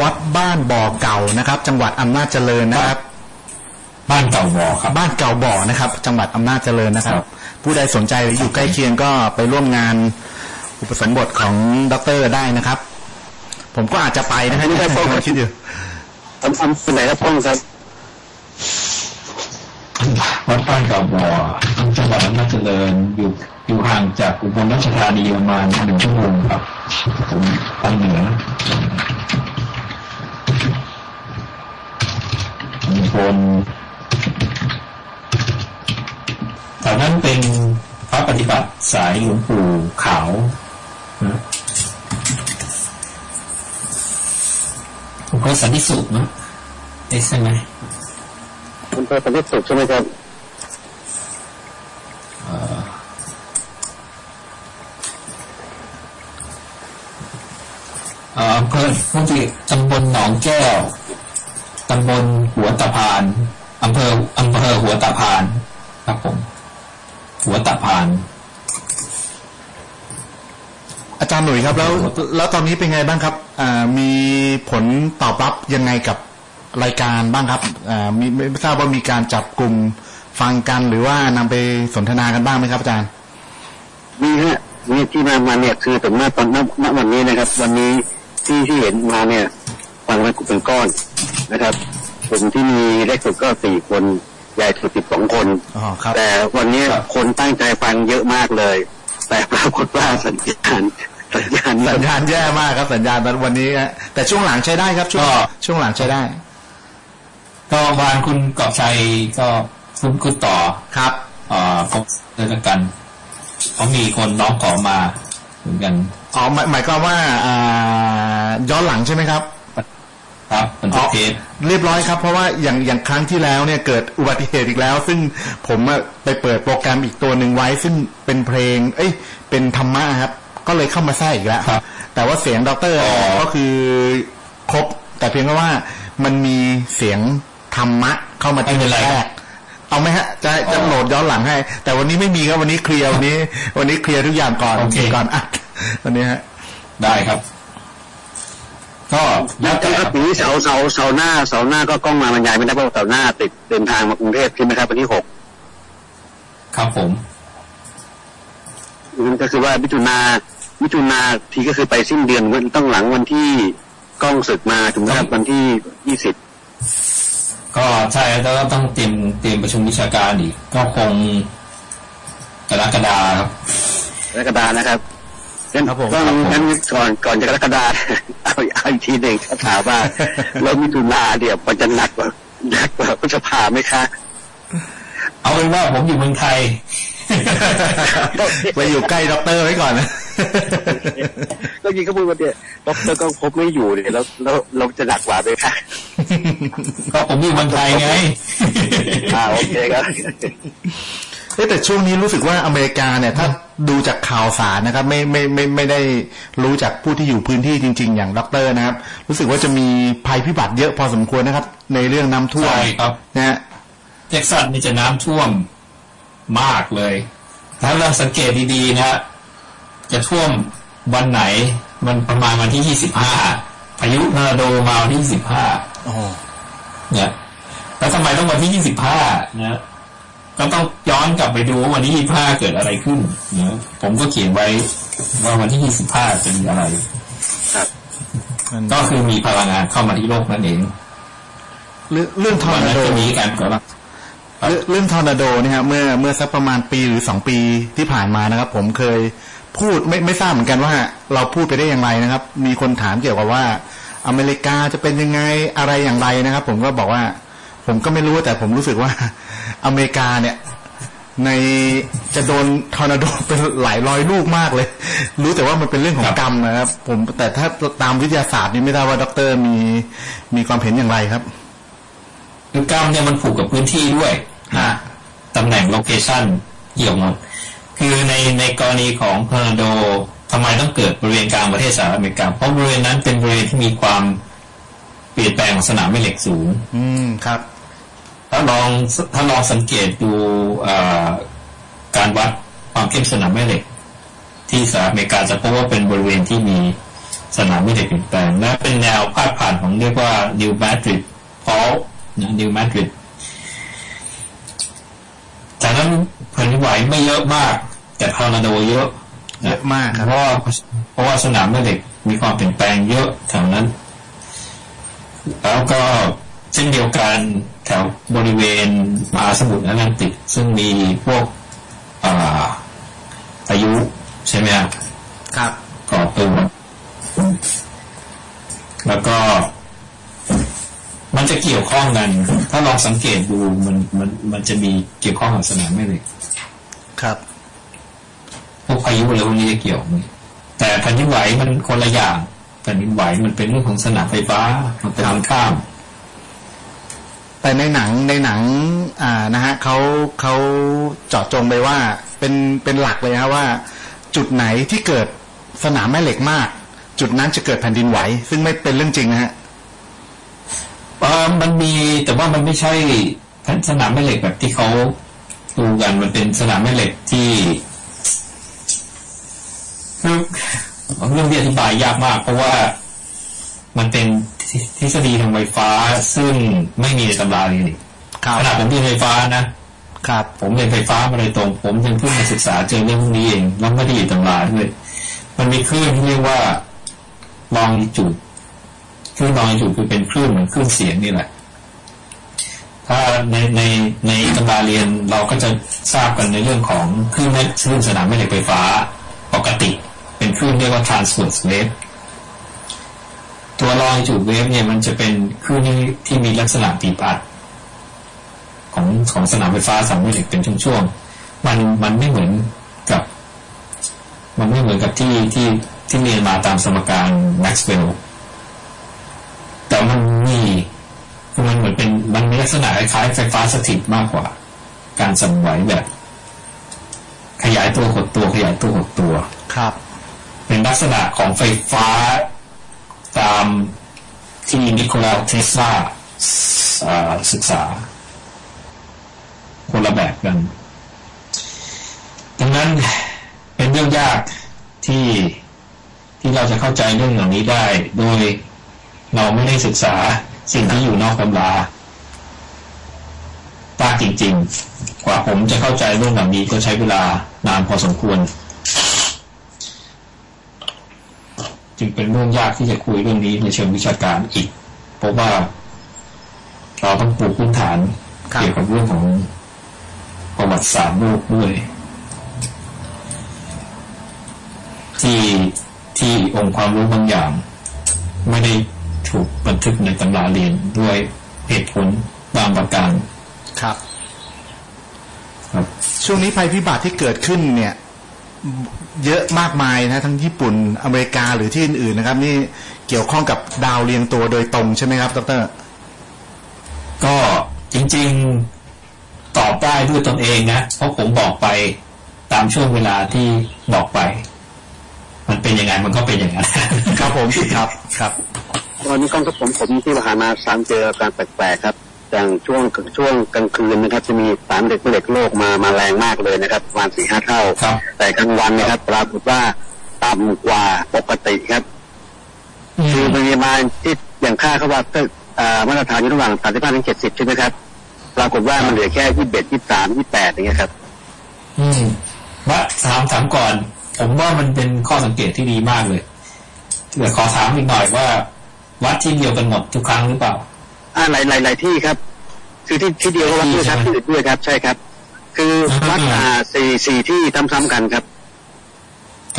วัดบ้านบ่อเก่านะครับ จังหวัดอำนาจเจริญนะครับ บ้านเก่าบ่อครับ บ้านเก่าบ่อนะครับ จังหวัดอำนาจเจริญนะครับครับ ผู้ใดสนใจหรืออยู่ใกล้เคียงก็ไปร่วมงานอุปสมบทของด็อกเตอร์ได้นะครับ ผมก็อาจจะไปนะครับไม่ได้พบผมคิดอยู่อำอำเป็นไหนครับพ่องครับวัดบ้านเก่าบ่อจังหวัดอำนาจเจริญอยู่อยู่ห่างจากอุบลราชธานีประมาณหนึ่งชั่วโมงครับผมทางเหนืออุบล แถวนั้นเป็นพระปฏิบัติสายหลวงปู่ขาวนะผมก็สันติสุขนะเอ๊ะใช่ไหมคุณเปิดประเทศสุขใช่ไหมครับเอ่ออำเภอพูดถึงตำบลหนองแก้ว ตำบลหัวตะพาน อำเภออำเภอหัวตะพาน ครับผม หัวตะพาน อาจารย์หนุ่ยครับ แล้วแล้วตอนนี้เป็นไงบ้างครับอ่ามีผลตอบรับยังไงกับรายการบ้างครับอ่ามีไม่ทราบว่ามีการจับกลุ่มฟังกันหรือว่านำไปสนทนากันบ้างไหมครับอาจารย์มีฮะมีที่มามาเนี่ยคือแต่เมื่อตอนณณวันนี้นะครับ วันนี้ที่ที่เห็นมาเนี่ยฟังเป็นกลุ่มเป็นก้อนนะครับกลุ่มที่มีเลขสุดก็สี่คนยใหญ่สุดสิบสองคนอ๋อครับแต่วันนี้ครับคนตั้งใจฟังเยอะมากเลย แต่ปรากฏว่าสัญญาณสัญญาณสัญญาณแย่มากครับสัญญาณวันนี้ฮะแต่ช่วงหลังใช้ได้ครับ ช่วงก็ช่วงหลังใช้ได้ ก็วานคุณกอบชัยก็คุณคุณต่อครับเอ่อพบเลยละกันเขามีคนน้องขอมาเหมือนกันอ๋อหมายหมายความว่าอ่าย้อนหลังใช่ไหมครับ ครับเป็นอ๋อเทปเรียบร้อยครับ เพราะว่าอย่างอย่างครั้งที่แล้วเนี่ยเกิดอุบัติเหตุอีกแล้ว ซึ่งผมอะไปเปิดโปรแกรมอีกตัวหนึ่งไว้ ซึ่งเป็นเพลง เอ้ย เป็นธรรมะครับ ก็เลยเข้ามาแทรกอีกแล้วครับแต่ว่าเสียงด็อกเตอร์อ๋อก็คือครบ แต่เพียงแค่ว่ามันมีเสียงธรรมะเข้ามาไม่เป็นไรแทรกเอาไหมฮะ จะจะอ๋อโหลดย้อนหลังให้ แต่วันนี้ไม่มีครับวันนี้เคลียร์วันนี้ วันนี้เคลียร์ทุกอย่างก่อนโอเคก่อนอัดวันนี้ฮะได้ครับ ก็แล้วแต่ครับปีนี้เสาเสาเสาหน้าเสาหน้าก็กล้องมาบรรยายไม่ได้เพราะว่าเสาหน้าติดเดินทางมากรุงเทพใช่ไหมครับวันที่หกครับผมนั่นก็คือว่ามิถุนามิถุนาทีก็คือไปสิ้นเดือนวันต้องหลังวันที่กล้องศึกมาถึงครับวันที่ยี่สิบก็ใช่แล้วก็ต้องเตรียมเตรียมประชุมวิชาการอีกก็คงกรกฎาครับกรกฎานะครับ งั้นครับผมต้องครับผมงั้นก่อนก่อนจะกรกฎาเอาเอาอีกทีหนึ่งถ้าถามว่าแล้วมิถุนาเดี๋ยวมันจะหนักกว่าหนักกว่าพฤษภาไหมคะ เอาเป็นว่าผมอยู่เมืองไทยไปอยู่ใกล้ด็อกเตอร์ไว้ก่อนนะก็ยิงก็พูดว่าเนี่ยดรก็พบไม่อยู่เนี่ยแล้วแล้วเราจะหนักกว่าไหมคะก็ผมอยู่เมืองไทยไงอ่าโอเคครับเอ๊ะ แต่ช่วงนี้รู้สึกว่าอเมริกาเนี่ยถ้าดูจากข่าวสารนะครับ ไม่ไม่ไม่ไม่ได้รู้จากผู้ที่อยู่พื้นที่จริง ๆ อย่างด็อกเตอร์นะครับ รู้สึกว่าจะมีภัยพิบัติเยอะพอสมควรนะครับ ในเรื่องน้ำท่วมใช่ครับนะฮะเท็กซัสนี่จะน้ำท่วมมากเลย ถ้าเราสังเกตดีๆนะ จะท่วมวันไหน มันประมาณวันที่ยี่สิบห้าพายุทอร์นาโดมาวันที่ยี่สิบห้าโอ้เนี่ยแล้วทำไมต้องวันที่ยี่สิบห้านะ ก็ต้องย้อนกลับไปดูว่าวันที่ยี่สิบห้าเกิดอะไรขึ้นนะผมก็เขียนไว้ว่าวันที่ยี่สิบห้าจะมีอะไรมันก็คือมีพลังงานเข้ามาที่โลกนั่นเอง เรื่องเรื่องทอวัร์นนานั้นโดจะมีการก่อรับครับเรื่องเรื่องทอร์นาโดเนี่ยครับเมื่อเมื่อสักประมาณปีหรือสองปีที่ผ่านมานะครับ ผมเคยพูดไม่ไม่ทราบเหมือนกันว่า เราพูดไปได้อย่างไรนะครับ มีคนถามเกี่ยวกับว่า อเมริกาจะเป็นยังไงอะไรอย่างไรนะครับ ผมก็บอกว่า ผมก็ไม่รู้แต่ผมรู้สึกว่า อเมริกาเนี่ย ในจะโดนทอร์นาโดเป็นหลายร้อยลูกมากเลย รู้แต่ว่ามันเป็นเรื่องของกรรมนะครับ ผมแต่ถ้าตามวิทยาศาสตร์นี่ไม่ทราบว่าด็อกเตอร์มีมีความเห็นอย่างไรครับคือกรรมเนี่ยมันผูกกับพื้นที่ด้วยฮะตำแหน่ง location เกี่ยวหมดคือในในกรณีของทอร์นาโดทำไมต้องเกิดบริเวณกลางประเทศสหรัฐอเมริกา เพราะบริเวณนั้นเป็นบริเวณที่มีความเปลี่ยนแปลงของสนามแม่เหล็กสูง อืมครับ ถ้าลองถ้าลองสังเกตดูเอ่อการวัดความเข้มสนามแม่เหล็ก ที่สหรัฐอเมริกาจะพบว่าเป็นบริเวณที่มีสนามแม่เหล็กเปลี่ยนแปลงและเป็นแนวพาดผ่านของเรียกว่า New Madrid Fault นะ New Madrid จากนั้นแผ่นดินไหวไม่เยอะมาก แต่ทอร์นาโดเยอะเยอะมากครับเพราะว่าเพราะว่าสนามแม่เหล็กมีความเปลี่ยนแปลงเยอะแถวนั้น แล้วก็เช่นเดียวกันแถวบริเวณมหาสมุทรแอตแลนติก ซึ่งมีพวกอ่าพายุใช่ไหมครับครับก่อตัวแล้วก็มันจะเกี่ยวข้องกัน ถ้าลองสังเกตดูมันมันมันจะมีเกี่ยวข้องกับสนามแม่เหล็กครับ พวกพายุอะไรพวกนี้จะเกี่ยวไหมแต่แผ่นดินไหวมันคนละอย่างแผ่นดินไหวมันเป็นเรื่องของสนามไฟฟ้ามันเป็นทางข้าม แต่ในหนังในหนังอ่านะฮะเขาเขาเจาะจงไปว่าเป็นเป็นหลักเลยฮะว่า จุดไหนที่เกิดสนามแม่เหล็กมาก จุดนั้นจะเกิดแผ่นดินไหว ซึ่งไม่เป็นเรื่องจริงนะฮะมันมีแต่ว่ามันไม่ใช่สนามแม่เหล็กแบบที่เขาดูกันมันเป็นสนามแม่เหล็กที่คือเรื่องที่อธิบายยากมาก เพราะว่ามันเป็น ทฤษฎีทางไฟฟ้าซึ่งไม่มีในตำราเลยครับขนาดผมเรียนไฟฟ้านะครับ ผมเรียนไฟฟ้ามาโดยตรง ผมยังเพิ่งมาศึกษาเจอเรื่องพวกนี้เองแล้วไม่ได้อยู่ตำราด้วยมันมีคลื่นที่เรียกว่าลองจูดคลื่นลองจูดคือเป็นคลื่นเหมือนคลื่นเสียงนี่แหละ ถ้าในในในตำราเรียนเราก็จะทราบกันในเรื่องของคลื่นแม่คลื่นสนามแม่เหล็กไฟฟ้าปกติ เป็นคลื่นเรียกว่า transverse wave ตัวลอยจูดเวฟเนี่ยมันจะเป็นคลื่นที่ที่มีลักษณะตีปัดของของสนามไฟฟ้าสามแม่เหล็กเป็นช่วงๆมันมันไม่เหมือนกับ มันไม่เหมือนกับที่ที่ที่เรียนมาตามสมการแม็กซ์เวลล์แต่มันมีคือมันเหมือนเป็นมันมีลักษณะคล้ายๆไฟฟ้าสถิตมากกว่า การสั่นไหวแบบ ขยายตัวหดตัวขยายตัวหดตัวครับ เป็นลักษณะของไฟฟ้า ตามที่นิโคลาเทสลาอ่าศึกษา คนละแบบกัน ดังนั้นเป็นเรื่องยากที่ที่เราจะเข้าใจเรื่องเหล่านี้ได้ โดยเราไม่ได้ศึกษาสิ่งที่อยู่นอกตำราตาจริง ๆ กว่าผมจะเข้าใจเรื่องเหล่านี้ก็ใช้เวลานานพอสมควร จึงเป็นเรื่องยากที่จะคุยเรื่องนี้ในเชิงวิชาการอีก เพราะว่าเราต้องปูพื้นฐานครับเกี่ยวกับเรื่องของประวัติศาสตร์โลกด้วย ที่ที่องค์ความรู้บางอย่าง ไม่ได้ถูกบันทึกในตำราเรียนด้วยเหตุผลบางประการครับครับช่วงนี้ภัยพิบัติที่เกิดขึ้นเนี่ย เยอะมากมายนะทั้งญี่ปุ่นอเมริกาหรือที่อื่นๆนะครับ นี่เกี่ยวข้องกับดาวเรียงตัวโดยตรงใช่ไหมครับดรก็จริงๆตอบได้ด้วยตนเองนะเพราะผมบอกไปตามช่วงเวลาที่บอกไป มันเป็นยังไงมันก็เป็นอย่างนั้นครับผมครับครับตอนนี้กล้องกับผมผมที่ผ่านมาสามเจออาการแปลกๆครับ อย่างช่วงช่วงกลางคืนนะครับ จะมีสารเด็กเหล็กโลกมามาแรงมากเลยนะครับประมาณสี่ห้าเท่าครับแต่กลางวันนะครับปรากฏว่าต่ำกว่าปกติครับคือปริมาณที่อย่างค่าเขาว่าเอ่อมาตรฐานอยู่ระหว่าง35ถึง70ใช่ไหมครับปรากฏว่ามันเหลือแค่21 23 28อย่างเงี้ยครับ อืมว่าถามถามก่อน ผมว่ามันเป็นข้อสังเกตที่ดีมากเลยเดี๋ยวขอถามอีกหน่อยว่า วัดที่เดียวกันหมดทุกครั้งหรือเปล่า อ่าหลายหลายหลายที่ครับ คือที่ที่เดียวก็วัดด้วยครับที่ที่ใช่ไหมอื่นด้วยครับ ใช่ครับ คือวัดอ่าอ่าสี่สี่ที่ซ้ำๆกันครับ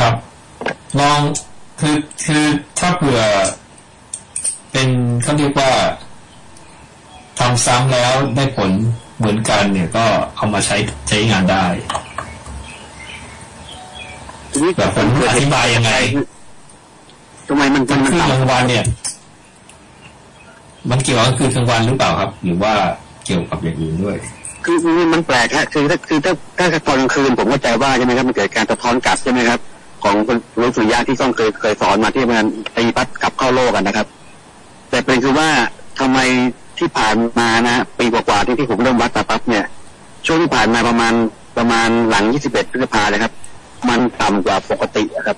ครับลองคือคือถ้าเผื่อ เป็นเขาเรียกว่าทำซ้ำแล้วได้ผลเหมือนกัน เนี่ยก็เอามาใช้ใช้งานได้ทีนี้แต่ผมอธิบายยังไงทำไมมันมันมันคือกลางต่ำวันเนี่ย มันเกี่ยวกับคือกลางวันหรือเปล่าครับ หรือว่าเกี่ยวกับอย่างอื่นด้วย คือมันมันแปลกฮะคือถ้าคือถ้าถ้าตอนกลางคืนผมเข้าใจว่าใช่ไหมครับมันเกิดการสะท้อนกลับใช่ไหมครับ ของคุณรู้สุริยะที่ต้องเคยเคยสอนมาที่มันตีพัดกลับเข้าโลกกันนะครับ แต่เป็นคือว่าทำไมที่ผ่านมานะปีกว่าๆที่ที่ผมเริ่มวัดมาปั๊บเนี่ย ช่วงที่ผ่านมาประมาณประมาณหลัง 21 พฤษภาเลยครับ มันต่ำกว่าปกติอะครับ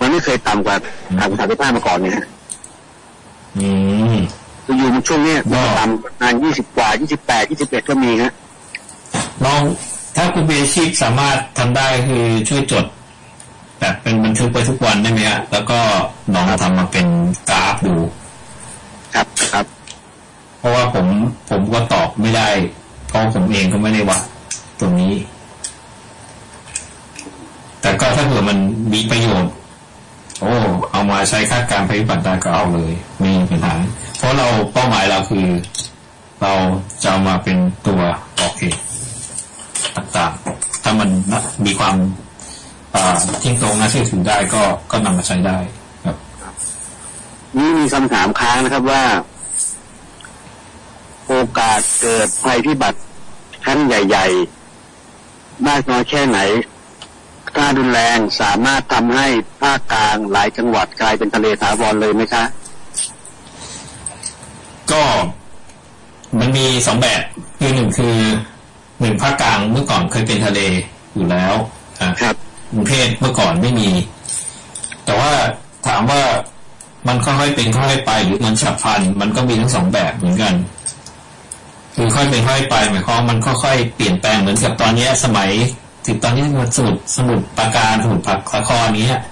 มันไม่เคยต่ำกว่าต่ำกว่า35มาก่อนเนี่ยฮะอืม คืออยู่ช่วงเนี้ยว้าวต่ำประมาณ20กว่า28 21ก็มีฮะลองถ้าคุณเบชิกสามารถทำได้คือช่วยจด แบบเป็นบันทึกไปทุกวันได้ไหมฮะแล้วก็ลองทำมาเป็นกราฟดู ครับครับ เพราะว่าผมผมก็ตอบไม่ได้ เพราะผมเองก็ไม่ได้วัดตรงนี้ แต่ก็ถ้าเผื่อมันมีประโยชน์ โอ้เอามาใช้คาดการณ์ภัยพิบัติได้ก็เอาเลยไม่มีปัญหาเพราะเราเป้าหมายเราคือ เราจะามาเป็นตัวโอกเคต่างๆ ถ้ามันมีความทิ้งตรงน่าเชื่อถือได้ก็ก็นำมาใช้ได้ครับนี่มีคำถามค้างนะครับว่า โอกาสเกิดภัยพิบัติครั้งใหญ่ ๆ มากน้อยแค่ไหน ถ้ารุนแรงสามารถทำให้ภาคกลางหลายจังหวัดกลายเป็นทะเลถาวรเลยไหมคะ ก็มันมีสองแบบคือหนึ่งคือหนึ่งภาคกลางเมื่อก่อนเคยเป็นทะเลอยู่แล้วอะครับกรุงเทพเมื่อก่อนไม่มี แต่ว่าถามว่ามันค่อยๆเป็นค่อยๆไป หรือมันฉับพลันมันก็มีทั้งสองแบบเหมือนกันคือค่อยเป็นค่อยไปหมายความว่ามันค่อยๆเปลี่ยนแปลงเหมือนกับตอนเนี้ยสมัย ถึงตอนนี้สมุดสมุดปราการสมุดผักละครนี้ย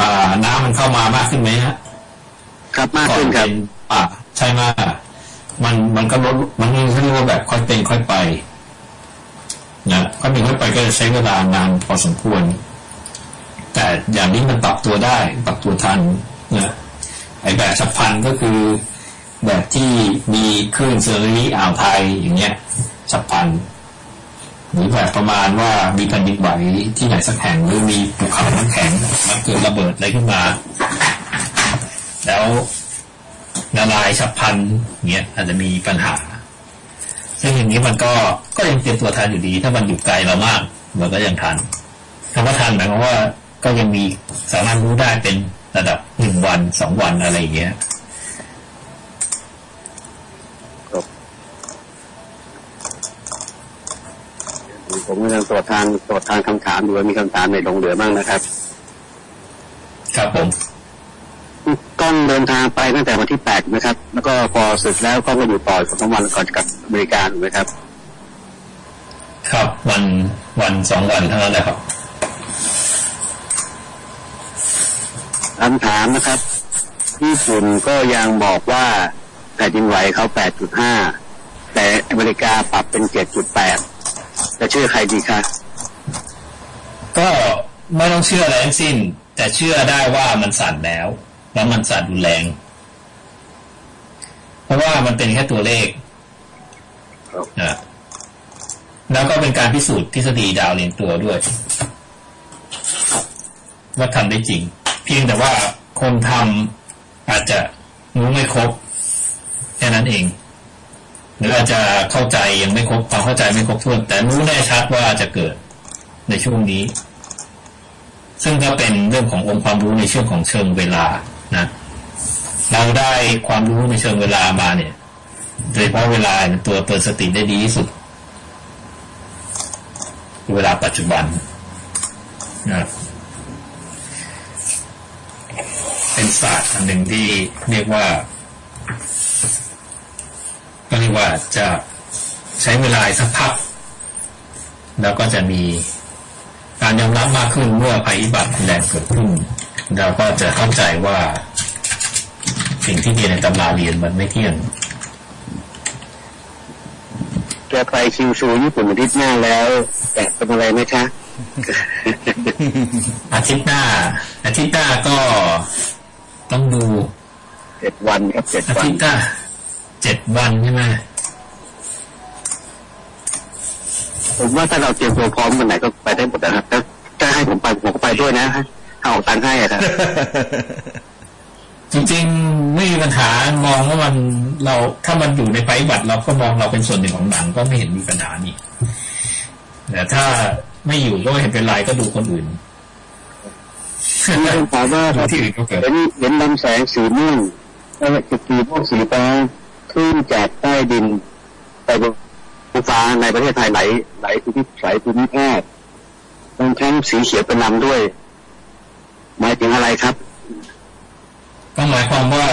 อ่า น้ำมันเข้ามามากขึ้นไหมฮะครับมากขึ้นครับก่อเป็นป่าใช่มากมันมันก็ลดมันเรียกว่าแบบค่อยเป็นค่อยไปนะค่อยเป็นค่อยไปก็จะใช้เวลานานพอสมควร แต่อย่างนี้มันปรับตัวได้ปรับตัวทันนะไอแบบฉับพลันก็คือแบบที่มีคลื่นเซอร์รีอ่าวไทยอย่างเงี้ยฉับพลัน หรือแบบประมาณว่ามีแผ่นดินไหวที่ไหนสักแห่งหรือมีภูเขาน้ำแข็งมันเกิดระเบิดอะไรขึ้นมา แล้วละลายฉับพลันเงี้ยอาจจะมีปัญหา ซึ่งอย่างนี้มันก็ก็ยังเตรียมตัวทันอยู่ดี ถ้ามันอยู่ไกลเรามากเราก็ยังทันคำว่าทันหมายความว่าก็ยังมีสามารถรู้ได้เป็นระดับหนึ่งวันสองวันอะไรอย่างเงี้ย ผมกำลังตรวจทานตรวจทานคำถามดูว่ามีคำถามในลงเหลือบ้างนะครับ ครับผมกล้องเดินทางไปตั้งแต่วันที่แปดนะครับ แล้วก็พอศึกแล้วกล้องก็อยู่ต่ออีกสองวันก่อนจะกลับอเมริกาถูกไหมครับ ครับวันวันสองวันเท่านั้นแหละครับคำถามนะครับญี่ปุ่นก็ยังบอกว่าแผ่นดินไหวเขาแปดจุดห้าแต่อเมริกาปรับเป็นเจ็ดจุดแปดจะเชื่อใครดีคะก็ไม่ต้องเชื่ออะไรทั้งสิ้น แต่เชื่อได้ว่ามันสั่นแล้วแล้วมันสั่นรุนแรง เพราะว่ามันเป็นแค่ตัวเลขนะแล้วก็เป็นการพิสูจน์ทฤษฎีดาวเรียงตัวด้วย ว่าทำได้จริง เพียงแต่ว่าคนทำอาจจะรู้ไม่ครบแค่นั้นเอง หรืออาจจะเข้าใจยังไม่ครบความเข้าใจไม่ครบถ้วน แต่รู้แน่ชัดว่าจะเกิดในช่วงนี้ ซึ่งก็เป็นเรื่องขององค์ความรู้ในเชิงของเชิงเวลานะเราได้ความรู้ในเชิงเวลามาเนี่ยโดยเฉพาะเวลาตัวเตือนสติได้ดีที่สุด เวลาปัจจุบันนะเป็นศาสตร์อันหนึ่งที่เรียกว่า ก็เรียกว่าจะใช้เวลาสักพัก แล้วก็จะมีการยอมรับมากขึ้นเมื่อภัยพิบัติแรงเกิดขึ้นเราก็จะเข้าใจว่า สิ่งที่เรียนในตำราเรียนมันไม่เที่ยงแกไปคิวชูญี่ปุ่นอาทิตย์หน้าแล้วแต่เป็นอะไรไหมคะอาทิตย์หน้า อาทิตย์หน้าก็ต้องดูเจ็ดวันครับเจ็ดอาวันทิตย์หน้า เจ็ดวันใช่ไหมผมว่าถ้าเราเตรียมตัวพร้อมกันไหนก็ไปได้หมดนะครับถ้าถ้าให้ผมไปผมก็ไปด้วยนะถ้าออกตังค์ให้อะครับจริงๆไม่มีปัญหามองว่ามันเราถ้ามันอยู่ในภัยพิบัติเราก็มองเราเป็นส่วนหนึ่งของหนังก็ไม่เห็นมีปัญหานี่แต่ถ้าไม่อยู่ก็ไม่เห็นเป็นไรก็ดูคนอื่นมีคนถามว่าดูที่อื่นก็เกิดเห็นเห็นลำแสงสีม่วงแล้วจะสีพวกสีฟ้า ขึ้นจากใต้ดินไปบนฟ้าในประเทศไทยไหลไหลภูมิไหลภูมิภาคบางครั้งสีเขียวเป็นลำด้วย หมายถึงอะไรครับ ก็หมายความว่า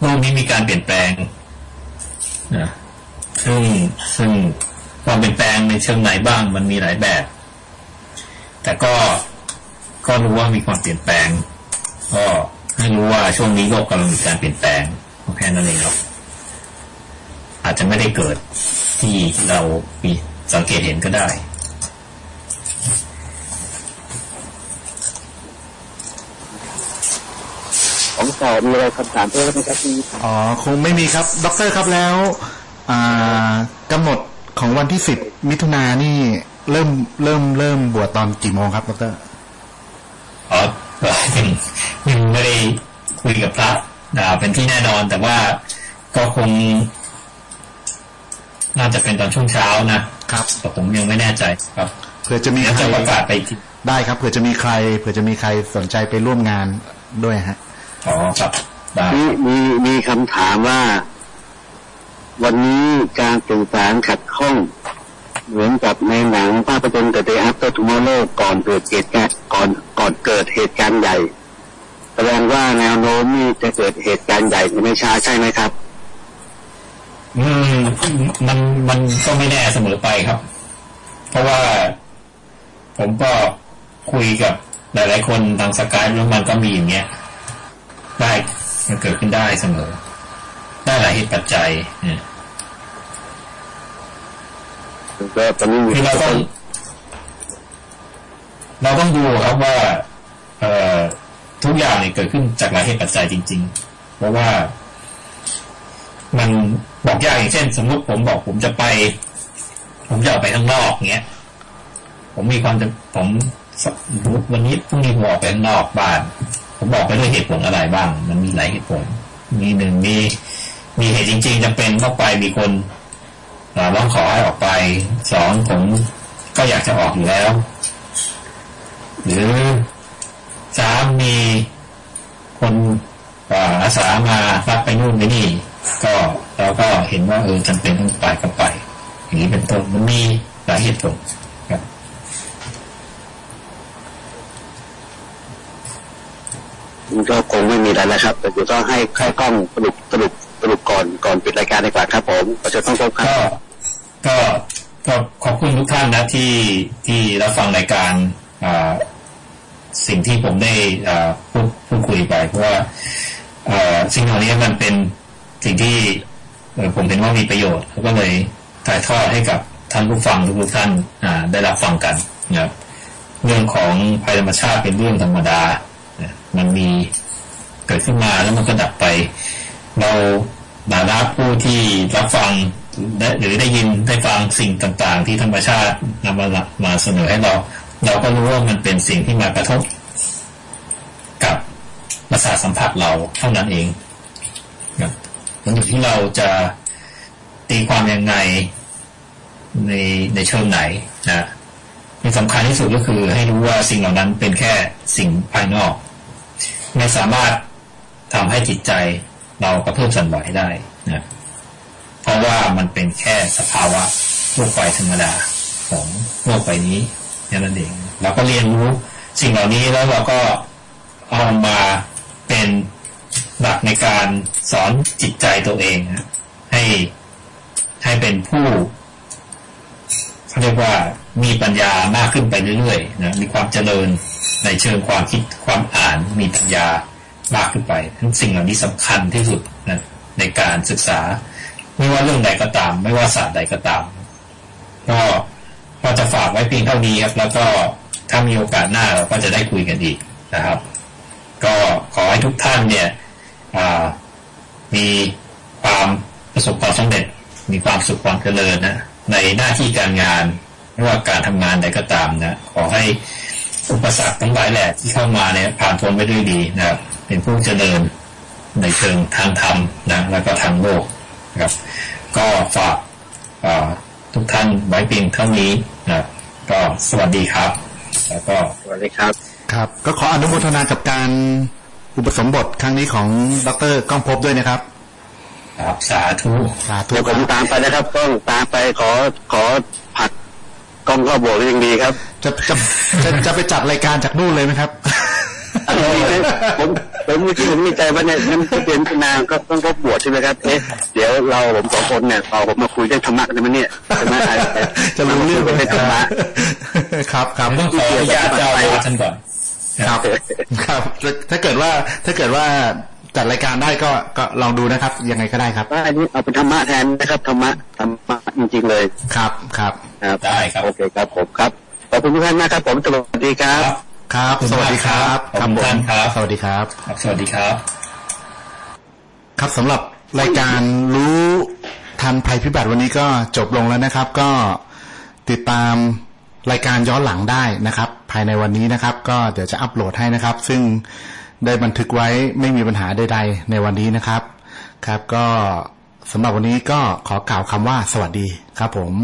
โลกนี้มีการเปลี่ยนแปลงนะซึ่งซึ่งความเปลี่ยนแปลงในเชิงไหนบ้างมันมีหลายแบบ แต่ก็ก็รู้ว่ามีความเปลี่ยนแปลง ก็ให้รู้ว่าช่วงนี้โลกกำลังมีการเปลี่ยนแปลงแค่นั้นเองครับ อาจจะไม่ได้เกิดที่เรามีสังเกตเห็นก็ได้ ของสอบมีอะไรคำถามเพิ่มไหมครับพี่อ๋อ คงไม่มีครับ ด็อกเตอร์ครับแล้วอ่ากำหนดของวันที่สิบมิถุนายนนี่เริ่มเริ่มเริ่มบวชตอนกี่โมงครับด็อกเตอร์อ๋อยังยังไม่ได้คุยกับพระอ่าเป็นที่แน่นอนแต่ว่าก็คง น่าจะเป็นตอนช่วงเช้านะครับแต่ผมยังไม่แน่ใจครับเผื่อจะมีเดี๋ยวใครจะประกาศไปอีกทีได้ครับเผื่อจะมีใครเผื่อจะมีใครสนใจไปร่วมงานด้วยฮะอ๋อครับได้มีมีมีคำถามว่า วันนี้การสื่อสารขัดข้อง เหมือนกับในหนังภาพยนตร์ The Day After Tomorrow ก่อนเกิดเหตุการณ์ก่อนก่อนเกิดเหตุการณ์ใหญ่ แสดงว่าแนวโน้มนี่จะเกิดเหตุการณ์ใหญ่ในไม่ช้าใช่ไหมครับ อืมมันมันก็ไม่แน่เสมอไปครับ เพราะว่า ผมก็คุยกับหลายๆคนทางสกายแล้วมันก็มีอย่างเงี้ย ได้มันเกิดขึ้นได้เสมอ ได้หลายเหตุปัจจัยเนี่ยก็ตอนนี้มีคือเราต้องเราต้องดูครับว่า เอ่อทุกอย่างเนี่ยเกิดขึ้นจากหลายเหตุปัจจัยจริง ๆ เพราะว่า มันบอกยากอย่างเช่น สมมติผมบอกผมจะไป ผมจะออกไปข้างนอกเงี้ย ผมมีความจะผมสมมวันนี้พรุ่งนี้ผมออกไปข้างนอกบ้าน ผมบอกไปด้วยเหตุผลอะไรบ้าง มันมีหลายเหตุผล มีหนึ่งมีมีเหตุจริง ๆจำเป็นต้องไปมีคนร้องขอให้ออกไปสองผมก็อยากจะออกอยู่แล้ว หรือสามมีคนอาสามารับไปนู่นไปนี่ ก็เราก็เห็นว่าเออจำเป็นต้องไปก็ไปอย่างนี้เป็นต้นมันมีหลายเหตุผลครับมันก็คงไม่มีอะไรแล้วครับ แต่เดี๋ยวต้องให้ใครกล้องสรุปสรุปสรุปก่อนก่อนปิดรายการดีกว่าครับผมก็จะต้องพบครัก็บก็ก็ขอบคุณทุกท่านนะที่ที่รับฟังรายการอ่าสิ่งที่ผมได้อ่าพูดพูดคุยไปเพราะว่าอ่าสิ่งเหล่านี้มันเป็น สิ่งที่ผมเห็นว่ามีประโยชน์แล้วก็เลยถ่ายทอดให้กับท่านผู้ฟังทุกๆท่านได้รับฟังกันนะครับเรื่องของภัยธรรมชาติเป็นเรื่องธรรมดา มันมีเกิดขึ้นมาแล้วมันก็ดับไป เราดาราผู้ที่รับฟังหรือได้ยินได้ฟังสิ่งต่าง ๆ ที่ธรรมชาตินำมามาเสนอให้เรา เราก็รู้ว่ามันเป็นสิ่งที่มากระทบ กับประสาทสัมผัสเราเท่านั้นเอง อยู่ที่เราจะตีความยังไงในในเชิงไหนนะที่สำคัญที่สุดก็คือให้รู้ว่าสิ่งเหล่านั้นเป็นแค่สิ่งภายนอก ไม่สามารถทำให้จิตใจเรากระเพื่อมสั่นไหวได้นะเพราะว่ามันเป็นแค่สภาวะทั่วไปธรรมดาของโลกใบนี้นั่นเองเราก็เรียนรู้สิ่งเหล่านี้แล้วเราก็เอามาเป็น หลักในการสอนจิตใจตัวเองให้ให้เป็นผู้เขาเรียกว่ามีปัญญามากขึ้นไปเรื่อยๆนะมีความเจริญในเชิงความคิดความอ่านมีปัญญามากขึ้นไป ทั้งสิ่งเหล่านี้สำคัญที่สุดนะในการศึกษา ไม่ว่าเรื่องใดก็ตาม ไม่ว่าศาสตร์ใดก็ตาม ก็ก็จะฝากไว้เพียงเท่านี้ครับ แล้วก็ถ้ามีโอกาสหน้าเราก็จะได้คุยกันอีกนะครับ ก็ขอให้ทุกท่านเนี่ย มีความประสบความสำเร็จ มีความสุขความเจริญนะในหน้าที่การงานไม่ว่าการทำงานใดก็ตามนะขอให้อุปสรรคทั้งหลายแหละที่เข้ามาเนี่ยผ่านพ้นไปด้วยดีนะครับเป็นผู้เจริญในเชิงทางธรรมนะแล้วก็ทางโลกนะครับ ก็ฝากอ่าทุกท่านไว้เพียงเท่านี้นะครับก็สวัสดีครับ แล้วก็สวัสดีครับ ครับ ก็ขออนุโมทนากับการ อุปสมบทครั้งนี้ของดรก้องภพด้วยนะครับ ครับสาธุสาธุเดี๋ยวคผรับมตามไปนะครับกล้องตามไปขอขอผัดกล้องเข้าโบสถ์ก็ยังดีครับ จะจะจะจะไปจัดรายการจากนู่นเลยไหมครับอันนี้นะผมผมเมื่อกี้ผมมีใจว่าเนี่ยนั่นเดือนพินางก็ต้องพบบวชใช่ไหมครับ เอ๊ะเดี๋ยวเราผมสองคนเนี่ยเอาผมมาคุยเรื่องธรรมะกันได้ไหมเนี่ยใช่ไหมอาจารย์จะรู้เรื่องเรื่องธรรมะครับครับผมต้องขออนุญาตเจ้าอาวาสท่านก่อน ครับ ครับ ถ้าเกิดว่าถ้าเกิดว่าจัดรายการได้ก็ก็ลองดูนะครับ ยังไงก็ได้ครับว่าอันนี้เอาเป็นธรรมะแทนนะครับธรรมะธรรมะจริงๆเลยครับครับครับได้ครับโอเคครับผมครับขอบคุณทุกท่านมากครับผมสวัสดีครับ ครับ สวัสดีครับขอบคุณผมท่านครับ สวัสดีครับ ครับสวัสดีครับครับสำหรับรายการรู้ทันภัยพิบัติวันนี้ก็จบลงแล้วนะครับ ก็ติดตามรายการย้อนหลังได้นะครับ ภายในวันนี้นะครับ ก็เดี๋ยวจะอัปโหลดให้นะครับ ซึ่งได้บันทึกไว้ไม่มีปัญหาใดๆในวันนี้นะครับ ครับ ก็สำหรับวันนี้ก็ขอกล่าวคำว่าสวัสดีครับผม